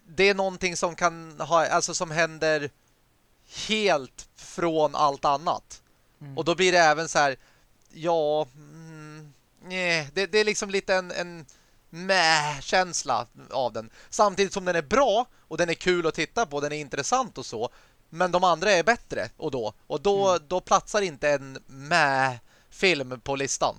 det är någonting som kan ha, alltså som händer helt från allt annat. Mm. Och då blir det även så här, ja, nej, det, det, är liksom lite en, en mäh-känsla av den. Samtidigt som den är bra och den är kul att titta på, den är intressant och så. Men de andra är bättre och då. Och då, mm. då platsar inte en mäh-film på listan.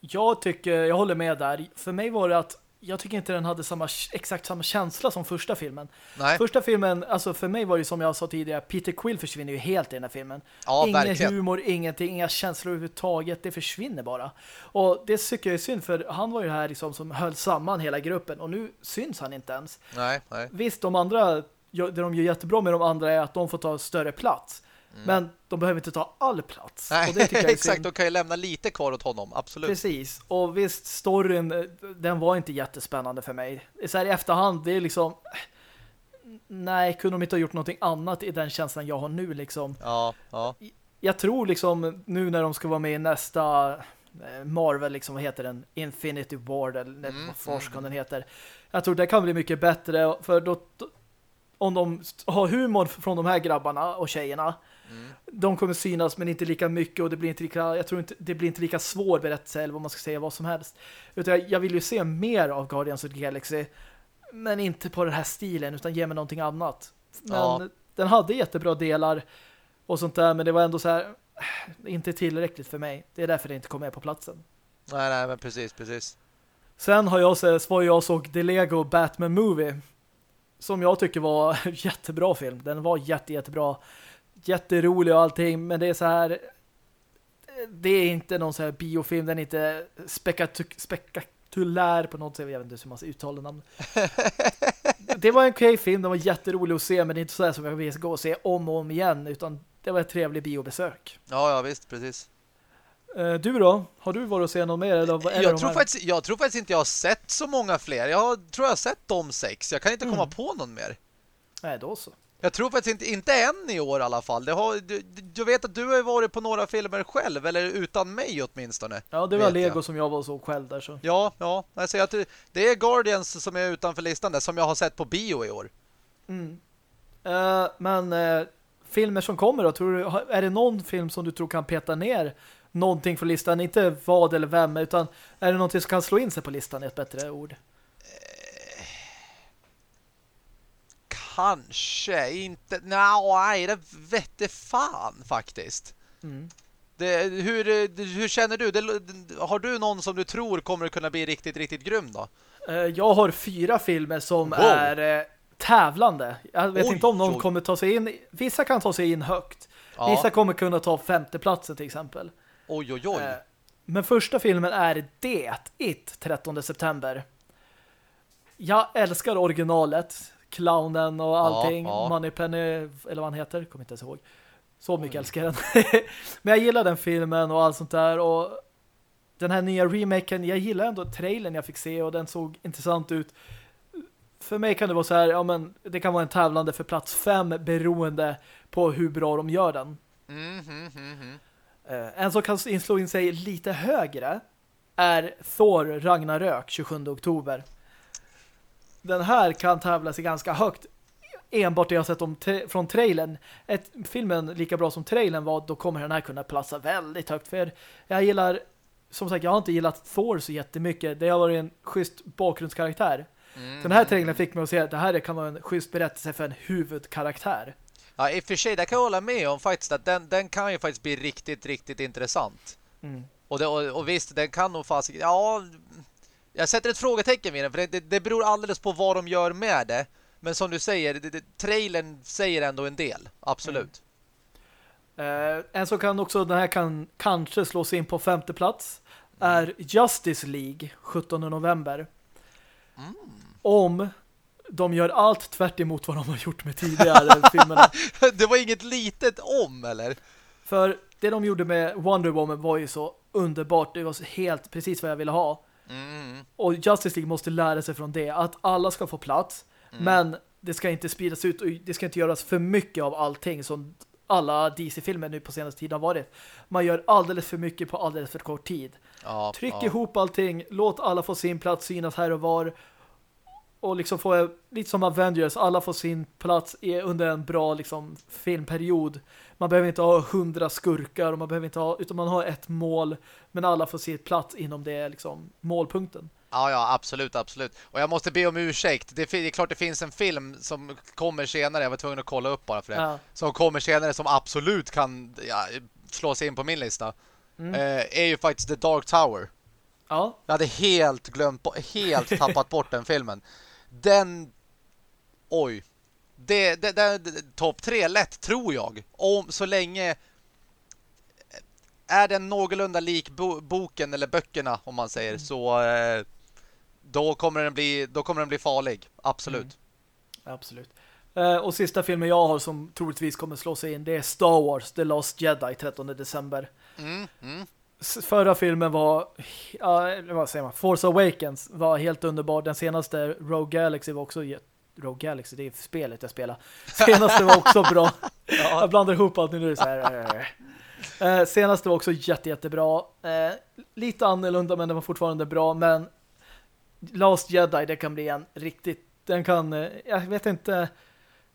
Jag tycker, jag håller med där. För mig var det att jag tycker inte den hade samma, exakt samma känsla som första filmen. Nej. Första filmen, alltså för mig var det som jag sa tidigare, Peter Quill försvinner ju helt i den här filmen. Ja, Ingen verkligen. humor, ingenting, inga känslor överhuvudtaget, det försvinner bara. Och det tycker jag är synd, för han var ju här liksom som höll samman hela gruppen, och nu syns han inte ens. Nej, nej. Visst, de andra, det de gör jättebra med de andra är att de får ta större plats. Mm. Men de behöver inte ta all plats. Nej, exakt. De kan ju lämna lite kvar åt honom, absolut. Precis. Och visst, storyn, eh, den var inte jättespännande för mig. Så här i efterhand, det är liksom... Nej, kunde de inte ha gjort någonting annat i den känslan jag har nu liksom. Ja, ja. Jag tror liksom, nu när de ska vara med i nästa eh, Marvel, liksom, vad heter den? Infinity War, eller mm, vad forskaren mm. den heter. Jag tror det kan bli mycket bättre, för då om de har humor från de här grabbarna och tjejerna Mm. De kommer synas men inte lika mycket och det blir inte lika, jag tror inte det blir inte lika svår berättelse eller vad man ska säga, vad som helst. Utan jag vill ju se mer av Guardians of the Galaxy men inte på den här stilen utan ge mig någonting annat. Men ja. den hade jättebra delar och sånt där men det var ändå så här äh, inte tillräckligt för mig. Det är därför det inte kom med på platsen. Nej, nej, men precis, precis. Sen har jag sett vad jag såg The Lego Batman Movie som jag tycker var jättebra film. Den var jätte, jättebra jätterolig och allting, men det är så här det är inte någon så här biofilm, den är inte spektakulär på något sätt, jag vet inte hur man ska uttala namn. det var en okej film, den var jätterolig att se, men det är inte så här som jag vill gå och se om och om igen, utan det var ett trevligt biobesök. Ja, ja, visst, precis. Eh, du då? Har du varit och sett någon mer? Eller jag, tror faktiskt, jag tror faktiskt inte jag har sett så många fler. Jag tror jag har sett de sex. Jag kan inte komma mm. på någon mer. Nej, då så. Jag tror faktiskt inte, inte än i år i alla fall. Har, du, du vet att du har varit på några filmer själv, eller utan mig åtminstone. Ja, det var Lego jag. som jag var så själv där. Så. Ja, ja. Alltså, jag, det är Guardians som är utanför listan där, som jag har sett på bio i år. Mm. Uh, men uh, filmer som kommer då, tror du, är det någon film som du tror kan peta ner någonting från listan? Inte vad eller vem, utan är det någonting som kan slå in sig på listan ett bättre ord? Kanske inte. Nej, det vette fan faktiskt. Mm. Det, hur, hur känner du? Det, har du någon som du tror kommer kunna bli riktigt, riktigt grym då? Eh, jag har fyra filmer som wow. är eh, tävlande. Jag vet oj, inte om någon oj. kommer ta sig in. Vissa kan ta sig in högt. Ja. Vissa kommer kunna ta femteplatsen till exempel. Oj, oj, oj. Eh, men första filmen är Det, It, 13 september. Jag älskar originalet clownen och allting. Ja, ja. Moneypenny, eller vad han heter, kommer inte ens ihåg. Så mycket Oj. älskar den. Men jag gillar den filmen och allt sånt där. Och den här nya remaken, jag gillar ändå trailern jag fick se och den såg intressant ut. För mig kan det vara så här, ja men det kan vara en tävlande för plats fem beroende på hur bra de gör den. Mm, mm, mm, en som kan inslå in sig lite högre är Thor Ragnarök 27 oktober den här kan tävla sig ganska högt enbart det jag sett om från trailern. Ett, filmen lika bra som trailern var, då kommer den här kunna platsa väldigt högt. För jag gillar, som sagt, jag har inte gillat Thor så jättemycket. Det har varit en schysst bakgrundskaraktär. Mm. Den här trailern fick mig att se att det här kan vara en schysst berättelse för en huvudkaraktär. Ja, i och för sig, det kan jag hålla med om faktiskt att den, den kan ju faktiskt bli riktigt, riktigt intressant. Mm. Och, det, och, och, visst, den kan nog fast... Ja, jag sätter ett frågetecken vid den för det, det, det beror alldeles på vad de gör med det. Men som du säger, det, det, trailern säger ändå en del. Absolut. Mm. Uh, en som kan också, den här kan kanske slås in på femte plats är Justice League 17 november. Mm. Om de gör allt tvärt emot vad de har gjort med tidigare filmerna. Det var inget litet om, eller? För det de gjorde med Wonder Woman var ju så underbart. Det var helt precis vad jag ville ha. Mm. Och Justice League måste lära sig från det. Att alla ska få plats. Mm. Men det ska inte spridas ut och det ska inte göras för mycket av allting som alla DC-filmer nu på senaste tiden har varit. Man gör alldeles för mycket på alldeles för kort tid. Ja, Tryck ja. ihop allting, låt alla få sin plats synas här och var. Och liksom få lite som Avengers, alla får sin plats under en bra liksom filmperiod. Man behöver inte ha hundra skurkar och man behöver inte ha, utan man har ett mål men alla får sin plats inom det liksom målpunkten. Ja, ja, absolut, absolut. Och jag måste be om ursäkt. Det är, klart det finns en film som kommer senare, jag var tvungen att kolla upp bara för det, ja. som kommer senare som absolut kan ja, slå sig in på min lista. Mm. Eh, är ju faktiskt The Dark Tower. Ja. Jag hade helt glömt, helt tappat bort den filmen. Den, oj. Det, det, det, det topp tre lätt, tror jag. Om så länge är den någorlunda lik bo boken eller böckerna, om man säger, mm. så eh, då kommer den bli då kommer den bli farlig. Absolut. Mm. Absolut. Eh, och sista filmen jag har som troligtvis kommer slå sig in det är Star Wars The Lost Jedi 13 december. Mm. Mm. Förra filmen var ja, vad säger man? Force Awakens var helt underbar. Den senaste Rogue Galaxy var också Rogue Galaxy, det är spelet jag spelar. Senaste var också bra. ja. Jag blandar ihop allt nu så här. Eh, senaste var också jätte, jättebra. Eh, lite annorlunda men den var fortfarande bra. Men Last Jedi, det kan bli en riktigt... Den kan, eh, jag vet inte...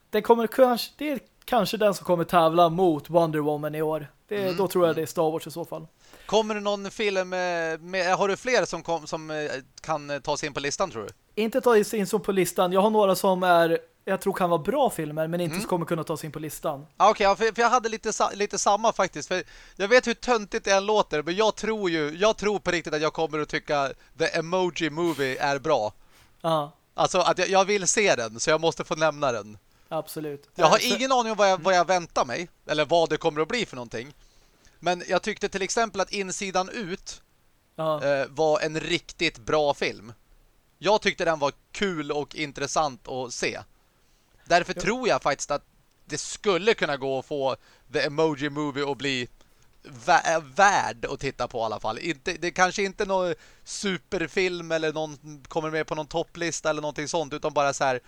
Den kommer kanske... Det är kanske den som kommer tävla mot Wonder Woman i år. Det, mm. Då tror jag det är Star Wars i så fall. Kommer det någon film med, med har du fler som, kom, som eh, kan ta sig in på listan tror du? Inte ta sig in som på listan. Jag har några som är jag tror kan vara bra filmer men inte mm. kommer kunna ta sig in på listan. Okej, okay, för, för, jag hade lite, lite samma faktiskt. För jag vet hur töntigt det än låter men jag tror ju, jag tror på riktigt att jag kommer att tycka The Emoji Movie är bra. Ja. Alltså att jag, jag, vill se den så jag måste få nämna den. Absolut. Jag har ingen aning om vad jag, vad jag väntar mig eller vad det kommer att bli för någonting. Men jag tyckte till exempel att Insidan ut eh, var en riktigt bra film. Jag tyckte den var kul och intressant att se. Därför ja. tror jag faktiskt att det skulle kunna gå att få The Emoji Movie att bli värd att titta på i alla fall. Inte, det är kanske inte någon superfilm eller någon kommer med på någon topplista eller någonting sånt utan bara så här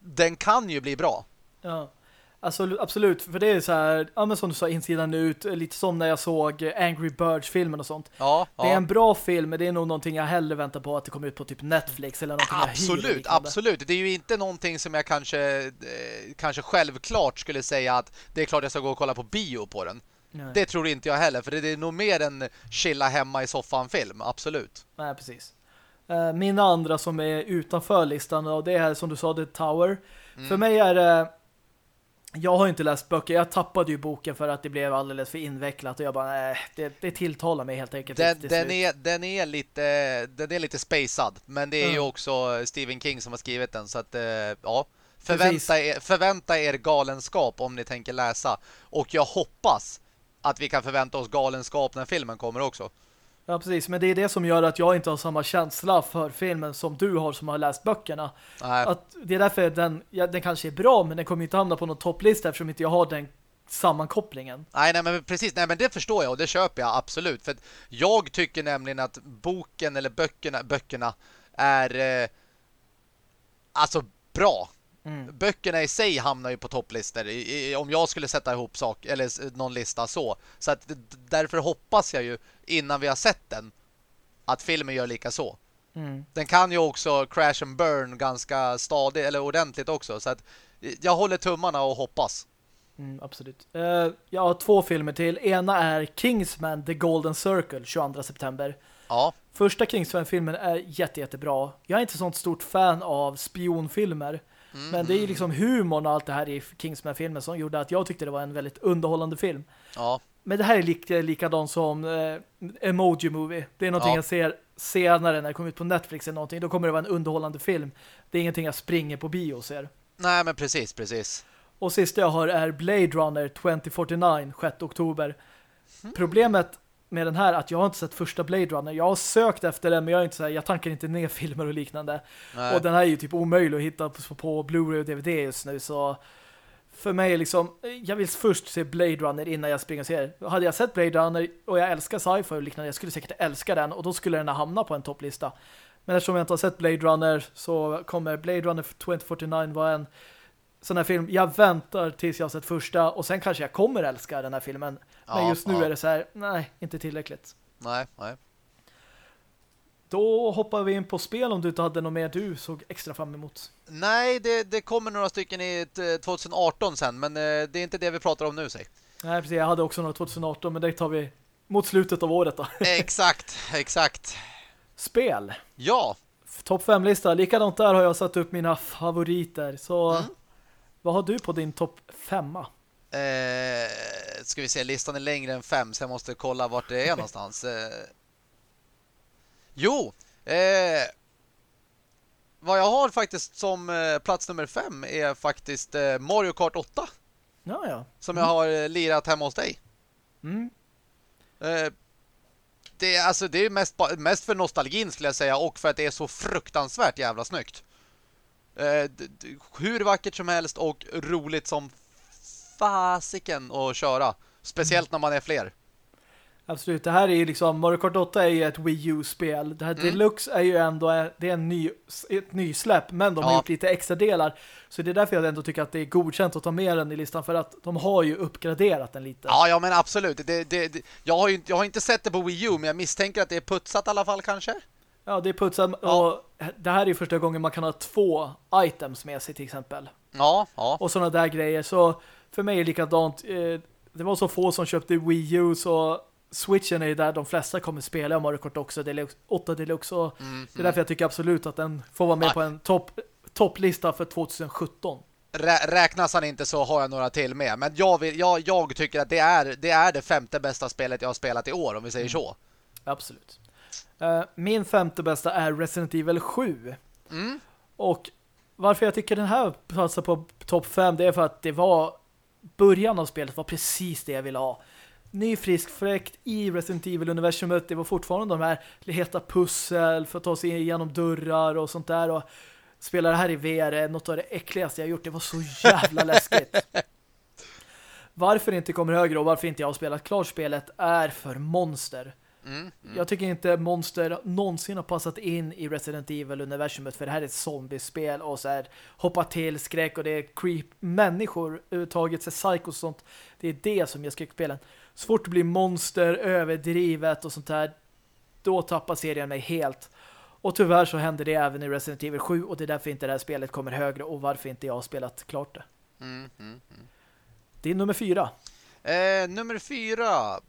den kan ju bli bra. Ja. Alltså, absolut, för det är så här, ja, men som du sa, insidan ut, lite som när jag såg Angry Birds-filmen och sånt. Ja, det är en bra film, men det är nog någonting jag hellre väntar på att det kommer ut på typ Netflix eller någonting Absolut, absolut. Det är ju inte någonting som jag kanske, eh, kanske självklart skulle säga att det är klart jag ska gå och kolla på bio på den. Nej. Det tror inte jag heller, för det är nog mer en chilla hemma i soffan-film, absolut. Nej, precis. Uh, mina andra som är utanför listan, och det är som du sa, The Tower. Mm. För mig är det jag har inte läst böcker. Jag tappade ju boken för att det blev alldeles för invecklat och jag bara, nej, det, det tilltalar mig helt enkelt. Den, den är, den, är lite, den är lite spacad, men det är mm. ju också Stephen King som har skrivit den, så att, eh, ja. Förvänta er, förvänta er galenskap om ni tänker läsa. Och jag hoppas att vi kan förvänta oss galenskap när filmen kommer också. Ja, precis. Men det är det som gör att jag inte har samma känsla för filmen som du har som har läst böckerna. Nej. Att det är därför den, ja, den kanske är bra, men den kommer inte hamna på någon topplista eftersom inte jag har den sammankopplingen. Nej, nej, men precis. Nej, men det förstår jag och det köper jag absolut. För jag tycker nämligen att boken eller böckerna, böckerna är eh, alltså bra. Mm. Böckerna i sig hamnar ju på topplistor i, i, om jag skulle sätta ihop sak eller någon lista så. Så att därför hoppas jag ju innan vi har sett den att filmen gör lika så. Mm. Den kan ju också crash and burn ganska stadigt eller ordentligt också så att jag håller tummarna och hoppas. Mm, absolut. Uh, jag har två filmer till. Ena är Kingsman The Golden Circle 22 september. Ja. Första Kingsman-filmen är jätte, jättebra. Jag är inte sånt stort fan av spionfilmer. Mm. Men det är ju liksom humorn och allt det här i Kingsman-filmen som gjorde att jag tyckte det var en väldigt underhållande film. Ja. Men det här är lika, likadant som eh, Emoji Movie. Det är någonting ja. jag ser senare när det kommer ut på Netflix eller någonting. Då kommer det vara en underhållande film. Det är ingenting jag springer på bio och ser. Nej, men precis, precis. Och sista jag har är Blade Runner 2049, 6 oktober. Mm. Problemet med den här att jag har inte sett första Blade Runner. Jag har sökt efter den men jag är inte så här, jag tankar inte ner filmer och liknande. Nej. Och den här är ju typ omöjlig att hitta på, på Blu-ray och DVD just nu så för mig är liksom, jag vill först se Blade Runner innan jag springer och ser. Hade jag sett Blade Runner och jag älskar sci-fi och liknande, jag skulle säkert älska den och då skulle den hamna på en topplista. Men eftersom jag inte har sett Blade Runner så kommer Blade Runner 2049 vara en sån här film. Jag väntar tills jag har sett första och sen kanske jag kommer älska den här filmen. Men ja, just nu ja. är det så här, nej, inte tillräckligt. Nej, nej. Då hoppar vi in på spel om du inte hade något mer du såg extra fram emot. Nej, det, det kommer några stycken i 2018 sen, men eh, det är inte det vi pratar om nu, säg. Nej, precis. Jag hade också några 2018, men det tar vi mot slutet av året då. exakt, exakt. Spel. Ja. Topp 5-lista. Likadant där har jag satt upp mina favoriter. Så mm. Vad har du på din topp 5? Eh, ska vi se, listan är längre än 5 så jag måste kolla vart det är någonstans. Eh, jo, eh, vad jag har faktiskt som eh, plats nummer 5 är faktiskt eh, Mario Kart 8. Ja, ja. Som jag har eh, lirat hemma hos dig. Mm. Eh, det, är, alltså, det är mest, mest för nostalgin skulle jag säga och för att det är så fruktansvärt jävla snyggt. Eh, hur vackert som helst och roligt som fasiken att köra. Speciellt när man är fler. Absolut, det här är ju liksom Mario Kart 8 är ju ett Wii U-spel. Det här mm. Deluxe är ju ändå det är en ny, ett nysläpp, men de ja. har gjort lite extra delar. Så det är därför jag ändå tycker att det är godkänt att ta med den i listan för att de har ju uppgraderat den lite. Ja, ja men absolut. Det, det, det, jag, har ju, jag har inte sett det på Wii U, men jag misstänker att det är putsat i alla fall kanske. Ja, det är putsat ja. och det här är ju första gången man kan ha två items med sig till exempel. Ja, ja. Och sådana där grejer. Så för mig är det likadant. Eh, det var så få som köpte Wii U så Switchen är ju där de flesta kommer spela Mario Kart också, Deluxe, 8 Deluxe och mm, det är därför jag tycker absolut att den får vara med ah. på en topp topplista för 2017. Rä räknas han inte så har jag några till med. Men jag, vill, jag, jag tycker att det är, det är det femte bästa spelet jag har spelat i år, om vi säger mm. så. Absolut. Uh, min femte bästa är Resident Evil 7. Mm. Och varför jag tycker den här passar på topp 5 det är för att det var början av spelet var precis det jag ville ha ny frisk fläkt i Resident Evil-universumet. Det var fortfarande de här heta pussel för att ta sig igenom dörrar och sånt där. Och spela det här i VR är något av det äckligaste jag gjort. Det var så jävla läskigt. Varför det inte kommer högre och varför inte jag har spelat klart spelet är för monster. Mm, mm. Jag tycker inte monster någonsin har passat in i Resident Evil-universumet för det här är ett zombiespel och så här hoppa till skräck och det är creep människor överhuvudtaget, så psycho och sånt. Det är det som jag skräckspelen. Så fort det blir monster, överdrivet och sånt där då tappar serien mig helt. Och tyvärr så händer det även i Resident Evil 7 och det är därför inte det här spelet kommer högre och varför inte jag har spelat klart det. Mm, mm. Det är nummer fyra. Eh, nummer fyra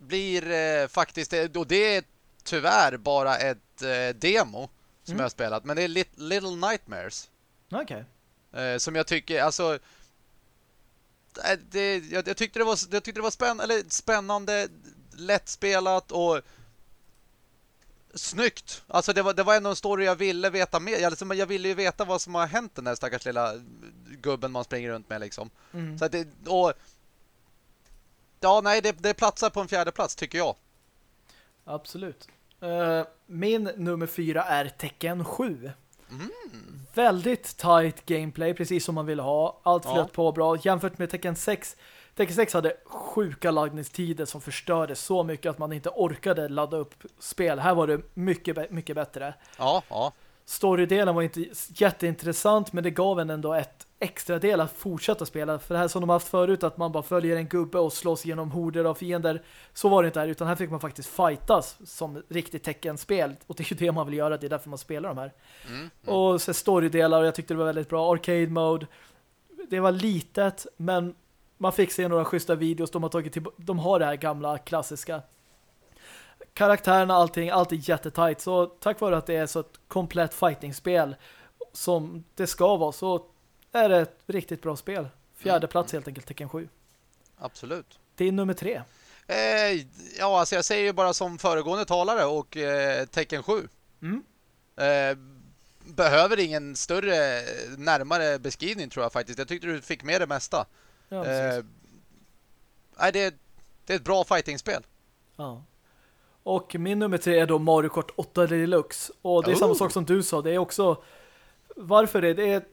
blir eh, faktiskt, eh, och det är tyvärr bara ett eh, demo som mm. jag har spelat, men det är Little Nightmares. Okej. Okay. Eh, som jag tycker, alltså eh, det, jag, jag, tyckte det var, jag tyckte det var spänn, eller spännande, lättspelat och snyggt. Alltså det var, det var ändå en story jag ville veta mer. Jag, jag ville ju veta vad som har hänt den där stackars lilla gubben man springer runt med liksom. Mm. Så det, och Ja, nej, det, det platsar på en fjärde plats tycker jag. Absolut. Uh, min nummer fyra är Tekken 7. Mm. Väldigt tight gameplay, precis som man vill ha. Allt flöt ja. på bra. Jämfört med Tekken 6. Tekken 6 hade sjuka laddningstider som förstörde så mycket att man inte orkade ladda upp spel. Här var det mycket, mycket bättre. Ja, ja. Storydelen var inte jätteintressant men det gav en ändå ett extra del att fortsätta spela. För det här som de haft förut att man bara följer en gubbe och slåss genom horder av fiender. Så var det inte här utan här fick man faktiskt fightas som riktigt teckenspel. Och det är ju det man vill göra, det är därför man spelar de här. Mm, mm. Och så storydelar och jag tyckte det var väldigt bra. Arcade mode. Det var litet men man fick se några schyssta videos. De har, tagit till, de har det här gamla klassiska karaktärerna, allting, allt är jättetajt. Så tack vare att det är så ett komplett fightingspel som det ska vara så är det ett riktigt bra spel. Fjärde mm. plats helt enkelt, Tekken 7. Absolut. Det är nummer tre. Eh, ja, alltså jag säger ju bara som föregående talare och eh, Tekken 7. Mm. Eh, behöver ingen större närmare beskrivning tror jag faktiskt. Jag tyckte du fick med det mesta. Ja, eh, nej, det, det är ett bra fightingspel. Ja. Och min nummer tre är då Mario Kart 8 Deluxe. Och det är oh. samma sak som du sa. Det är också... Varför är det?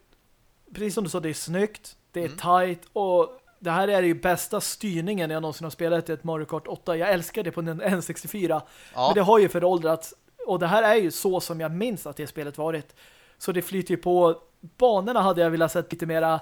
Precis som du sa, det är snyggt. Det är mm. tight. Och det här är ju bästa styrningen jag någonsin har spelat i ett Mario Kart 8. Jag älskar det på en N64. Ja. Men det har ju föråldrats. Och det här är ju så som jag minns att det spelet varit. Så det flyter ju på. Banorna hade jag velat sett lite mera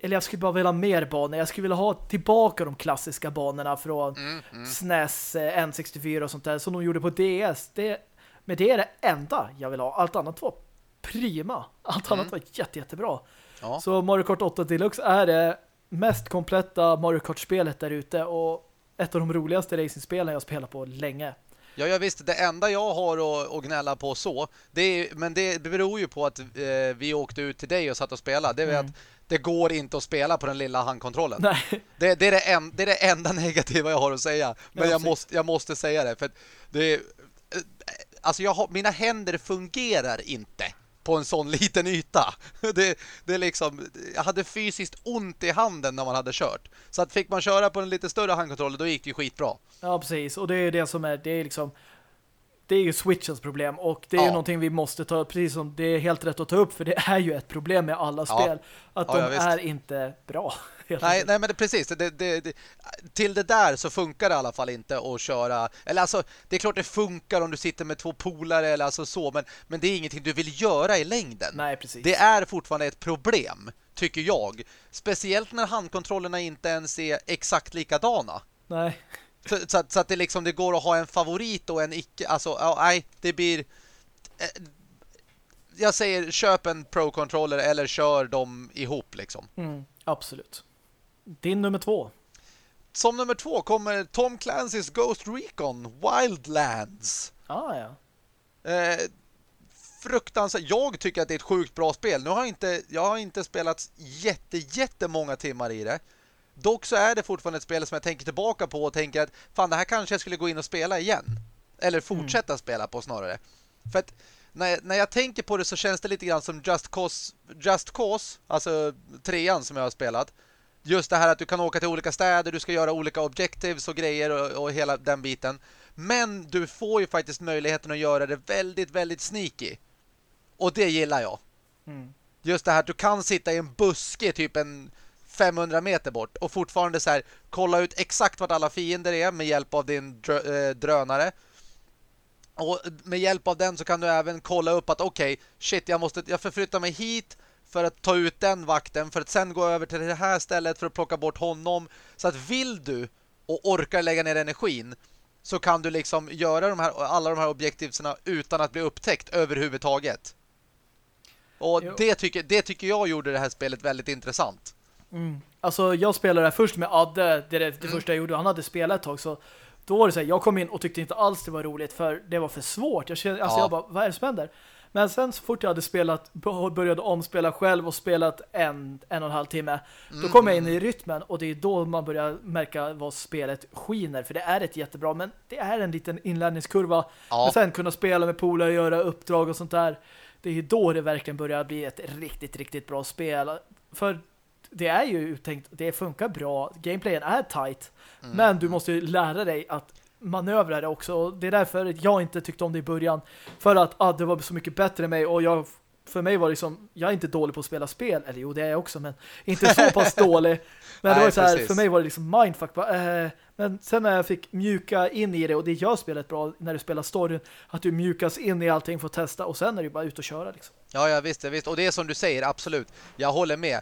eller jag skulle bara vilja ha mer banor. Jag skulle vilja ha tillbaka de klassiska banorna från Mm, mm. SNES, eh, N64 och sånt där som de gjorde på DS. Det, men det är det enda jag vill ha. Allt annat var prima. Allt annat var jätte, jättebra. Ja. Så Mario Kart 8 Deluxe är det mest kompletta Mario Kart-spelet där ute och ett av de roligaste racingspelen jag spelat på länge. Ja, jag visste. Det enda jag har att, att gnälla på så, det är, men det beror ju på att eh, vi åkte ut till dig och satt och spelade. Det är Mm. att det går inte att spela på den lilla handkontrollen. Nej, Det, det, är det, en, det är det enda negativa jag har att säga. Men Ja, jag, måste, jag måste säga det. För det är, eh, alltså jag har, mina händer fungerar inte på en sån liten yta. Det, det är liksom, jag hade fysiskt ont i handen när man hade kört. Så att fick man köra på en lite större handkontroll, då gick det ju skitbra. ja precis. Och det är det som är, det är liksom det är ju Switchens problem och det är ju Ja. någonting vi måste ta upp, precis som det är helt rätt att ta upp för det är ju ett problem med alla Ja. spel att Ja, de ja, visst. är inte bra. Helt Nej, nej men det, precis. Det, det, det, till det där så funkar det i alla fall inte att köra... Eller alltså, det är klart det funkar om du sitter med två polare eller alltså så, men, men det är ingenting du vill göra i längden. Nej, precis. Det är fortfarande ett problem, tycker jag. Speciellt när handkontrollerna inte ens är exakt likadana. Nej. Så, så, att, så att det liksom det går att ha en favorit och en icke... Alltså, ja, nej, det blir... eh, Jag säger köp en Pro-controller eller kör dem ihop liksom. Mm, absolut. Din nummer två. Som nummer två kommer Tom Clancy's Ghost Recon Wildlands. Ah, ja. Eh, fruktansvärt. Jag tycker att det är ett sjukt bra spel. Nu har jag inte, jag har inte spelat jätte, jättemånga timmar i det. Dock så är det fortfarande ett spel som jag tänker tillbaka på och tänker att fan, det här kanske jag skulle gå in och spela igen. Eller fortsätta spela på snarare. För att när jag, när jag tänker på det så känns det lite grann som Just Cause, Just Cause alltså trean som jag har spelat. Just det här att du kan åka till olika städer, du ska göra olika objectives och grejer och, och hela den biten. Men du får ju faktiskt möjligheten att göra det väldigt, väldigt sneaky. Och det gillar jag. Mm. Just det här att du kan sitta i en buske typ en 500 meter bort och fortfarande så här kolla ut exakt vart alla fiender är med hjälp av din drö eh, drönare. Och med hjälp av den så kan du även kolla upp att okej, shit, jag måste jag förflyttar mig hit för att ta ut den vakten för att sen gå över till det här stället för att plocka bort honom. Så att vill du och orkar lägga ner energin så kan du liksom göra de här, alla de här objektiverna utan att bli upptäckt överhuvudtaget. Och Jo. det tycker, det tycker jag gjorde det här spelet väldigt intressant. Mm. Alltså jag spelade det först med Adde, det det, det Mm. första jag gjorde. Han hade spelat ett tag så då var det så här, jag kom in och tyckte inte alls det var roligt för det var för svårt. Jag kände, alltså Ja. jag bara, vad är det som händer? Men sen så fort jag hade spelat, började omspela själv och spelat en, en och en halv timme, då kom jag in i rytmen och det är då man börjar märka vad spelet skiner. För det är ett jättebra, men det är en liten inlärningskurva. Ja. Men sen kunna spela med polare, göra uppdrag och sånt där. Det är då det verkligen börjar bli ett riktigt, riktigt bra spel. För det är ju uttänkt, det funkar bra. Gameplayen är tight. Mm. Men du måste ju lära dig att manövra det också. Och det är därför jag inte tyckte om det i början. För att ah, det var så mycket bättre än mig. Och jag, för mig var det liksom, jag är inte dålig på att spela spel. Eller jo, det är jag också, men inte så pass dålig. Men det Nej, var så här, för mig var det liksom mindfuck. Bara, eh, men sen när jag fick mjuka in i det, och det gör spelet bra när du spelar storyn, att du mjukas in i allting för att testa. Och sen är det bara ut och köra liksom. Ja, ja visst, visst. Och det är som du säger, absolut. Jag håller med.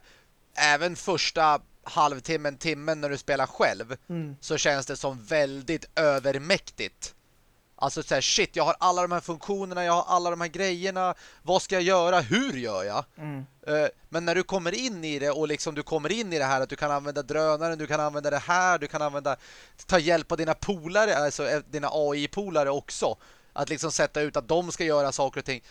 Även första halvtimmen, timmen när du spelar själv Mm. så känns det som väldigt övermäktigt. Alltså så här, shit, jag har alla de här funktionerna, jag har alla de här grejerna. Vad ska jag göra? Hur gör jag? Mm. Eh, Men när du kommer in i det och liksom du kommer in i det här att du kan använda drönaren, du kan använda det här, du kan använda ta hjälp av dina polare, alltså eh, dina AI-polare också. Att liksom sätta ut att de ska göra saker och ting.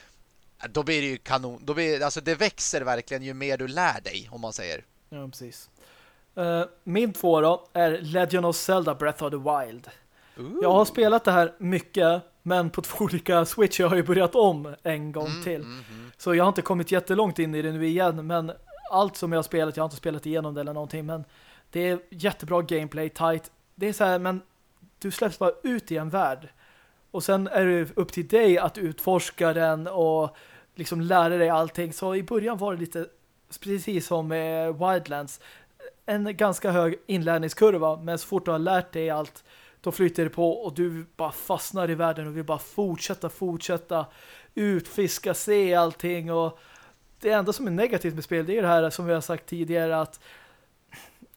Då blir det ju kanon. Då blir, alltså det växer verkligen ju mer du lär dig, om man säger. Ja, precis. Eh, min två då är Legend of Zelda Breath of the Wild. Jag har spelat det här mycket, men på två olika Switch. Jag har ju börjat om en gång Mm, till. Så jag har inte kommit jättelångt in i det nu igen, men allt som jag har spelat, jag har inte spelat igenom det eller någonting, men det är jättebra gameplay, tight. Det är så här, men du släpps bara ut i en värld. Och sen är det upp till dig att utforska den och liksom lära dig allting. Så i början var det lite precis som med Wildlands en ganska hög inlärningskurva, men så fort du har lärt dig allt då flyter det på och du bara fastnar i världen och vill bara fortsätta, fortsätta utfiska, se allting. Och det enda som är negativt med spel det är det här som vi har sagt tidigare att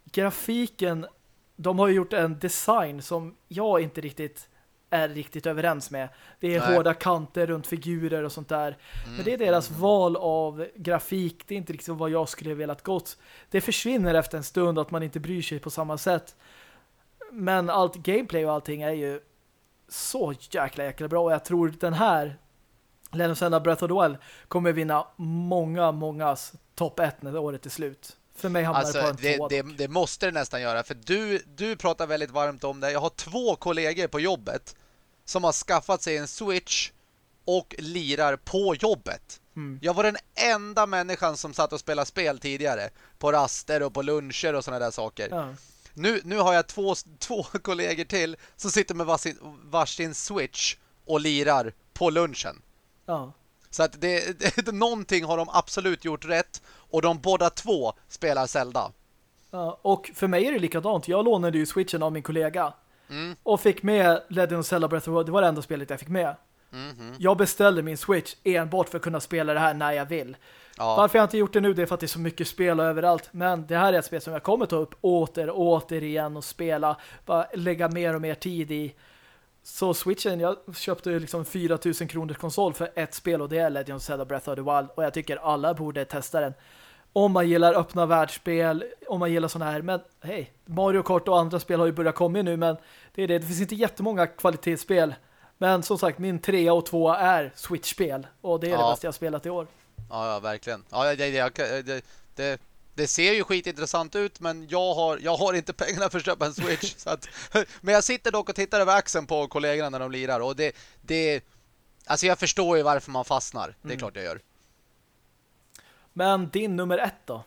grafiken de har gjort en design som jag inte riktigt är riktigt överens med. Det är Nej. hårda kanter runt figurer och sånt där. Mm. Men det är deras val av grafik. Det är inte riktigt vad jag skulle velat gått. Det försvinner efter en stund att man inte bryr sig på samma sätt. Men allt gameplay och allting är ju så jäkla jäkla bra. Och jag tror den här Zelda Breath of the Wild kommer vinna många, mångas topp 1 när året är slut. För mig hamnar alltså, det på en det, det, det, måste det nästan göra. För du, du pratar väldigt varmt om det. Jag har två kollegor på jobbet som har skaffat sig en Switch och lirar på jobbet. Mm. Jag var den enda människan som satt och spelade spel tidigare. På raster och på luncher och sådana där saker. Ja. Nu, nu har jag två, två kollegor till som sitter med varsin, varsin Switch och lirar på lunchen. Ja. Så att det, det, någonting har de absolut gjort rätt och de båda två spelar Zelda. Ja, och för mig är det likadant. Jag lånade ju Switchen av min kollega. Mm. Och fick med Legend of Zelda Breath of the Wild. Det var det enda spelet jag fick med. Mm -hmm. Jag beställde min Switch enbart för att kunna spela det här när jag vill. Ja. Varför jag inte gjort det nu det är för att det är så mycket spel överallt. Men det här är ett spel som jag kommer ta upp åter och återigen och spela. Bara lägga mer och mer tid i. Så Switchen, jag köpte liksom 4000 kronors konsol för ett spel och det är Legend of Zelda Breath of the Wild. Och jag tycker alla borde testa den. Om man gillar öppna världsspel, om man gillar sådana här. Men hej, Mario Kart och andra spel har ju börjat komma nu. Men det är det, det finns inte jättemånga kvalitetsspel. Men som sagt, min trea och tvåa är Switch-spel. Och det är ja. det bästa jag spelat i år. Ja, ja verkligen. Ja, det, det, det, det, ser ju skitintressant ut, men jag har, jag har inte pengarna för att köpa en Switch. så att, men jag sitter dock och tittar över axeln på kollegorna när de lirar. Och det, det... Alltså jag förstår ju varför man fastnar. Det är mm. klart jag gör. Men din nummer ett då?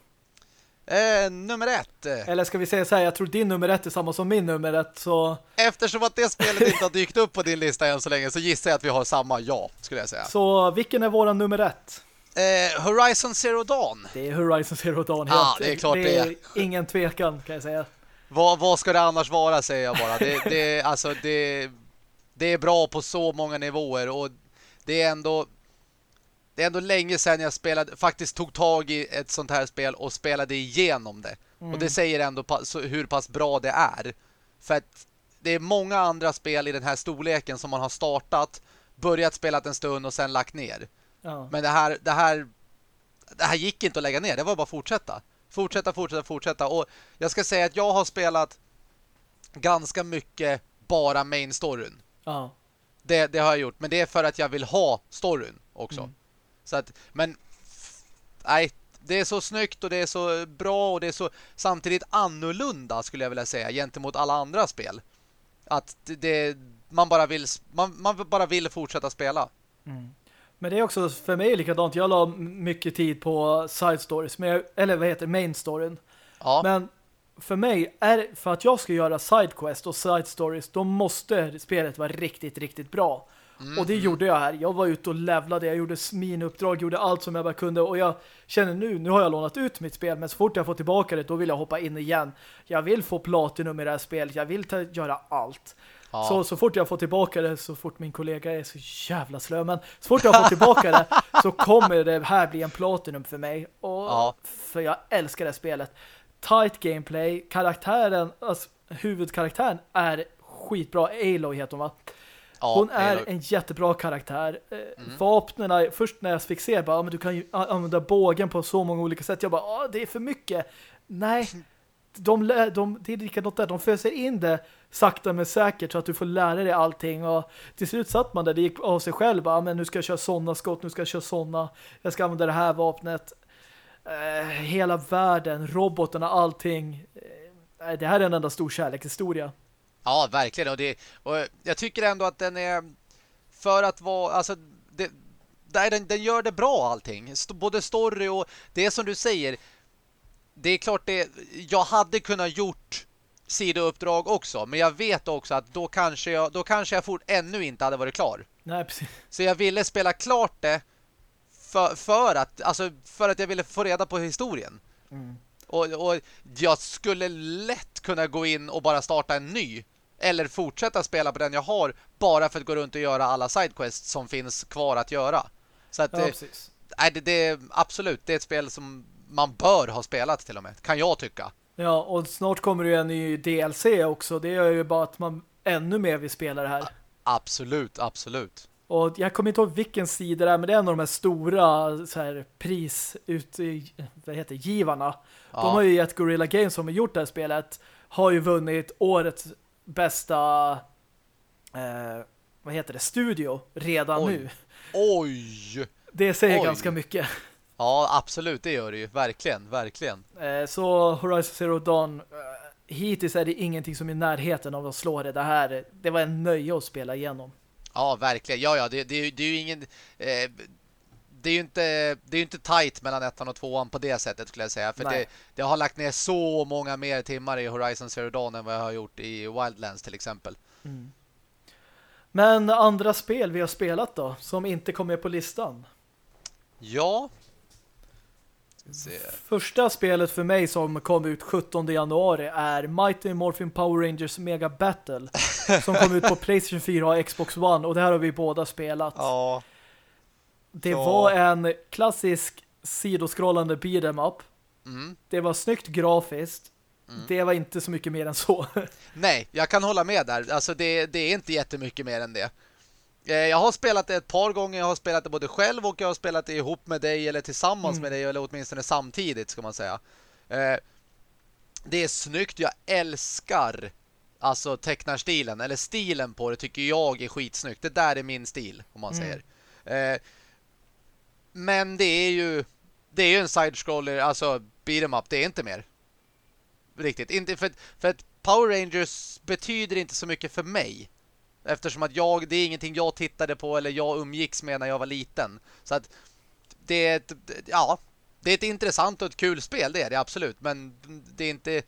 Eh, nummer ett. Eller ska vi säga så här, jag tror din nummer ett är samma som min nummer ett, så... Eftersom att det spelet inte har dykt upp på din lista än så länge så gissar jag att vi har samma ja, skulle jag säga. Så vilken är våran nummer ett? Eh, Horizon Zero Dawn. Det är Horizon Zero Dawn. Ja, ah, det är klart det är. Det är ingen tvekan, kan jag säga. Vad, vad ska det annars vara, säger jag bara. Det, det, alltså, det, det är bra på så många nivåer och det är ändå det är ändå länge sedan jag spelade, faktiskt tog tag i ett sånt här spel och spelade igenom det. Mm. Och det mm. säger ändå hur pass bra det är. För att det är många andra spel i den här storleken som man har startat, börjat spela en stund och sen lagt ner. Ja. Men det här, det här det här gick inte att lägga ner, det var bara att fortsätta. Fortsätta, fortsätta, fortsätta. Och jag ska säga att jag har spelat ganska mycket bara main storyn. Ja. Det, det har jag gjort, men det är för att jag vill ha storyn också. Mm. Så att, men nej, det är så snyggt och det är så bra och det är så samtidigt annorlunda skulle jag vilja säga gentemot alla andra spel. Att det man bara vill man, man bara vill fortsätta spela. Mm. Men det är också för mig likadant. Jag la mycket tid på side stories, men eller vad heter main storyn. Ja. Men för mig är för att jag ska göra side quest och side stories, då måste spelet vara riktigt riktigt bra. Mm. Och det gjorde jag här. Jag var ute och levlade, jag gjorde minuppdrag, gjorde allt som jag bara kunde. Och jag känner nu, nu har jag lånat ut mitt spel. Men så fort jag får tillbaka det, då vill jag hoppa in igen. Jag vill få platinum i det här spelet. Jag vill göra allt. Ja. Så, så fort jag får tillbaka det, så fort min kollega är så jävla slö, men så fort jag får tillbaka det så kommer det här bli en platinum för mig. Och, ja. För jag älskar det spelet. Tight gameplay, karaktären, alltså huvudkaraktären är skitbra. Aloy heter hon va? Ja, hon är en jättebra karaktär. Eh, mm. Vapnena, först när jag fick se, bara, men du kan ju använda bågen på så många olika sätt. Jag bara, det är för mycket. Nej, de, de, det är likadant där. De föser in det sakta men säkert så att du får lära dig allting. Och till slut satt man där, det gick av sig själv. Bara, men nu ska jag köra sådana skott, nu ska jag köra sådana. Jag ska använda det här vapnet. Eh, hela världen, robotarna, allting. Eh, det här är en enda stor kärlekshistoria. Ja, verkligen. Och, det, och jag tycker ändå att den är för att vara, alltså det, den, den gör det bra allting. Både story och det som du säger. Det är klart det, jag hade kunnat gjort sidouppdrag också. Men jag vet också att då kanske jag, då kanske jag fort ännu inte hade varit klar. Nej, precis. Så jag ville spela klart det för, för, att, alltså för att jag ville få reda på historien. Mm. Och, och jag skulle lätt kunna gå in och bara starta en ny eller fortsätta spela på den jag har bara för att gå runt och göra alla sidequests som finns kvar att göra. Så att, ja, nej, det, det absolut, det är ett spel som man bör ha spelat till och med, kan jag tycka. Ja, och snart kommer det ju en ny DLC också. Det gör ju bara att man ännu mer vill spela det här. Absolut, absolut. Och jag kommer inte ihåg vilken sida det är, men det är en av de här stora så här, pris ut, vad heter, givarna. Ja. De har ju gett Gorilla Games som har gjort det här spelet har ju vunnit årets bästa eh, vad heter det, studio redan Oj. nu. Oj! Det säger Oj. ganska mycket. Ja, absolut, det gör det ju. Verkligen, verkligen. Eh, så Horizon Zero Dawn eh, hittills är det ingenting som är i närheten av att slå det. Det här, det var en nöje att spela igenom. Ja, verkligen. Ja, ja, det, det, det är ju ingen... Eh, det är ju inte, det är inte tight mellan ettan och tvåan på det sättet skulle jag säga. För det, det, har lagt ner så många mer timmar i Horizon Zero Dawn än vad jag har gjort i Wildlands till exempel. Mm. Men andra spel vi har spelat då, som inte kom med på listan? Ja. Första spelet för mig som kom ut 17 januari är Mighty Morphin Power Rangers Mega Battle som kom ut på Playstation 4 och Xbox One och det här har vi båda spelat. Ja. Det ja. var en klassisk sidoskrollande beat'em up. Mm. Det var snyggt grafiskt. Mm. Det var inte så mycket mer än så. Nej, jag kan hålla med där. Alltså det, det är inte jättemycket mer än det. Eh, jag har spelat det ett par gånger. Jag har spelat det både själv och jag har spelat det ihop med dig eller tillsammans mm. med dig eller åtminstone samtidigt ska man säga. Eh, det är snyggt. Jag älskar alltså tecknarstilen eller stilen på det tycker jag är skitsnyggt. Det där är min stil om man mm. säger. Men det är ju det är ju en side-scroller, alltså beat em up, det är inte mer. Riktigt. Inte för, för att Power Rangers betyder inte så mycket för mig. Eftersom att jag, det är ingenting jag tittade på eller jag umgicks med när jag var liten. Så att det är ett, ja, det är ett intressant och ett kul spel, det är det absolut. Men det är inte,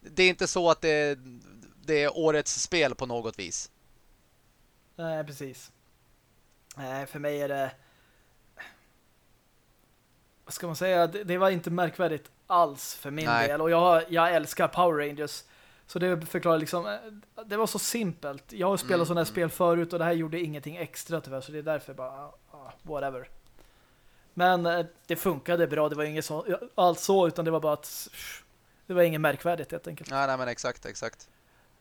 det är inte så att det, det är årets spel på något vis. Nej, precis. Nej, för mig är det vad ska man säga, det, det var inte märkvärdigt alls för min Nej. del. Och jag, jag älskar Power Rangers. Så det förklarar liksom, eh, det var så simpelt. Jag har spelat mm. sådana här spel förut och det här gjorde ingenting extra tyvärr. Så det är därför bara, uh, whatever. Men uh, det funkade bra, det var inget så, allt så, utan det var bara att det var inget märkvärdigt helt enkelt. Nej, nej men exakt, exakt.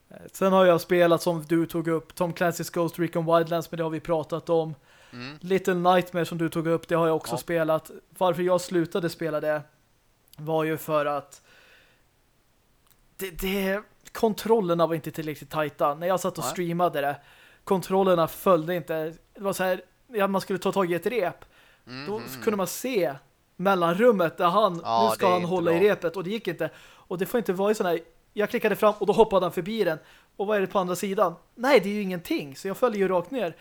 Eh, sen har jag spelat som du tog upp, Tom Clancy's Ghost Recon Wildlands, men det har vi pratat om. Mm. Little Nightmare som du tog upp, det har jag också ja. spelat. Varför jag slutade spela det var ju för att det, det kontrollerna var inte tillräckligt tajta. När jag satt och Nej. streamade det, kontrollerna följde inte. Det var så här, ja, man skulle ta tag i ett rep. Mm, då mm, kunde man se mellanrummet där han, ja, nu ska han hålla bra. i repet och det gick inte. Och det får inte vara sån här, jag klickade fram och då hoppade han förbi den. Och vad är det på andra sidan? Nej, det är ju ingenting. Så jag följer ju rakt ner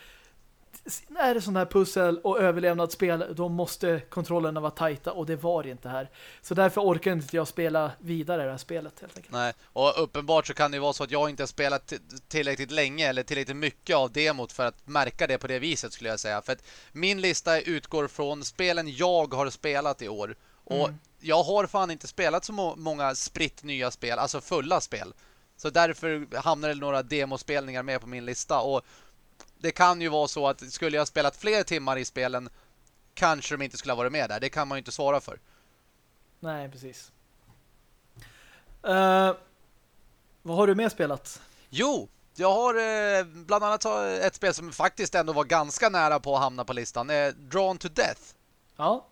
är det sån här pussel och överlevnadsspel då måste kontrollerna vara tajta och det var det inte här. Så därför orkar inte jag spela vidare det här spelet helt enkelt. Nej, och uppenbart så kan det vara så att jag inte har spelat tillräckligt länge eller tillräckligt mycket av demot för att märka det på det viset skulle jag säga. För att min lista utgår från spelen jag har spelat i år. Och mm. jag har fan inte spelat så må många spritt nya spel, alltså fulla spel. Så därför hamnar det några demospelningar med på min lista och det kan ju vara så att skulle jag spelat fler timmar i spelen kanske de inte skulle ha varit med där. Det kan man ju inte svara för. Nej, precis. Uh, vad har du mer spelat? Jo, jag har eh, bland annat ett spel som faktiskt ändå var ganska nära på att hamna på listan. Eh, Drawn to Death. Ja.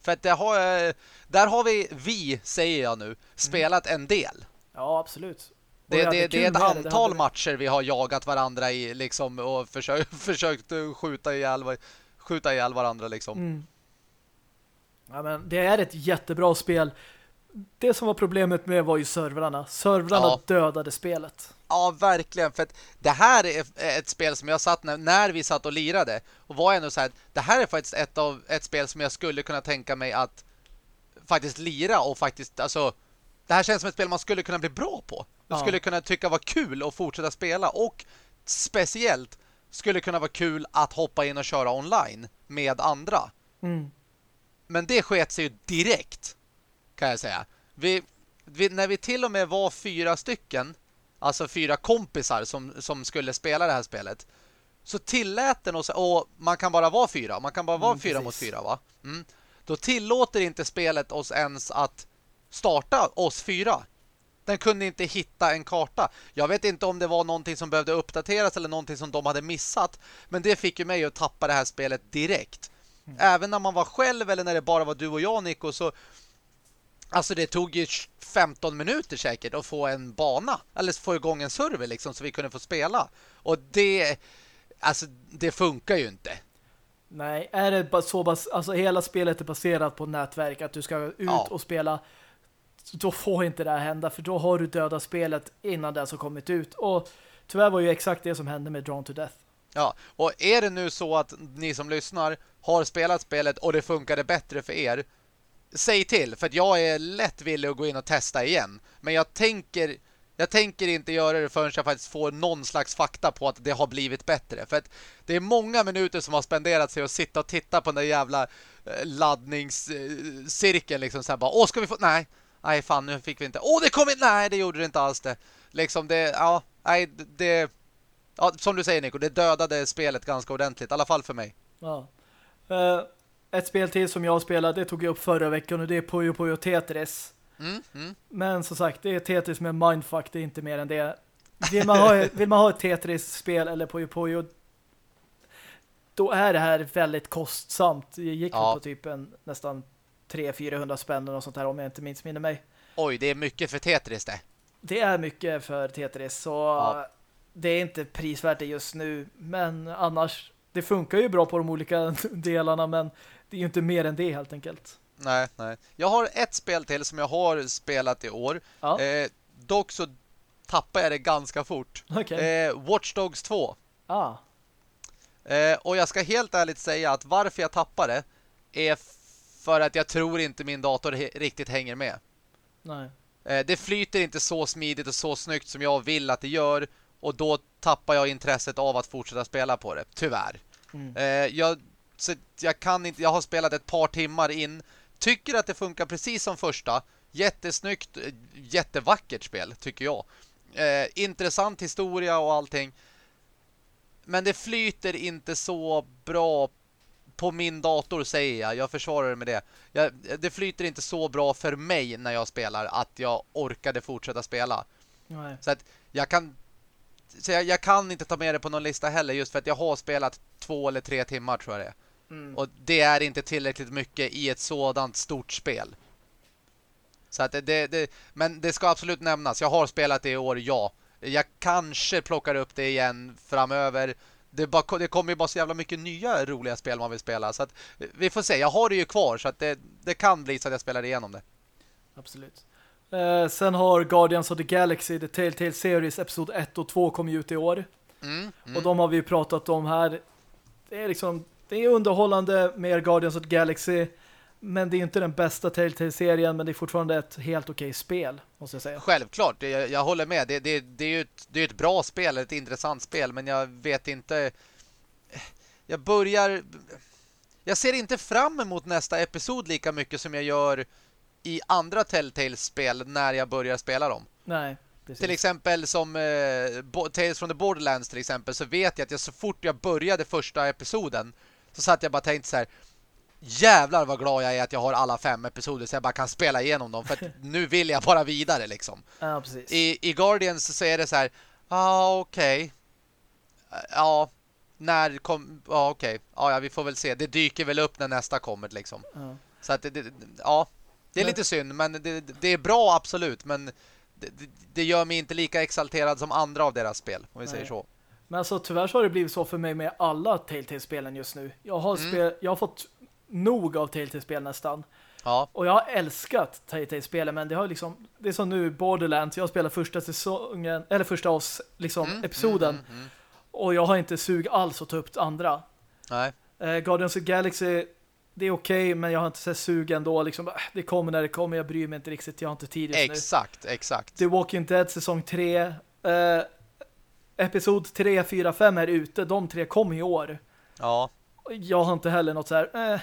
För att det har, eh, där har vi, vi säger jag nu, spelat mm. en del. Ja, absolut. Det, det, det, är ett antal det matcher vi har jagat varandra i liksom, och försökt, försökt skjuta ihjäl, skjuta ihjäl varandra. Liksom. Mm. Ja, men det är ett jättebra spel. Det som var problemet med var ju servrarna. Servrarna ja. dödade spelet. Ja, verkligen. För att det här är ett spel som jag satt när, när vi satt och lirade. Och var ändå så här, det här är faktiskt ett, av, ett spel som jag skulle kunna tänka mig att faktiskt lira och faktiskt, alltså det här känns som ett spel man skulle kunna bli bra på. Man ja. skulle kunna tycka var kul att fortsätta spela och speciellt skulle kunna vara kul att hoppa in och köra online med andra. Mm. Men det sket sig ju direkt kan jag säga. Vi, vi, när vi till och med var fyra stycken, alltså fyra kompisar som, som skulle spela det här spelet, så tillät den oss, och man kan bara vara fyra, man kan bara vara mm, fyra precis. mot fyra va? Mm. då tillåter inte spelet oss ens att starta oss fyra. Den kunde inte hitta en karta. Jag vet inte om det var någonting som behövde uppdateras eller någonting som de hade missat. Men det fick ju mig att tappa det här spelet direkt. Mm. Även när man var själv eller när det bara var du och jag, Nico, så Alltså det tog ju 15 minuter säkert att få en bana. Eller få igång en server liksom så vi kunde få spela. Och det... Alltså det funkar ju inte. Nej, är det så bas alltså hela spelet är baserat på nätverk att du ska ut ja. och spela då får inte det här hända för då har du dödat spelet innan det har kommit ut och tyvärr var ju exakt det som hände med Drawn to Death. Ja, och är det nu så att ni som lyssnar har spelat spelet och det funkade bättre för er säg till, för att jag är lätt villig att gå in och testa igen. Men jag tänker jag tänker inte göra det förrän jag faktiskt får någon slags fakta på att det har blivit bättre. För att det är många minuter som har spenderat sig att sitta och titta på den där jävla eh, laddningscirkeln eh, liksom så här bara, åh ska vi få, nej, nej fan nu fick vi inte, åh det kom inte, nej det gjorde det inte alls det. Liksom det, ja, nej det, ja, som du säger Nico, det dödade spelet ganska ordentligt, i alla fall för mig. Ja. Uh, ett spel till som jag spelade, det tog jag upp förra veckan och det är Puyo Puyo Tetris. Mm, mm. Men som sagt, det är Tetris med mindfuck, det är inte mer än det. Vill man ha, vill man ha ett Tetris-spel eller Puyo Puyo då är det här väldigt kostsamt. Det gick ja. på typ en nästan 300-400 spänn och sånt här om jag inte minns minne mig. Oj, det är mycket för Tetris det. Det är mycket för Tetris så ja. det är inte prisvärt det just nu men annars det funkar ju bra på de olika delarna men det är ju inte mer än det helt enkelt. Nej, nej. Jag har ett spel till som jag har spelat i år. Ja. Eh, dock så tappar jag det ganska fort. Okay. Eh, Watch Dogs 2. Ah. Eh, och jag ska helt ärligt säga att varför jag tappar det är för att jag tror inte min dator riktigt hänger med. Nej. Eh, det flyter inte så smidigt och så snyggt som jag vill att det gör. Och då tappar jag intresset av att fortsätta spela på det. Tyvärr. Mm. Eh, jag så jag kan inte, jag har spelat ett par timmar in. Tycker att det funkar precis som första. Jättesnyggt, jättevackert spel, tycker jag. Eh, intressant historia och allting. Men det flyter inte så bra på min dator, säger jag. Jag försvarar det med det. Jag, det flyter inte så bra för mig när jag spelar att jag orkade fortsätta spela. Nej. Så att jag kan så jag, jag, kan inte ta med det på någon lista heller just för att jag har spelat två eller tre timmar tror jag det Mm. Och det är inte tillräckligt mycket i ett sådant stort spel. Så att det, det, men det ska absolut nämnas. Jag har spelat det i år, ja. Jag kanske plockar upp det igen framöver. Det, bara, det kommer ju bara så jävla mycket nya roliga spel man vill spela. Så att vi får se. Jag har det ju kvar så att det, det kan bli så att jag spelar igenom det. Absolut. Eh, sen har Guardians of the Galaxy, The Telltale Series, episod 1 och 2 kom ut i år. Mm, mm. Och de har vi pratat om här. Det är liksom det är underhållande med Guardians of the Galaxy men det är inte den bästa Telltale-serien men det är fortfarande ett helt okej spel, måste jag säga. Självklart, jag, jag håller med. Det, det, det är ju ett, det är ett bra spel, ett intressant spel, men jag vet inte... Jag börjar... Jag ser inte fram emot nästa episod lika mycket som jag gör i andra Telltale-spel när jag börjar spela dem. Nej. Precis. Till exempel som eh, Tales from the Borderlands till exempel så vet jag att jag så fort jag började första episoden så satt jag bara tänkt så här jävlar vad glad jag är att jag har alla fem episoder så jag bara kan spela igenom dem för att nu vill jag bara vidare liksom. Ja, precis. I, i Guardians så är det så här ja ah, okej okay. ja när kom ja okej okay. ja, ja vi får väl se det dyker väl upp när nästa kommer liksom. Ja. Så att det, det, ja det är men... lite synd men det, det är bra absolut men det, det, gör mig inte lika exalterad som andra av deras spel om vi Nej. säger så. Men alltså tyvärr så har det blivit så för mig med alla Telltale-spelen just nu. Jag har, mm. spel, jag har fått nog av Telltale-spel nästan. Ja. Och jag har älskat Telltale-spelen men det har liksom det är som nu Borderlands, jag spelar första säsongen eller första av liksom mm. episoden. Mm, mm, mm, och jag har inte sug alls att ta upp andra. Nej. Eh, Guardians of Galaxy det är okej, okay, men jag har inte sett sugen då. Liksom, äh, det kommer när det kommer, jag bryr mig inte riktigt. Jag har inte tid just Exakt, nu. exakt. The Walking Dead säsong 3. Eh, episod 3, 4, 5 är ute. De tre kommer i år. Ja. Jag har inte heller något så här... Eh,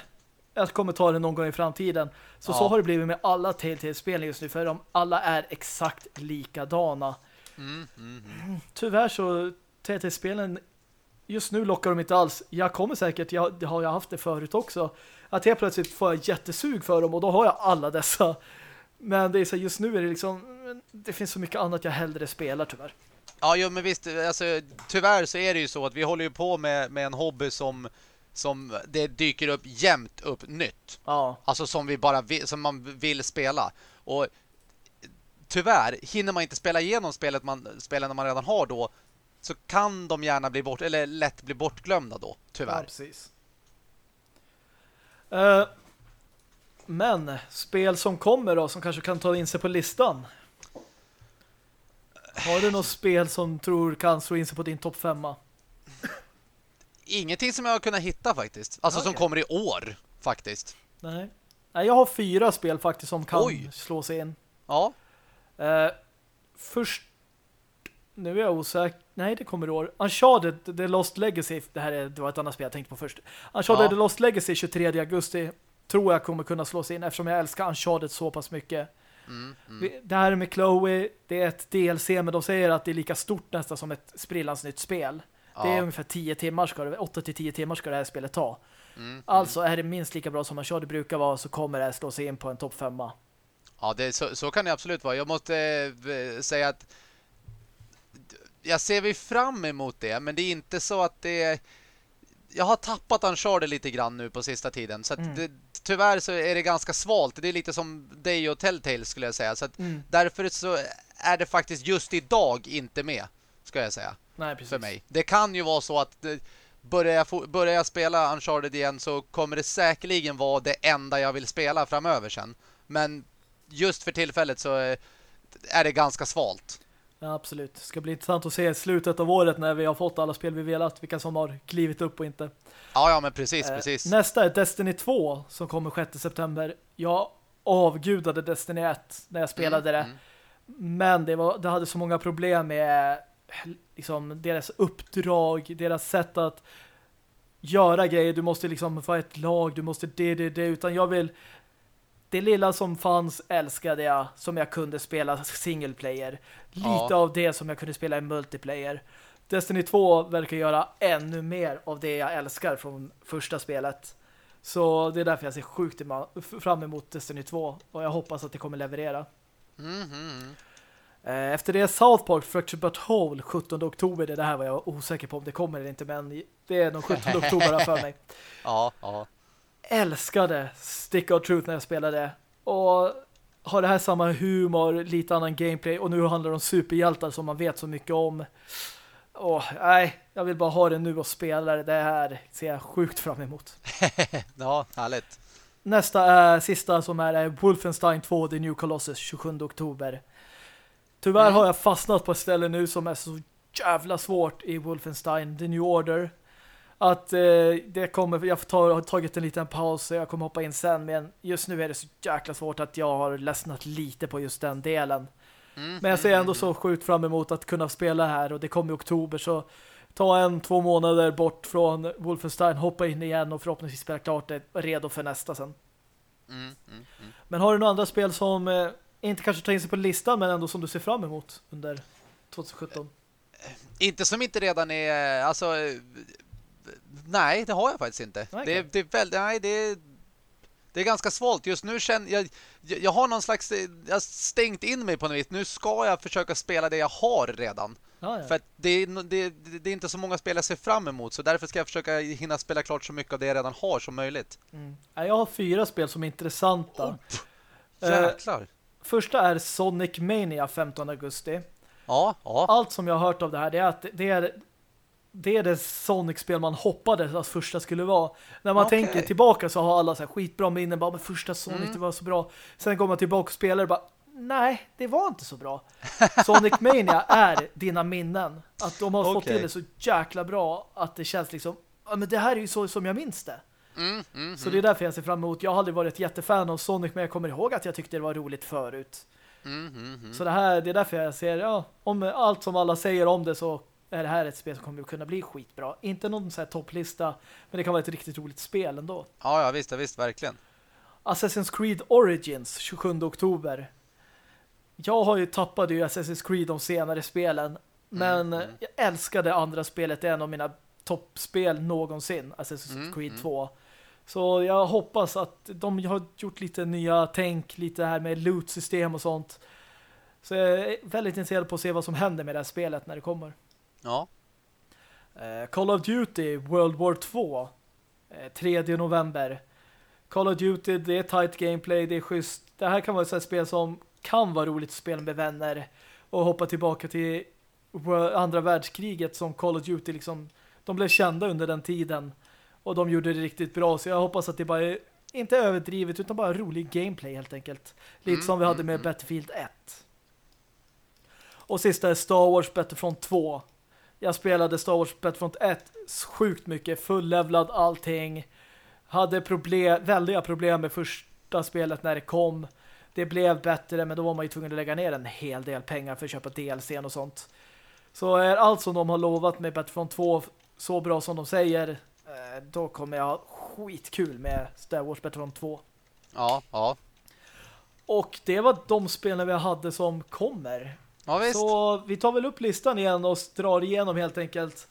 jag kommer ta det någon gång i framtiden. Så ja. så har det blivit med alla Telltale-spel just nu. För de alla är exakt likadana. Mm, mm, mm. Tyvärr så Telltale-spelen just nu lockar de inte alls. Jag kommer säkert, jag, det har jag haft det förut också att helt plötsligt får jag jättesug för dem och då har jag alla dessa. Men det är så just nu är det liksom det finns så mycket annat jag hellre spelar tyvärr. Ja, jo, men visst, alltså, tyvärr så är det ju så att vi håller ju på med, med en hobby som, som det dyker upp jämt upp nytt. Ja. Alltså som vi bara vill, som man vill spela. Och tyvärr, hinner man inte spela igenom spelet man, spelen man redan har då så kan de gärna bli bort, eller lätt bli bortglömda då, tyvärr. Ja, precis. Uh, men spel som kommer då, som kanske kan ta in sig på listan. Har du något spel som tror kan slå in sig på din topp femma? Ingenting som jag har kunnat hitta faktiskt. Alltså okay. som kommer i år, faktiskt. Nej. Nej, jag har fyra spel faktiskt som kan Oj. slå sig in. Ja. Uh, först nu är jag osäker. Nej, det kommer i år. Uncharted The Lost Legacy. Det här är, det var ett annat spel jag tänkte på först. Uncharted ja. The Lost Legacy 23 augusti tror jag kommer kunna slås in eftersom jag älskar Uncharted så pass mycket. Mm, mm. Det här med Chloe, det är ett DLC men de säger att det är lika stort nästan som ett sprillans nytt spel. Det är ungefär 10 timmar ska det, 8-10 timmar ska det här spelet ta. Mm, mm, alltså är det minst lika bra som Uncharted brukar vara så kommer det slå sig in på en topp femma. Ja, det, så, så kan det absolut vara. Jag måste eh, säga att jag ser vi fram emot det, men det är inte så att det jag har tappat Uncharted lite grann nu på sista tiden. Så mm. det, tyvärr så är det ganska svalt. Det är lite som dig och Telltale skulle jag säga. Så mm. därför så är det faktiskt just idag inte med, ska jag säga. Nej, precis. För mig. Det kan ju vara så att det, börjar, jag börjar jag spela Uncharted igen så kommer det säkerligen vara det enda jag vill spela framöver sen. Men just för tillfället så är det ganska svalt. Ja, absolut. Det ska bli intressant att se slutet av året när vi har fått alla spel vi velat, vilka som har klivit upp och inte. Ja, ja, men precis, eh, precis. Nästa är Destiny 2 som kommer 6 september. Jag avgudade Destiny 1 när jag spelade mm, det. Mm. Men det, var, det hade så många problem med liksom, deras uppdrag, deras sätt att göra grejer. Du måste liksom vara ett lag, du måste det, det, det. Utan jag vill det lilla som fanns älskade jag som jag kunde spela single player. Lite ja. av det som jag kunde spela i multiplayer. Destiny 2 verkar göra ännu mer av det jag älskar från första spelet. Så det är därför jag ser sjukt fram emot Destiny 2 och jag hoppas att det kommer leverera. Mm -hmm. Efter det South Park Fractured But Whole 17 oktober, det här var jag osäker på om det kommer eller inte men det är nog 17 oktober för mig. Ja, ja älskade Stick of Truth när jag spelade. Och har det här samma humor, lite annan gameplay och nu handlar det om superhjältar som man vet så mycket om. Och nej, jag vill bara ha det nu och spela det. Det här ser jag sjukt fram emot. ja, härligt. Nästa är sista som är Wolfenstein 2 The New Colossus 27 oktober. Tyvärr mm. har jag fastnat på ett ställe nu som är så jävla svårt i Wolfenstein The New Order att eh, det kommer, jag tar, har tagit en liten paus och jag kommer hoppa in sen men just nu är det så jäkla svårt att jag har ledsnat lite på just den delen. Mm, men jag ser ändå så sjukt fram emot att kunna spela här och det kommer i oktober så ta en, två månader bort från Wolfenstein, hoppa in igen och förhoppningsvis spela klart det redo för nästa sen. Mm, mm, mm. men har du några andra spel som eh, inte kanske tar in sig på listan men ändå som du ser fram emot under 2017? Inte som inte redan är alltså nej, det har jag faktiskt inte. Okay. Det, det, är väldigt, nej, det är, det är ganska svalt. Just nu känner jag, jag har någon slags, jag har stängt in mig på något vis. Nu ska jag försöka spela det jag har redan. Ah, ja. För att det, det, det, är inte så många spel jag ser fram emot. Så därför ska jag försöka hinna spela klart så mycket av det jag redan har som möjligt. Mm. Jag har fyra spel som är intressanta. Oh, jäklar. Första är Sonic Mania 15 augusti. Ja, ja. Allt som jag har hört av det här det är att det är det är det Sonic-spel man hoppades att första skulle vara. När man okay. tänker tillbaka så har alla så här skitbra minnen. Bara, men första Sonic, mm. det var så bra. Sen går man tillbaka och spelar och bara, nej, det var inte så bra. Sonic Mania är dina minnen. Att de har okay. fått till det så jäkla bra att det känns liksom, ja men det här är ju så som jag minns det. Mm, mm, så det är mm. därför jag ser fram emot. Jag har aldrig varit jättefan av Sonic men jag kommer ihåg att jag tyckte det var roligt förut. Mm, mm, så det här, det är därför jag ser, ja, om allt som alla säger om det så är det här ett spel som kommer att kunna bli skitbra. Inte någon så här topplista, men det kan vara ett riktigt roligt spel ändå. Ja, ja visst, ja, visst, verkligen. Assassin's Creed Origins 27 oktober. Jag har ju tappat ju Assassin's Creed de senare spelen, men mm, mm. jag älskade andra spelet. Det är en av mina toppspel någonsin, Assassin's mm, Creed 2. Så jag hoppas att de har gjort lite nya tänk, lite här med loot-system och sånt. Så jag är väldigt intresserad på att se vad som händer med det här spelet när det kommer. Ja. Eh, Call of Duty World War 2 3 november. Call of Duty, det är tight gameplay, det är schysst. Det här kan vara ett spel som kan vara roligt att spela med vänner och hoppa tillbaka till andra världskriget som Call of Duty liksom, de blev kända under den tiden och de gjorde det riktigt bra så jag hoppas att det bara är inte överdrivet utan bara rolig gameplay helt enkelt. Lite mm, som vi hade mm, med mm. Battlefield 1. Och sista är Star Wars Battlefront 2. Jag spelade Star Wars Battlefront 1 sjukt mycket, fullevlad allting. Hade problem, väldiga problem med första spelet när det kom. Det blev bättre men då var man ju tvungen att lägga ner en hel del pengar för att köpa DLC och sånt. Så är allt som de har lovat med Battlefront 2 så bra som de säger då kommer jag ha skitkul med Star Wars Battlefront 2. Ja, ja. Och det var de spelen vi hade som kommer. Ja, visst. Så vi tar väl upp listan igen och drar igenom helt enkelt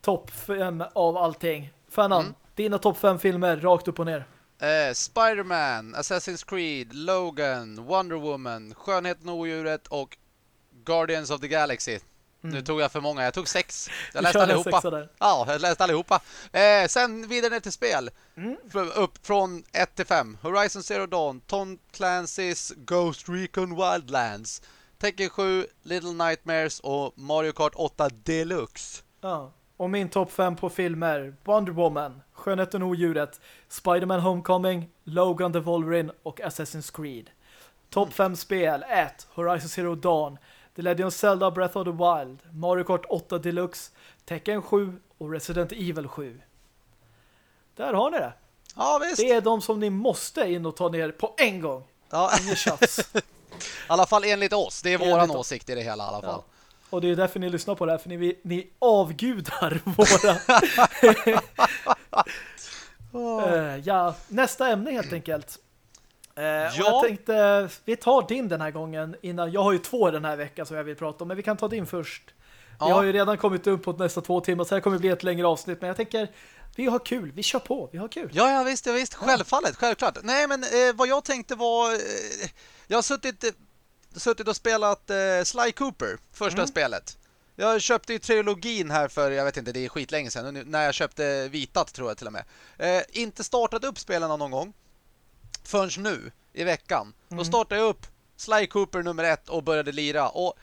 topp fem av allting. Fanan, mm. dina topp fem filmer rakt upp och ner. Eh, Spiderman, Assassin's Creed, Logan, Wonder Woman, Skönheten och odjuret och Guardians of the Galaxy. Mm. Nu tog jag för många, jag tog sex. Jag läste allihopa. Ja, jag läste allihopa. Eh, sen vidare ner till spel. Mm. Upp från 1 till 5. Horizon Zero Dawn, Tom Clancy's Ghost Recon Wildlands, Tekken 7, Little Nightmares och Mario Kart 8 Deluxe. Ja. Och min topp 5 på filmer Wonder Woman, Skönheten och odjuret, Spider-Man Homecoming, Logan the Wolverine och Assassin's Creed. Topp 5 mm. spel 1. Horizon Zero Dawn The Legend of Zelda Breath of the Wild Mario Kart 8 Deluxe Tekken 7 och Resident Evil 7. Där har ni det. Ja, visst. Det är de som ni måste in och ta ner på en gång. Ja. Inget tjafs. I alla fall enligt oss. Det är enligt våran åsikt i det hela i alla fall. Ja. Och det är därför ni lyssnar på det här, för ni, ni avgudar våra... uh, ja, nästa ämne helt enkelt. Uh, ja. jag tänkte, vi tar din den här gången innan, jag har ju två den här veckan som jag vill prata om, men vi kan ta din först. Ja. Vi har ju redan kommit upp på nästa två timmar så här kommer det bli ett längre avsnitt, men jag tänker vi har kul, vi kör på, vi har kul. Ja, ja visst, ja, visst. självfallet, självklart. Nej, men eh, vad jag tänkte var, eh, jag har suttit suttit och spelat eh, Sly Cooper, första mm. spelet. Jag köpte ju trilogin här för, jag vet inte, det är skitlänge sedan. Nu, när jag köpte Vitat tror jag till och med. Eh, inte startat upp spelarna någon gång. Förrän nu, i veckan. Mm. Då startade jag upp Sly Cooper nummer ett och började lira. Och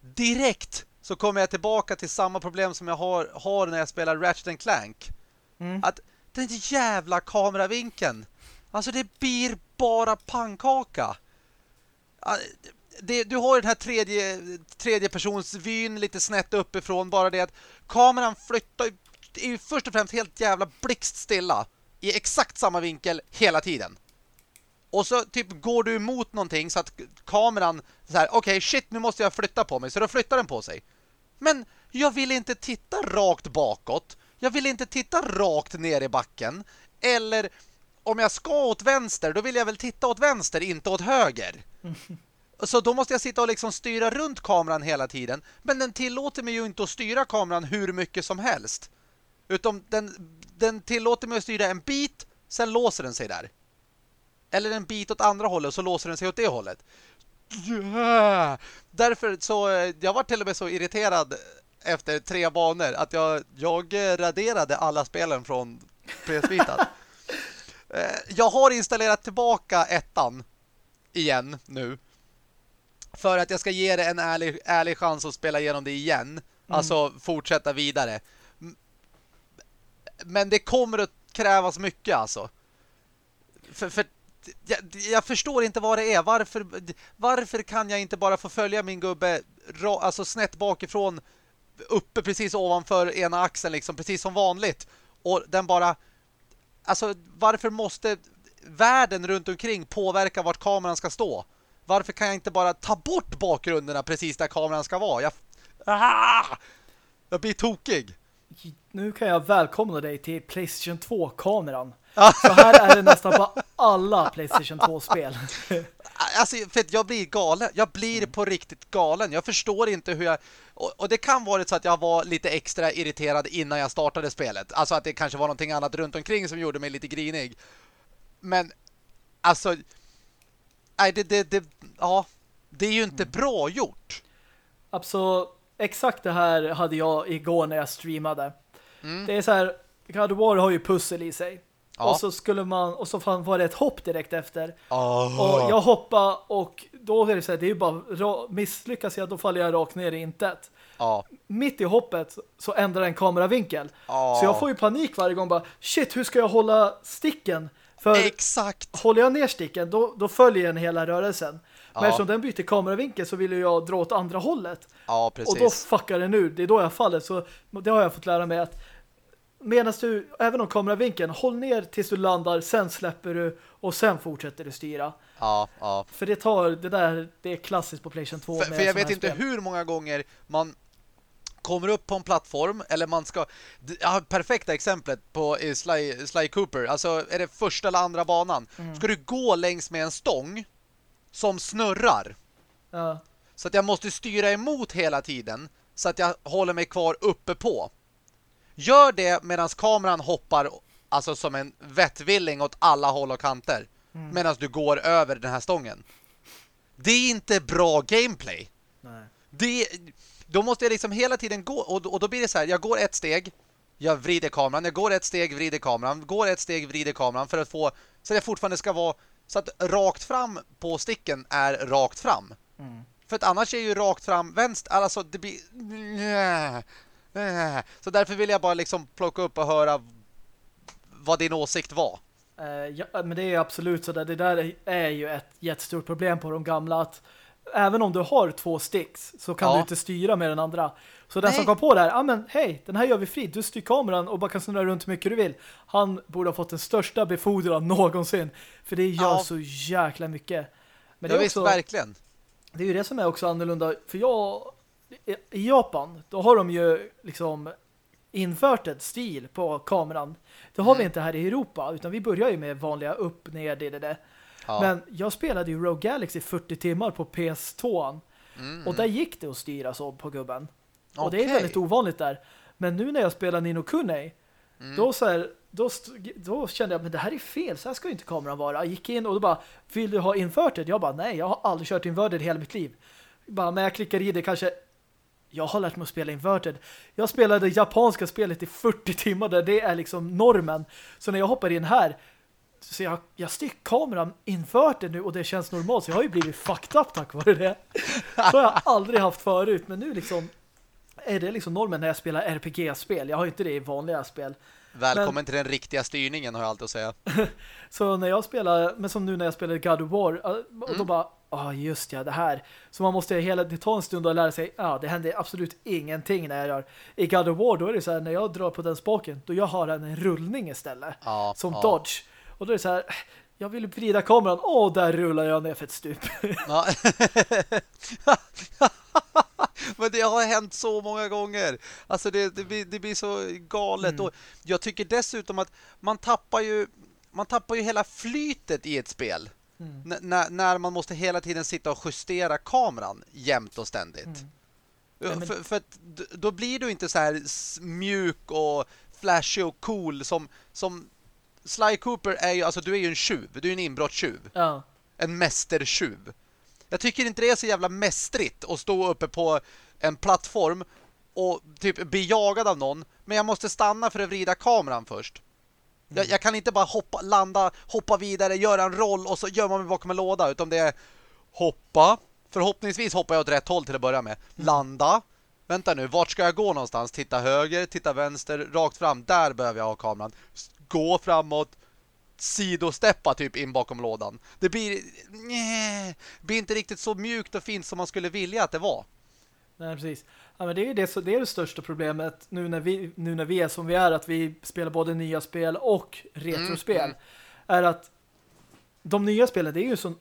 direkt så kommer jag tillbaka till samma problem som jag har, har när jag spelar Ratchet Clank. Mm. Att den jävla kameravinkeln. Alltså det blir bara pannkaka det, du har den här tredje, tredje persons vyn lite snett uppifrån. Bara det att kameran flyttar är ju först och främst helt jävla blickstilla i exakt samma vinkel hela tiden. Och så typ går du emot någonting så att kameran så här, okej okay, shit nu måste jag flytta på mig. Så då flyttar den på sig. Men jag vill inte titta rakt bakåt. Jag vill inte titta rakt ner i backen. Eller om jag ska åt vänster, då vill jag väl titta åt vänster, inte åt höger. Så då måste jag sitta och liksom styra runt kameran hela tiden. Men den tillåter mig ju inte att styra kameran hur mycket som helst. Utan den, den tillåter mig att styra en bit, sen låser den sig där. Eller en bit åt andra hållet och så låser den sig åt det hållet. Yeah! Därför så, jag var till och med så irriterad efter tre banor att jag, jag raderade alla spelen från PS Vita. Eh, jag har installerat tillbaka ettan igen nu. För att jag ska ge det en ärlig, ärlig chans att spela igenom det igen. Mm. Alltså fortsätta vidare. Men det kommer att krävas mycket alltså. För, för jag, jag, förstår inte vad det är. Varför, varför kan jag inte bara få följa min gubbe alltså snett bakifrån uppe precis ovanför ena axeln liksom, precis som vanligt. Och den bara alltså varför måste världen runt omkring påverka vart kameran ska stå? Varför kan jag inte bara ta bort bakgrunderna precis där kameran ska vara? Jag, ah! jag blir tokig. Nu kan jag välkomna dig till Playstation 2-kameran. Så här är det nästan på alla Playstation 2-spel. Alltså, för jag blir galen. Jag blir på riktigt galen. Jag förstår inte hur jag... och, och, det kan vara så att jag var lite extra irriterad innan jag startade spelet. Alltså att det kanske var någonting annat runt omkring som gjorde mig lite grinig. Men alltså nej, det, det, det ja, det är ju inte bra gjort. Alltså, exakt det här hade jag igår när jag streamade. Mm. Det är så här, God of War har ju pussel i sig. Ja. Och så skulle man, och så var det ett hopp direkt efter. Oh. Och jag hoppade och då är det så här, det är ju bara misslyckas jag, då faller jag rakt ner i intet. Ja. Mitt i hoppet så ändrar en kameravinkel. Ja. Så jag får ju panik varje gång bara, shit, hur ska jag hålla sticken? För Exakt. håller jag ner sticken, då, då följer den hela rörelsen. Men ja. eftersom den byter kameravinkel så vill jag dra åt andra hållet. Ja, precis. Och då fuckar den ur. Det är då jag faller. Så det har jag fått lära mig att medan du, även om kameravinkeln, håll ner tills du landar, sen släpper du och sen fortsätter du styra. Ja, ja. För det tar, det där, det är klassiskt på Playstation 2. För, för jag vet inte spel. hur många gånger man kommer upp på en plattform eller man ska ja, perfekta exemplet på Sly, Sly Cooper alltså är det första eller andra banan mm. ska du gå längs med en stång som snurrar ja. så att jag måste styra emot hela tiden så att jag håller mig kvar uppe på gör det medan kameran hoppar alltså som en vettvilling åt alla håll och kanter mm. medan du går över den här stången det är inte bra gameplay Nej. det då måste jag liksom hela tiden gå och, och då blir det så här, jag går ett steg jag vrider kameran, jag går ett steg, vrider kameran går ett steg, vrider kameran för att få så att det fortfarande ska vara så att rakt fram på sticken är rakt fram. Mm. För att annars är ju rakt fram vänster, alltså det blir så därför vill jag bara liksom plocka upp och höra vad din åsikt var. Uh, ja, men det är absolut så där. Det där är ju ett jättestort problem på de gamla att även om du har två sticks så kan ja. du inte styra med den andra. Så den Nej. som kom på det här, ah, men hej, den här gör vi fri. Du styr kameran och bara kan snurra runt hur mycket du vill. Han borde ha fått den största befordran någonsin. För det gör ja. så jäkla mycket. Men det är också, visst, verkligen. Det är ju det som är också annorlunda. För jag, i Japan, då har de ju liksom inverted stil på kameran. Det har mm. vi inte här i Europa, utan vi börjar ju med vanliga upp, ner, det, det, det. Ja. Men jag spelade ju Rogue Galaxy 40 timmar på PS2. Mm. Och där gick det att styra så på gubben. Okay. Och det är väldigt ovanligt där. Men nu när jag spelar Nino Kune mm. då, så här, då, då kände jag att det här är fel, så här ska ju inte kameran vara. Jag gick in och då bara, vill du ha inverted? Jag bara, nej, jag har aldrig kört inverted i hela mitt liv. Bara, men jag klickar i det kanske jag har lärt mig att spela inverted. Jag spelade japanska spelet i 40 timmar där det är liksom normen. Så när jag hoppar in här så jag, jag styr kameran inverted nu och det känns normalt. Så jag har ju blivit fucked up tack vare det. Så har jag aldrig haft förut. Men nu liksom är det liksom normen när jag spelar RPG-spel. Jag har inte det i vanliga spel. Välkommen men, till den riktiga styrningen har jag alltid att säga. så när jag spelar, men som nu när jag spelar God of War, och mm. då bara, ja ah, just ja, det här. Så man måste hela, det tar en stund att lära sig, ja ah, det händer absolut ingenting när jag gör. I God of War då är det så här, när jag drar på den spaken, då jag har en rullning istället. Ja, som ja. dodge. Och då är det så här, jag vill vrida kameran. Åh, där rullar jag ner för ett stup. Ja. Men det har hänt så många gånger. Alltså det, det, blir, det blir så galet. Mm. Och jag tycker dessutom att man tappar ju man tappar ju hela flytet i ett spel. Mm. När man måste hela tiden sitta och justera kameran jämt och ständigt. Mm. Ja, men... för, för att, då blir du inte så här mjuk och flashig och cool som, som Sly Cooper är ju, alltså du är ju en tjuv. Du är en inbrottstjuv. Ja. En mästertjuv. Jag tycker inte det är så jävla mästrigt att stå uppe på en plattform och typ bli jagad av någon. Men jag måste stanna för att vrida kameran först. Jag, jag, kan inte bara hoppa, landa, hoppa vidare, göra en roll och så gömma mig bakom en låda. Utan det är hoppa. Förhoppningsvis hoppar jag åt rätt håll till att börja med. Landa. Vänta nu, vart ska jag gå någonstans? Titta höger, titta vänster, rakt fram. Där behöver jag ha kameran gå framåt sidosteppa typ in bakom lådan. Det blir, nej, blir inte riktigt så mjukt och fint som man skulle vilja att det var. Nej, precis. Ja, men det är det, det är det största problemet nu när, vi, nu när vi är som vi är, att vi spelar både nya spel och retrospel, mm, mm. är att de nya spelen, det är ju så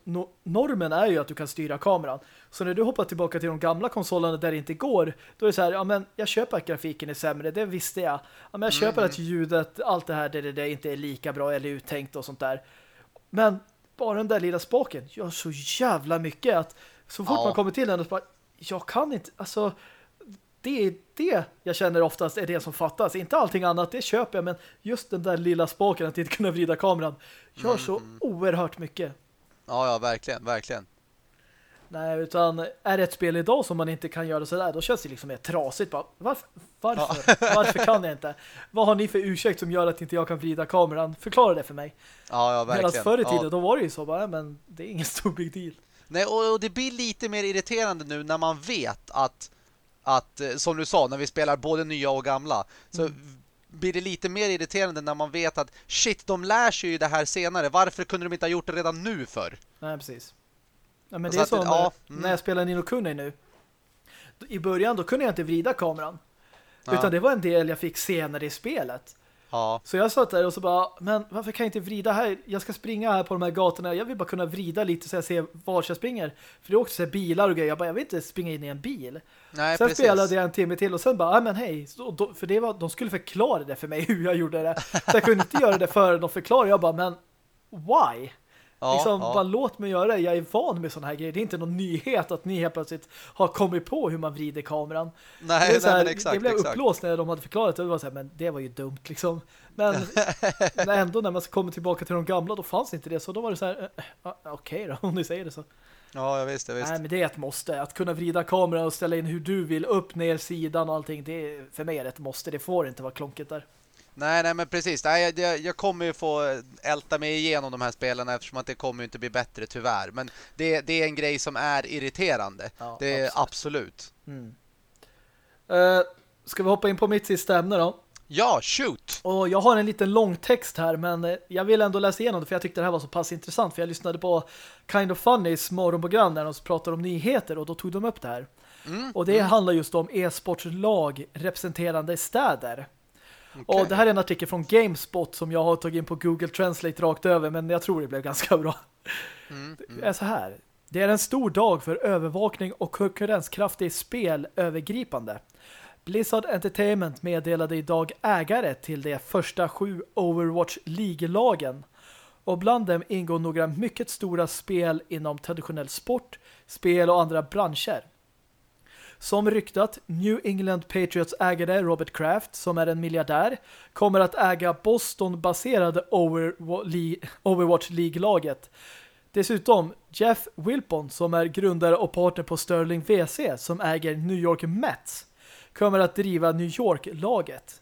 normen är ju att du kan styra kameran. Så när du hoppar tillbaka till de gamla konsolerna där det inte går, då är det så här, ja men jag köper att grafiken är sämre, det visste jag. Ja men jag köper mm. att ljudet, allt det här, det, det, det inte är lika bra eller uttänkt och sånt där. Men bara den där lilla spaken gör så jävla mycket att så fort ja. man kommer till den och bara, jag kan inte, alltså det är det jag känner oftast är det som fattas. Inte allting annat, det köper jag, men just den där lilla spaken att inte kunna vrida kameran gör mm. så oerhört mycket. Ja, ja, verkligen, verkligen. Nej, utan är det ett spel idag som man inte kan göra sådär, då känns det liksom mer trasigt. Bara, varför? Varför? Ja. varför kan jag inte? Vad har ni för ursäkt som gör att inte jag kan vrida kameran? Förklara det för mig. Ja, ja, verkligen. Medan förr i tiden, ja. då var det ju så bara, men det är ingen stor big deal. Nej, och, och det blir lite mer irriterande nu när man vet att, att eh, som du sa, när vi spelar både nya och gamla, så mm. blir det lite mer irriterande när man vet att shit, de lär sig ju det här senare. Varför kunde de inte ha gjort det redan nu för? Nej, precis. Ja, men det är som ja, mm. när jag spelar Nino Kuni nu. I början då kunde jag inte vrida kameran. Ja. Utan det var en del jag fick senare i spelet. Ja. Så jag satt där och så bara, men varför kan jag inte vrida här? Jag ska springa här på de här gatorna. Jag vill bara kunna vrida lite så jag ser var jag springer. För det är också så bilar och grejer. Jag bara, jag vill inte springa in i en bil. Nej, sen precis. spelade jag en timme till och sen bara, men hej. för det var, de skulle förklara det för mig hur jag gjorde det. Så jag kunde inte göra det förrän de förklarade. Jag bara, men why? Ja, liksom, ja. bara låt mig göra det. Jag är van med sådana här grejer. Det är inte någon nyhet att ni helt plötsligt har kommit på hur man vrider kameran. Nej, det, nej, exakt, det blev exakt. upplåst när de hade förklarat det. Det var så här, men det var ju dumt liksom. Men ändå när man kommer tillbaka till de gamla då fanns inte det. Så då var det så här, äh, äh, okej okay då, om ni säger det så. Ja, jag visste, jag visste. Nej, men det är ett måste. Att kunna vrida kameran och ställa in hur du vill, upp, ner, sidan och allting. Det är, för mig är det ett måste. Det får inte vara klonket där. Nej, nej men precis. Nej, jag, jag kommer ju få älta mig igenom de här spelen eftersom att det kommer ju inte bli bättre tyvärr. Men det, det är en grej som är irriterande. Ja, det är absolut. absolut. Mm. Uh, ska vi hoppa in på mitt sista ämne då? Ja, shoot! Och jag har en liten lång text här men eh, jag vill ändå läsa igenom det för jag tyckte det här var så pass intressant för jag lyssnade på Kind of Funnys morgonprogram när de pratade om nyheter och då tog de upp det här. Mm, och det mm. handlar just om e-sportslag representerande städer. Okay. Och det här är en artikel från GameSpot som jag har tagit in på Google Translate rakt över men jag tror det blev ganska bra. Mm, mm. Det är så här. Det är en stor dag för övervakning och konkurrenskraftig spel övergripande. Blizzard Entertainment meddelade idag ägare till de första sju Overwatch League-lagen. Och bland dem ingår några mycket stora spel inom traditionell sport, spel och andra branscher. Som ryktat, New England Patriots ägare Robert Kraft, som är en miljardär, kommer att äga Boston-baserade Overwatch League-laget. Dessutom Jeff Wilpon, som är grundare och partner på Sterling VC, som äger New York Mets, kommer att driva New York-laget.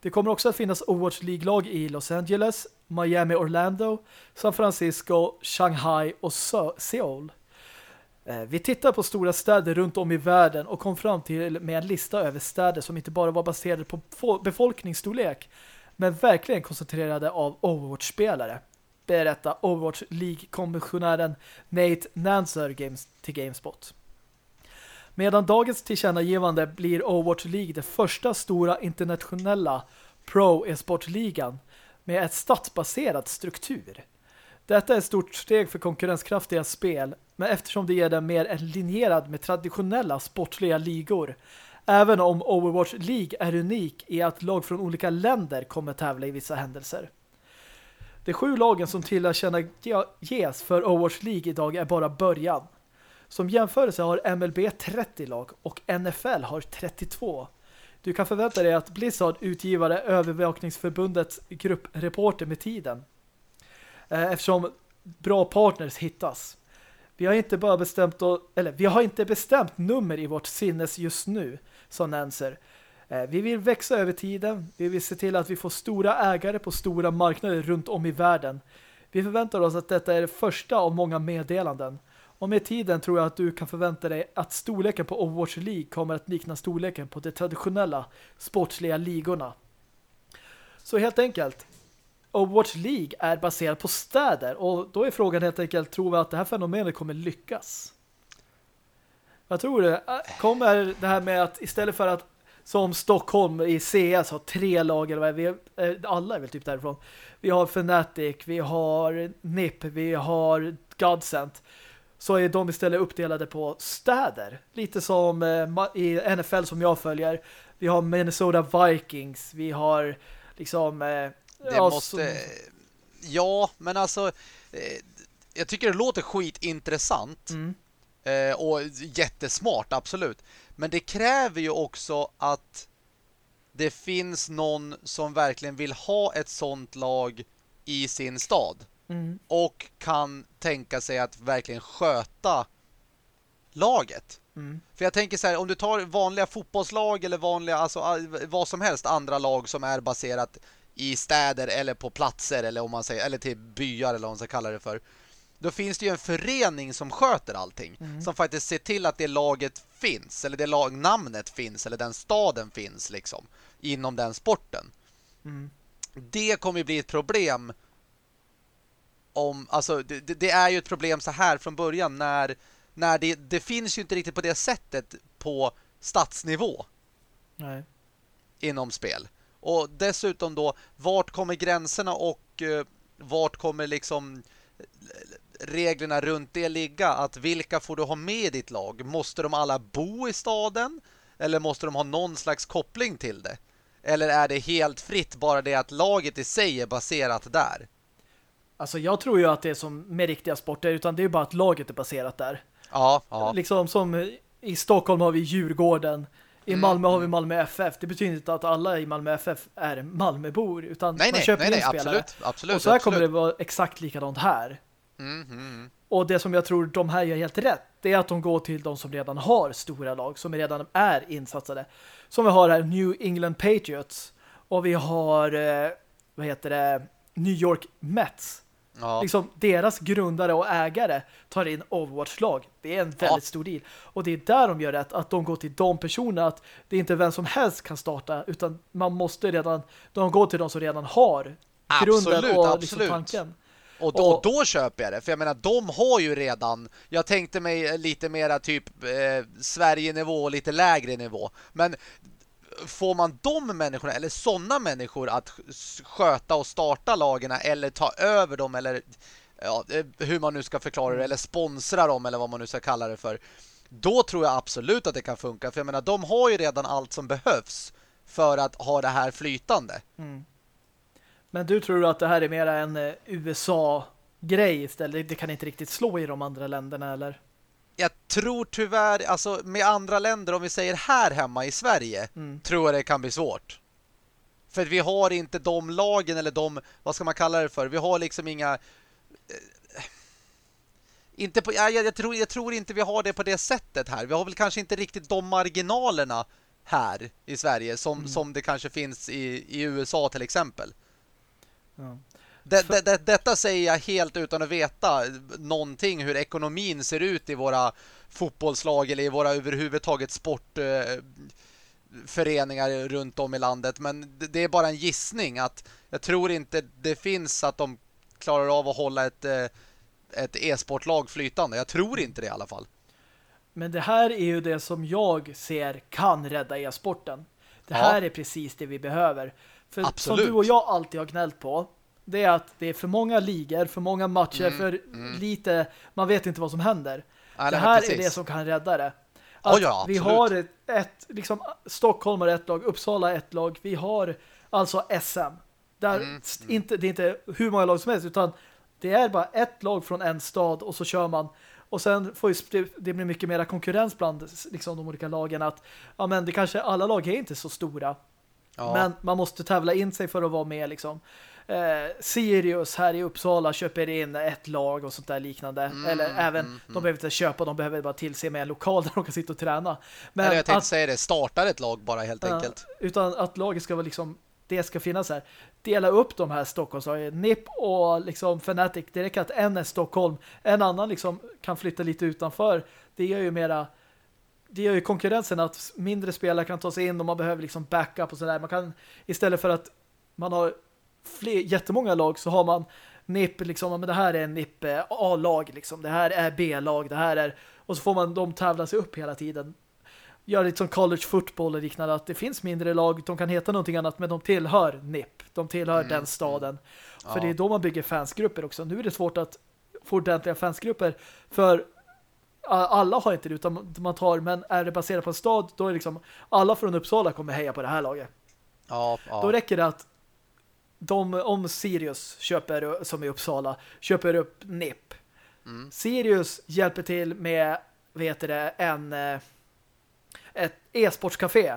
Det kommer också att finnas Overwatch League-lag i Los Angeles, Miami, Orlando, San Francisco, Shanghai och Seoul. Eh, vi tittade på stora städer runt om i världen och kom fram till med en lista över städer som inte bara var baserade på befolkningsstorlek men verkligen koncentrerade av Overwatch-spelare. Berätta Overwatch League-kommissionären Nate Nanser games till GameSpot. Medan dagens tillkännagivande blir Overwatch League det första stora internationella pro-e-sportligan med ett statsbaserat struktur. Detta är ett stort steg för konkurrenskraftiga spel, men eftersom det ger den mer linjerad med traditionella sportsliga ligor. Även om Overwatch League är unik i att lag från olika länder kommer tävla i vissa händelser. De sju lagen som tillkänna ges för Overwatch League idag är bara början. Som jämförelse har MLB 30 lag och NFL har 32. Du kan förvänta dig att Blizzard utgivare övervakningsförbundets gruppreporter med tiden. Eh, eftersom bra partners hittas. Vi har inte bara bestämt eller vi har inte bestämt nummer i vårt sinnes just nu, sa Nanser. Eh, vi vill växa över tiden. Vi vill se till att vi får stora ägare på stora marknader runt om i världen. Vi förväntar oss att detta är det första av många meddelanden. Och med tiden tror jag att du kan förvänta dig att storleken på Overwatch League kommer att likna storleken på de traditionella sportsliga ligorna. Så helt enkelt, Overwatch League är baserad på städer och då är frågan helt enkelt, tror vi att det här fenomenet kommer lyckas? Jag tror det. Äh, kommer det här med att istället för att som Stockholm i CS har tre lag eller vad vi eh, alla är väl typ därifrån. Vi har Fnatic, vi har NIP, vi har Godsent så är de istället uppdelade på städer. Lite som eh, i NFL som jag följer. Vi har Minnesota Vikings, vi har liksom... Eh, det ja, måste... Som... Ja, men alltså... Eh, jag tycker det låter skitintressant. Mm. Eh, och jättesmart, absolut. Men det kräver ju också att det finns någon som verkligen vill ha ett sånt lag i sin stad. Mm. Och kan tänka sig att verkligen sköta laget. Mm. För jag tänker så här, om du tar vanliga fotbollslag eller vanliga, alltså vad som helst, andra lag som är baserat i städer eller på platser eller om man säger, eller till byar eller vad man ska kalla det för. Då finns det ju en förening som sköter allting. Mm. Som faktiskt ser till att det laget finns, eller det lagnamnet finns, eller den staden finns liksom, inom den sporten. Mm. Det kommer ju bli ett problem om, alltså det, det, är ju ett problem så här från början när, när det, det finns ju inte riktigt på det sättet på stadsnivå Nej. inom spel. Och dessutom då, vart kommer gränserna och uh, vart kommer liksom eh, reglerna runt det ligga? Att vilka får du ha med i ditt lag? Måste de alla bo i staden? Eller måste de ha någon slags koppling till det? Eller är det helt fritt bara det att laget i sig är baserat där? Alltså jag tror ju att det är som med riktiga sporter utan det är ju bara att laget är baserat där. Ja, ja. Liksom som i Stockholm har vi Djurgården. I Mm, Malmö har vi. Malmö FF. Det betyder inte att alla i Malmö FF är Malmöbor utan Nej, man nej, köper nej, nej spelare. absolut, absolut. och så här absolut. kommer det vara exakt likadant här. Mm, mm, mm. Och det som jag tror de här gör helt rätt det är att de går till de som redan har stora lag, som redan är insatsade. Som vi har här New England Patriots och vi har eh, vad heter det New York Mets. Ja. Liksom deras grundare och ägare tar in Overwatch-lag. Det är en väldigt Ja. stor deal. Och det är där de gör rätt, att de går till de personerna att det är inte vem som helst kan starta, utan man måste redan, de går till de som redan har grunden Absolut, och liksom absolut. tanken. Och då, Och- då köper jag det. För jag menar, de har ju redan... Jag tänkte mig lite mera typ eh, Sverige-nivå och lite lägre nivå. Men får man de människorna, eller sådana människor att sköta och starta lagarna eller ta över dem eller ja, eh, hur man nu ska förklara det, eller sponsra dem eller vad man nu ska kalla det för. Då tror jag absolut att det kan funka. För jag menar, de har ju redan allt som behövs för att ha det här flytande. Mm. Men du tror att det här är mera en eh, USA-grej istället? Det kan inte riktigt slå i de andra länderna, eller? Jag tror tyvärr, alltså med andra länder, om vi säger här hemma i Sverige, Mm. tror jag det kan bli svårt. För vi har inte de lagen eller de, vad ska man kalla det för? Vi har liksom inga... eh, Inte på, jag, jag, tror, jag tror inte vi har det på det sättet här. Vi har väl kanske inte riktigt de marginalerna här i Sverige som, Mm. som det kanske finns i, i USA till exempel. Ja. Det, det, det, detta säger jag helt utan att veta någonting hur ekonomin ser ut i våra fotbollslag eller i våra överhuvudtaget sportföreningar runt om i landet. Men det, är bara en gissning att jag tror inte det finns att de klarar av att hålla ett, eh, ett e-sportlag flytande. Jag tror inte det i alla fall. Men det här är ju det som jag ser kan rädda e-sporten. Det Ja. här är precis det vi behöver. För Absolut. som du och jag alltid har gnällt på, det är att det är för många ligor, för många matcher, Mm, för mm. lite, man vet inte vad som händer. Nej, det här är det som kan rädda det. Ja, Att ja, vi har ett, ett, liksom Stockholm har ett lag, Uppsala har ett lag, vi har alltså SM. Där Mm, st- Inte, det är inte hur många lag som helst, utan det är bara ett lag från en stad och så kör man. Och sen får ju det blir mycket mera konkurrens bland liksom, de olika lagen att ja men det kanske alla lag är inte så stora. Ja. Men man måste tävla in sig för att vara med liksom. Eh, Sirius här i Uppsala köper in ett lag och sånt där liknande. Mm, Eller även, mm, de behöver inte köpa, de behöver bara tillse med en lokal där de kan sitta och träna. Men Eller jag tänkte att, säga det, startar ett lag bara helt ja, enkelt. utan att laget ska vara liksom, det ska finnas här. Dela upp de här Stockholmslagen. NIP och liksom Fnatic, det räcker att en är Stockholm, en annan liksom kan flytta lite utanför. Det gör ju mera det gör ju konkurrensen att mindre spelare kan ta sig in och man behöver liksom backup och sådär. Man kan istället för att man har fler, jättemånga lag så har man NIP liksom, men det här är NIP eh, A-lag liksom, det här är B-lag, det här är och så får man dem tävla sig upp hela tiden. Gör lite som college football och liknande att det finns mindre lag, de kan heta någonting annat men de tillhör NIP, de tillhör Mm, den staden. För Ja. det är då man bygger fansgrupper också. Nu är det svårt att få ordentliga fansgrupper för alla har inte det utan man tar, men är det baserat på en stad då är det liksom alla från Uppsala kommer heja på det här laget. Ja, ja. Då räcker det att de, om Sirius köper, som i Uppsala, köper upp NIP. Mm. Sirius hjälper till med vet det, en eh, ett e-sportscafé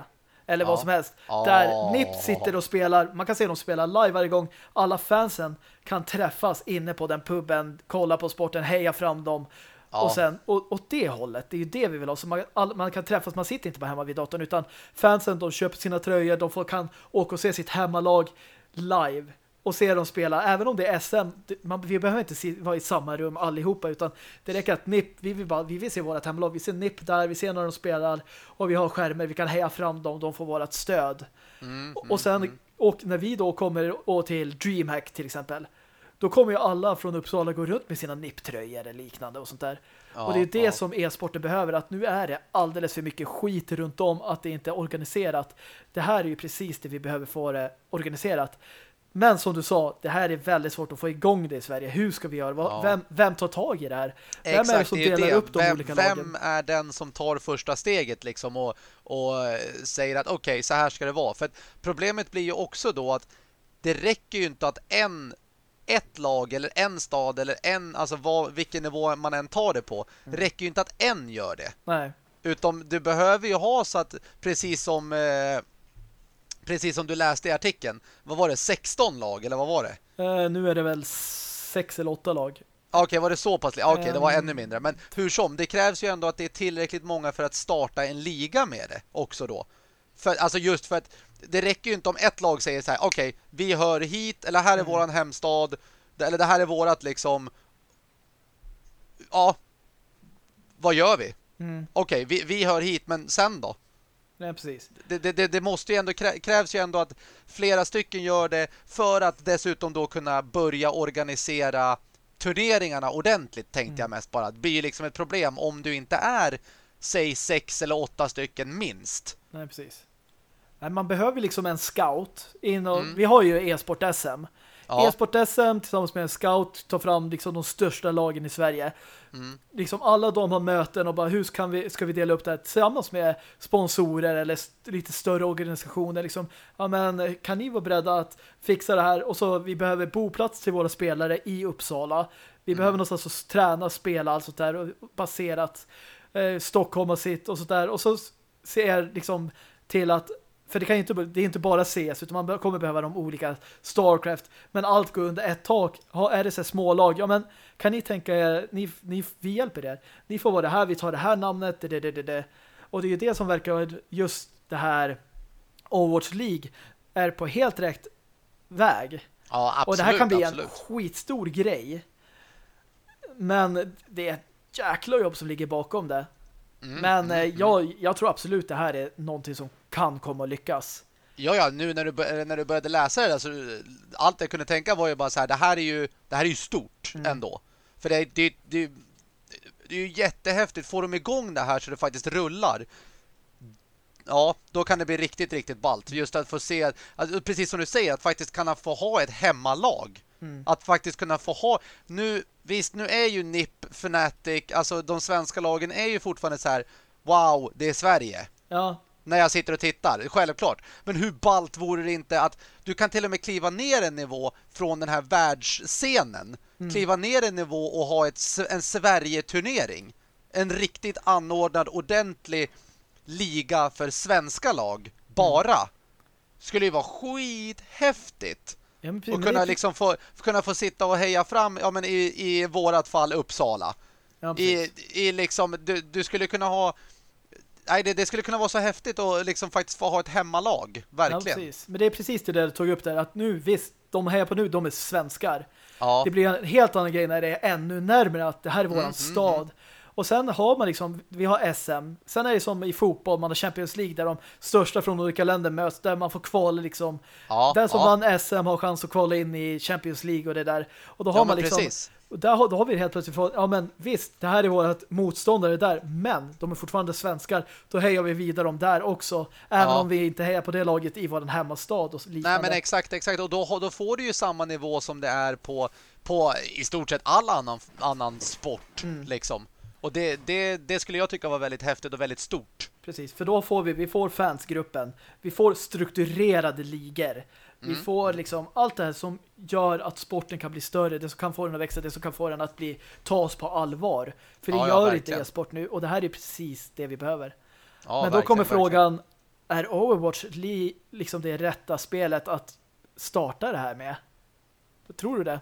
eller Ja. vad som helst. Där NIP sitter och spelar, man kan se dem spela live varje gång. Alla fansen kan träffas inne på den puben, kolla på sporten, heja fram dem. Ja. Och sen, och, åt det hållet, det är ju det vi vill ha. Så man, all, man kan träffas, man sitter inte bara hemma vid datorn utan fansen, de köper sina tröjor, de får, kan åka och se sitt hemmalag live och se dem spela. Även om det är SM, man, vi behöver inte se, vara i samma rum allihopa utan det räcker att NIP, vi vill, bara, vi vill se vårt hemmalag, vi ser NIP där, vi ser när de spelar och vi har skärmar, vi kan heja fram dem, de får vårt stöd. Mm, och sen, och när vi då kommer och till DreamHack till exempel, då kommer ju alla från Uppsala gå runt med sina NIP-tröjor eller liknande och sånt där. Ja, och det är det ja. som e-sporten behöver, att nu är det alldeles för mycket skit runt om att det inte är organiserat. Det här är ju precis det vi behöver få det organiserat. Men som du sa, det här är väldigt svårt att få igång det i Sverige. Hur ska vi göra? Ja. Vem, vem tar tag i det här? Vem är det Exakt, som det är ju delar det. upp de vem, olika vem lagen? är den som tar första steget liksom och, och eh, säger att okej, så här ska det vara. För problemet blir ju också då att det räcker ju inte att en ett lag eller en stad eller en, alltså vad, vilken nivå man än tar det på. Mm. Räcker ju inte att en gör det. Nej. Utom du behöver ju ha så att precis som eh, precis som du läste i artikeln. Vad var det? 16 lag eller vad var det? Eh, nu är det väl sex eller åtta lag. Ah, Okej, var det så pass? Ah, Okej, det var Ehm. ännu mindre. Men hur som, det krävs ju ändå att det är tillräckligt många för att starta en liga med det också då. För, alltså just för att det räcker ju inte om ett lag säger så här, okej, vi hör hit, eller här är Mm. våran hemstad, eller det här är vårat liksom, ja, vad gör vi? Mm. Okej, vi, vi hör hit, men sen då? Nej, precis. det, det- det, måste ju ändå krä- krävs ju ändå att flera stycken gör det för att dessutom då kunna börja organisera turneringarna ordentligt tänkte jag mest bara. Det blir ju liksom ett problem om du inte är säg sex eller åtta stycken minst. Nej, precis. Nej, man behöver liksom en scout. In och, Mm. Vi har ju e-sport-SM. Ja, E-sport-SM tillsammans med en scout tar fram liksom de största lagen i Sverige. mm, Liksom alla de har möten och bara hur kan vi, ska vi dela upp det här tillsammans med sponsorer eller st lite större organisationer. Liksom, ja, men kan ni vara beredda att fixa det här? Och så vi behöver boplats till våra spelare i Uppsala. Vi Mm. behöver någonstans att träna, spela allt sånt där och baserat eh, Stockholm och sitt och sånt där. Och så ser liksom till att för det kan ju inte, det är inte bara CS utan man kommer behöva de olika Starcraft. Men allt går under ett tak. Ha, är det så här smålag? Ja men kan ni tänka er, ni, ni, vi hjälper er. Ni får vara det här, vi tar det här namnet. Det, det, det, det. Och det är ju det som verkar just det här Overwatch League är på helt rätt väg. ja absolut, och det här kan bli absolut. en skitstor grej. Men det är ett jäkla jobb som ligger bakom det. Mm, Men mm, eh, mm. jag, jag tror absolut det här är någonting som kan komma att lyckas. Ja, ja, nu när du, när du började läsa det där så allt jag kunde tänka var ju bara så här, det här är ju, det här är ju stort Mm. ändå. För det, det, det, det är ju jättehäftigt. Får de igång det här så det faktiskt rullar. Ja, då kan det bli riktigt, riktigt ballt. Just att få se, alltså, precis som du säger, att faktiskt kunna få ha ett hemmalag. Mm. Att faktiskt kunna få ha, nu, visst nu är ju NIP, Fnatic, alltså de svenska lagen är ju fortfarande så här, wow, det är Sverige Ja, när jag sitter och tittar, självklart. Men hur ballt vore det inte att du kan till och med kliva ner en nivå från den här världsscenen. Mm. Kliva ner en nivå och ha ett, en Sverige-turnering. En riktigt anordnad, ordentlig liga för svenska lag. Bara. Skulle ju vara skithäftigt. ja Och kunna det- liksom få, kunna få sitta och heja fram, ja men i, i vårat fall Uppsala. ja. I, i liksom, du, du skulle kunna ha Nej, det, det skulle kunna vara så häftigt att liksom faktiskt få ha ett hemmalag. Ja, Verkligen. precis. Men det är precis det där jag tog upp där. Att nu, visst, de här på nu, de är svenskar. Ja, Det blir en helt annan grej när det är ännu närmare att det här är våran Mm, stad. Och sen har man liksom, vi har SM. Sen är det som i fotboll, man har Champions League där de största från olika länder möts, där man får kvala liksom. ja, Den som ja. vann SM har chans att kvala in i Champions League och det där. Och då har Ja, man liksom, precis. Och där har, då har vi helt plötsligt fått, ja men visst, det här är vårt motståndare där, men de är fortfarande svenskar. Då hejar vi vidare dem där också, även Ja. om vi inte hejar på det laget i vår hemmastad och liknande. Nej, men exakt, exakt. Och då, då får du ju samma nivå som det är på, på i stort sett all annan, annan sport, Mm. liksom. Och det, det, det skulle jag tycka var väldigt häftigt och väldigt stort. Precis, för då får vi, vi får fansgruppen, vi får strukturerade ligor. Vi Mm. får liksom allt det här som gör att sporten kan bli större, det som kan få den att växa, det som kan få den att bli tas på allvar. För det Ja, ja, gör inte verkligen. e-sport nu och det här är precis det vi behöver. Ja, Men då verkligen, kommer verkligen. frågan, är Overwatch li, liksom det rätta spelet att starta det här med? Tror du det?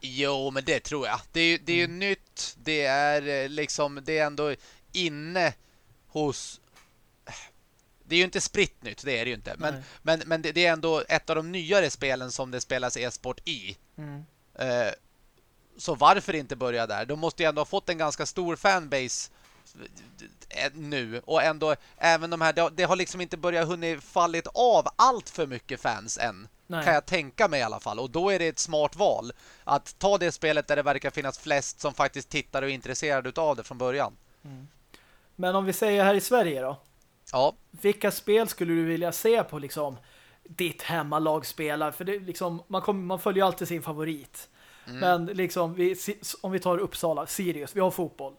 Jo, men det tror jag. Det är, det är ju Mm. nytt. Det är eh, liksom, det är ändå inne hos... Det är ju inte spritt nytt, det är det ju inte. Men, Nej. men, men det, det är ändå ett av de nyare spelen som det spelas e-sport i. Mm. Eh, så varför inte börja där? De måste ju ändå ha fått en ganska stor fanbase eh, nu och ändå även de här det, det har liksom inte börjat hunnit fallit av allt för mycket fans än. Nej. Kan jag tänka mig i alla fall. Och då är det ett smart val att ta det spelet där det verkar finnas flest som faktiskt tittar och är intresserade av det från början. Men om vi säger här i Sverige då, Ja, vilka spel skulle du vilja se på liksom ditt hemmalag spelar? För det liksom, man, kommer, man följer alltid sin favorit. Men liksom, vi, om vi tar Uppsala, Sirius, vi har fotboll.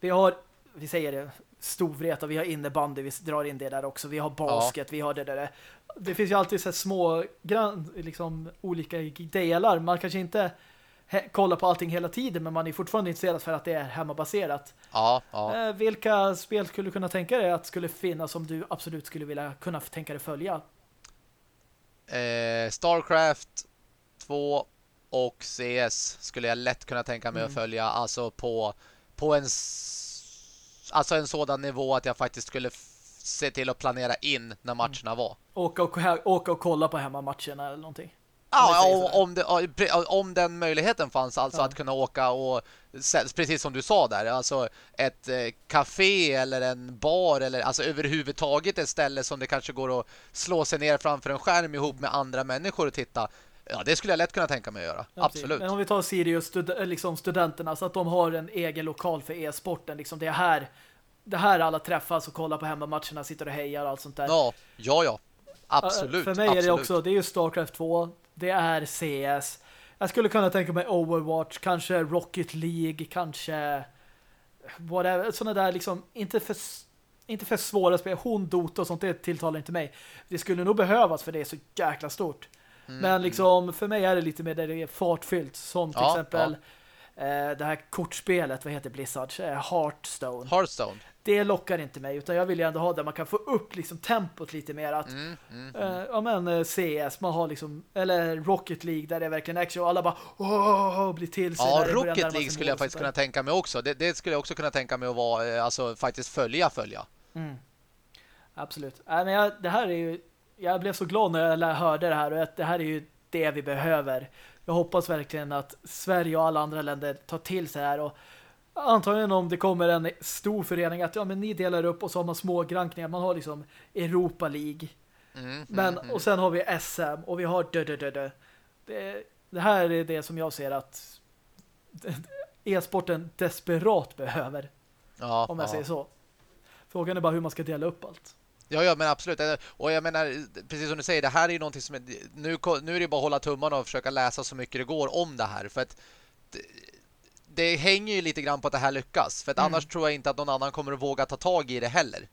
Vi har, vi säger det, Storvreta, vi har innebandy, vi drar in det där också. Vi har basket, vi har det där. Det finns ju alltid så små, liksom olika delar. Man kanske inte kollar på allting hela tiden, men man är fortfarande intresserad för att det är hemmabaserat. ja, ja. Eh, vilka spel skulle du kunna tänka dig att skulle finnas som du absolut skulle vilja kunna tänka dig följa? Eh, Starcraft 2 och CS skulle jag lätt kunna tänka mig Mm. att följa alltså på på en alltså en sådan nivå att jag faktiskt skulle se till att planera in när matcherna var. Åka och, åka och kolla på hemmamatcherna eller någonting? Ja, om, om, det, om den möjligheten fanns alltså Ja. att kunna åka och precis som du sa där, alltså ett eh, café eller en bar eller alltså överhuvudtaget ett ställe som det kanske går att slå sig ner framför en skärm ihop med andra människor och titta. Ja, det skulle jag lätt kunna tänka mig att göra. Ja, precis. Absolut. Men om vi tar Sirius stud eh, liksom studenterna så att de har en egen lokal för e-sporten. Liksom det är här det här alla träffas och kollar på hemmamatcherna, sitter och hejar och allt sånt där. Ja, ja, ja. Absolut. För mig är det absolut. också, det är ju Starcraft 2, det är CS. Jag skulle kunna tänka mig Overwatch, kanske Rocket League, kanske whatever, sådana där liksom, inte för inte för svåra spel, hon, Dota och sånt, det tilltalar inte mig. Det skulle nog behövas för det är så jäkla stort. Mm, Men liksom, för mig är det lite mer där det är fartfyllt, som till Ja, exempel eh, det här kortspelet, vad heter Blizzard? Eh, Hearthstone. Hearthstone. Det lockar inte mig, utan jag vill ju ändå ha där man kan få upp liksom tempot lite mer att Mm, mm. Eh, ja men eh, CS, man har liksom eller Rocket League där det är verkligen action och alla bara åh, blir till sig Ja, Rocket League skulle jag faktiskt kunna tänka mig också. Det, det skulle jag också kunna tänka mig att vara, eh, alltså faktiskt följa, följa. Mm. Absolut. Nej, men jag, det här är ju jag blev så glad när jag hörde det här och att det här är ju det vi behöver. Jag hoppas verkligen att Sverige och alla andra länder tar till sig det här och antagligen om det kommer en stor förening att ja men ni delar upp och så har man små grankningar. Man har liksom Europa League. Mm, Men, mm, mm. och sen har vi SM och vi har dö, dö, dö, dö. Det, det här är det som jag ser att e-sporten desperat behöver, ja, om jag ja. säger så. Frågan är bara hur man ska dela upp allt. Ja, ja, men absolut. Och jag menar, precis som du säger, det här är ju någonting som... Är, nu, nu är det bara att hålla tummarna och försöka läsa så mycket det går om det här. För att det, hänger ju lite grann på att det här lyckas. För att Mm. annars tror jag inte att någon annan kommer att våga ta tag i det heller.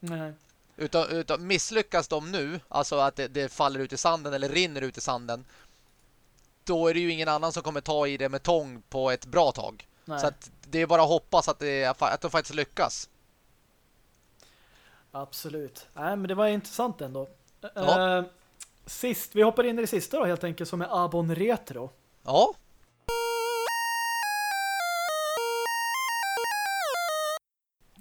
Nej. Utan, utan misslyckas de nu, alltså att det, det faller ut i sanden eller rinner ut i sanden, då är det ju ingen annan som kommer ta i det med tång på ett bra tag. Nej. Så att det är bara att hoppas att, det, att de faktiskt lyckas. Absolut. Nej, men det var intressant ändå. Ja. Eh, sist, vi hoppar in i det sista då helt enkelt som är Abon Retro. Ja,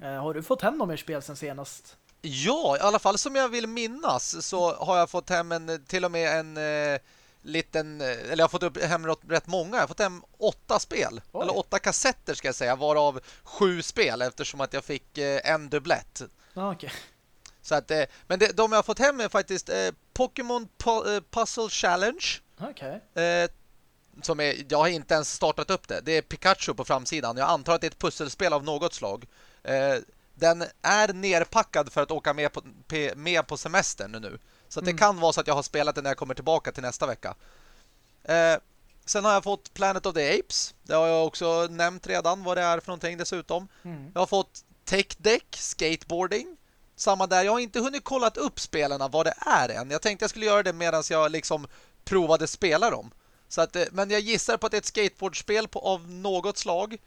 har du fått hem någon mer spel sen senast? Ja, i alla fall som jag vill minnas så har jag fått hem en, till och med en eh, liten, eh, eller jag har fått upp hem rätt, många. Jag har fått hem åtta spel, Oj. eller åtta kassetter ska jag säga, varav sju spel eftersom att jag fick eh, en dubblett. Ah, okej. Så att, eh, men det, de jag har fått hem är faktiskt eh, Pokémon Pu- eh, Puzzle Challenge. Eh, som är, jag har inte ens startat upp det. Det är Pikachu på framsidan. Jag antar att det är ett pusselspel av något slag. Eh, den är nerpackad för att åka med på, med på semestern nu. Så att det Mm. kan vara så att jag har spelat den när jag kommer tillbaka till nästa vecka. Eh, sen har jag fått Planet of the Apes. Det har jag också nämnt redan vad det är för någonting dessutom. Mm. Jag har fått Tech Deck, skateboarding. Samma där. Jag har inte hunnit kollat upp spelarna vad det är än. Jag tänkte jag skulle göra det medan jag liksom provade spela dem. Så att, eh, men jag gissar på att det är ett skateboardspel på, av något slag.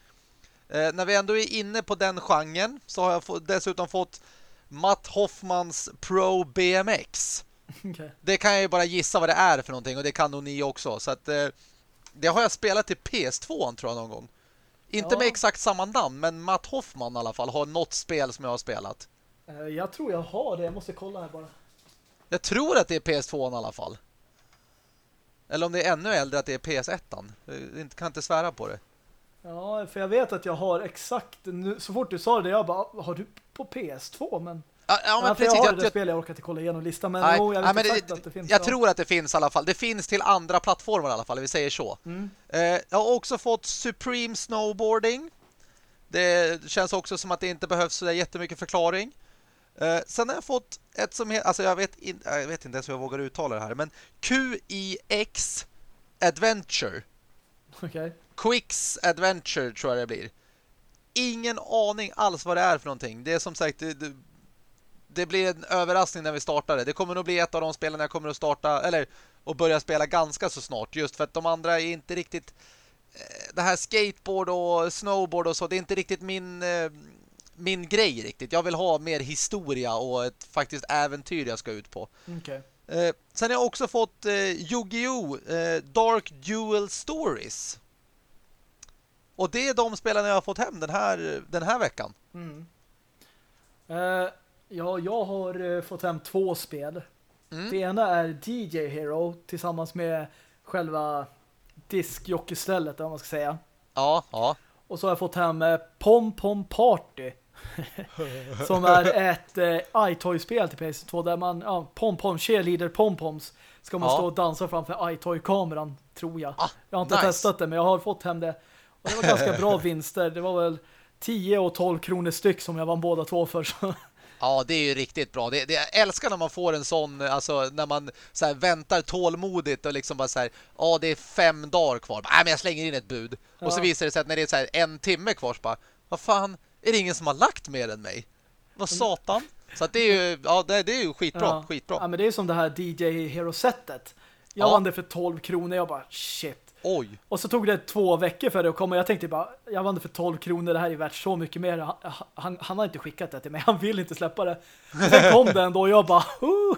Eh, när vi ändå är inne på den genren så har jag få, dessutom fått Matt Hoffmans Pro BMX. Okay. Det kan jag ju bara gissa vad det är för någonting och det kan nog ni också. Så att eh, det har jag spelat till PS2 tror jag någon gång. Inte ja. med exakt samma namn, men Matt Hoffman i alla fall har något spel som jag har spelat. Eh, jag tror jag har det, jag måste kolla här bara. Jag tror att det är PS2 i alla fall. Eller om det är ännu äldre att det är PS1. Jag kan inte svära på det. Ja, för jag vet att jag har exakt, nu, så fort du sa det, jag bara, har du på PS2? Men Ja, ja men ja, precis. Jag har det spel, jag orkar inte kolla igenom listan, men nej, oh, jag nej, exakt det, att det finns. Jag tror att det finns i alla fall. Det finns till andra plattformar i alla fall, vi säger så. Mm. Eh, jag har också fått Supreme Snowboarding. Det känns också som att det inte behövs så jättemycket förklaring. Eh, sen har jag fått ett som heter, alltså jag vet, in, jag vet inte ens hur jag vågar uttala det här, men QIX Adventure. Okej. Okay. Quicks Adventure tror jag det blir. Ingen aning alls vad det är för någonting. Det är som sagt, det, det, blir en överraskning när vi startar det. Det kommer nog bli ett av de spelen jag kommer att starta, eller och börja spela ganska så snart. Just för att de andra är inte riktigt eh, det här skateboard och snowboard och så, det är inte riktigt min eh, min grej riktigt. Jag vill ha mer historia och ett faktiskt äventyr jag ska ut på. Okay. Eh, sen har jag också fått eh, Yu-Gi-Oh! Eh, Dark Duel Stories. Och det är de spelarna jag har fått hem den här, den här veckan. Mm. Uh, ja, jag har uh, fått hem två spel. Mm. Det ena är DJ Hero tillsammans med själva diskjockeystället, om man ska säga. Ja, ja. Och så har jag fått hem uh, Pom Pom Party. som är ett eh, iToy-spel till PS2 där man, ja, pom-pom, cheerleader pom-poms ska man ja. stå och dansa framför iToy-kameran, tror jag. Ah, jag har inte nice. testat det, men jag har fått hem det. Och det var ganska bra vinster. Det var väl 10 och 12 kronor styck som jag vann båda två för. Så. Ja, det är ju riktigt bra. Det, det, jag älskar när man får en sån, alltså när man så här, väntar tålmodigt och liksom bara så här, ja det är fem dagar kvar. Nej, men jag slänger in ett bud. Ja. Och så visar det sig att när det är så här, en timme kvar så bara, vad fan, är det ingen som har lagt mer än mig? Vad mm. satan? Så att det är ju, ja, det, det är ju skitbra, ja. skitbra. Ja, men det är som det här DJ Hero-sättet. Jag ja. vann det för 12 kronor. Jag bara, shit. Oj. Och så tog det två veckor för det att komma. Jag tänkte bara, jag vann det för 12 kronor. Det här är värt så mycket mer. Han, han, han har inte skickat det till mig. Han vill inte släppa det. Sen kom det ändå och jag bara, uh,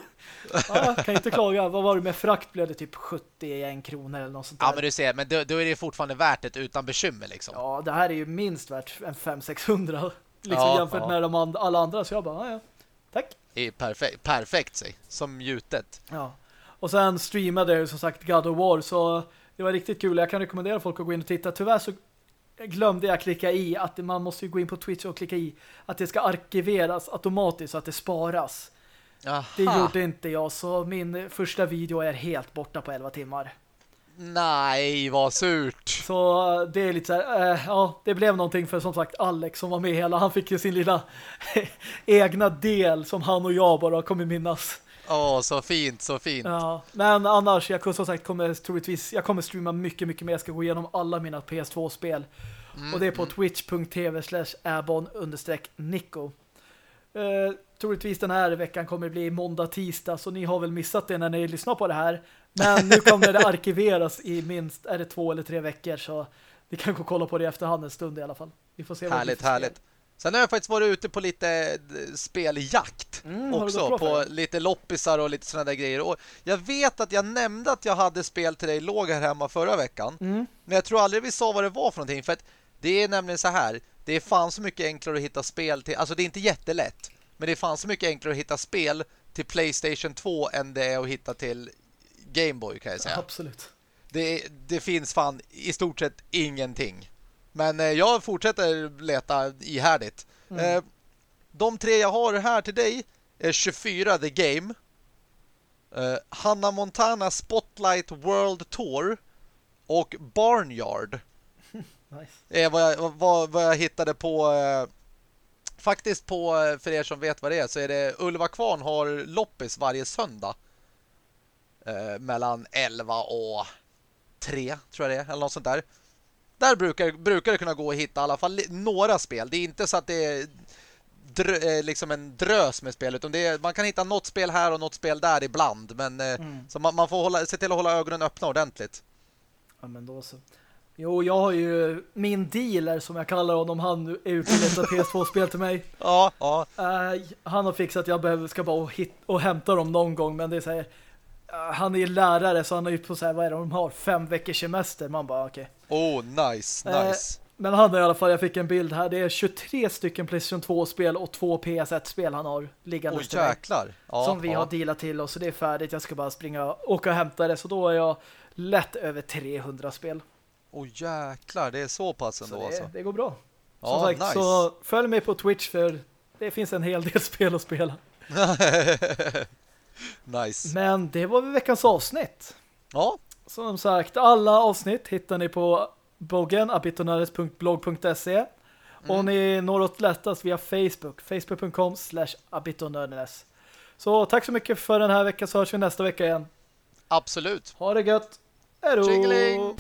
ja, kan inte klaga. Vad var det med frakt? Blev det typ 71 kronor eller något sånt där. Ja, men du ser, men då, då är det fortfarande värt det utan bekymmer liksom. Ja, det här är ju minst värt en 500-600 liksom ja, jämfört ja. med de and alla andra. Så jag bara, ja, ja. Tack. Det är perfekt, perfekt sig, som gjutet. Ja. Och sen streamade jag som sagt God of War så det var riktigt kul. Jag kan rekommendera folk att gå in och titta. Tyvärr så glömde jag klicka i att man måste gå in på Twitch och klicka i att det ska arkiveras automatiskt så att det sparas. Aha. Det gjorde inte jag så min första video är helt borta på 11 timmar. Nej, vad surt. Så det är lite så här, äh, ja, det blev någonting för som sagt Alex som var med hela, han fick ju sin lilla egna del som han och jag bara kommer minnas. Åh, så fint, så fint. Ja, men annars, jag som sagt kommer troligtvis, jag kommer streama mycket, mycket mer. Jag ska gå igenom alla mina PS2-spel. Mm, och det är på mm. twitch.tv slash abon understreck Nico. Uh, troligtvis den här veckan kommer det bli måndag, tisdag, så ni har väl missat det när ni lyssnar på det här. Men nu kommer det arkiveras i minst, är det två eller tre veckor, så vi kan gå och kolla på det i efterhand en stund i alla fall. Vi får se härligt, härligt. Sen har jag faktiskt varit ute på lite eh, speljakt mm, också. På lite loppisar och lite sådana där grejer. Och jag vet att jag nämnde att jag hade spel till dig låg här hemma förra veckan. Mm. Men jag tror aldrig vi sa vad det var för någonting. För att det är nämligen så här. Det är fan så mycket enklare att hitta spel till. Alltså det är inte jättelätt. Men det är fan så mycket enklare att hitta spel till Playstation 2 än det är att hitta till Gameboy kan jag säga. absolut. Det, det finns fan i stort sett ingenting. Men eh, jag fortsätter leta ihärdigt. Mm. Eh, de tre jag har här till dig är 24 The Game. Eh, Hanna Montana Spotlight World Tour och Barnyard. nice. Är vad jag, vad, vad jag hittade på faktiskt på, för er som vet vad det är, så är det Ulva Kvarn har loppis varje söndag. Eh, mellan 11 och 3, tror jag det är, eller något sånt där. Där brukar, brukar det kunna gå att hitta i alla fall några spel. Det är inte så att det är drö, eh, liksom en drös med spel utan det är, man kan hitta något spel här och något spel där ibland men eh, Mm. så man, man får hålla, se till att hålla ögonen öppna ordentligt. Ja, men då så. Jo, jag har ju min dealer som jag kallar honom. Han är ute och letar PS2-spel till mig. Ja, ja. Eh, han har fixat att jag behöver, ska bara och, hit, och hämta dem någon gång. Men det är så här, han är ju lärare så han är ju på så här, vad är det de har? Fem veckors semester. Man bara, okej. Oh, nice, Eh, nice. Men han har i alla fall, jag fick en bild här. Det är 23 stycken PlayStation 2-spel och två PS1-spel han har liggande Oj, jäklar. Ja, som vi ja. har dealat till oss. Så det är färdigt. Jag ska bara springa och åka och hämta det. Så då är jag lätt över 300 spel. Oj, jäklar. Det är så pass Så ändå det, alltså. det går bra. Som Ja, sagt, nice. så följ mig på Twitch för det finns en hel del spel att spela. nice. Men det var veckans avsnitt. Ja, Som sagt, alla avsnitt hittar ni på bloggen abitonördes.blog.se och ni når åt lättast via Facebook facebook.com slash abitonördes Så tack så mycket för den här veckan så hörs vi nästa vecka igen. absolut. Ha det gött! Hej då!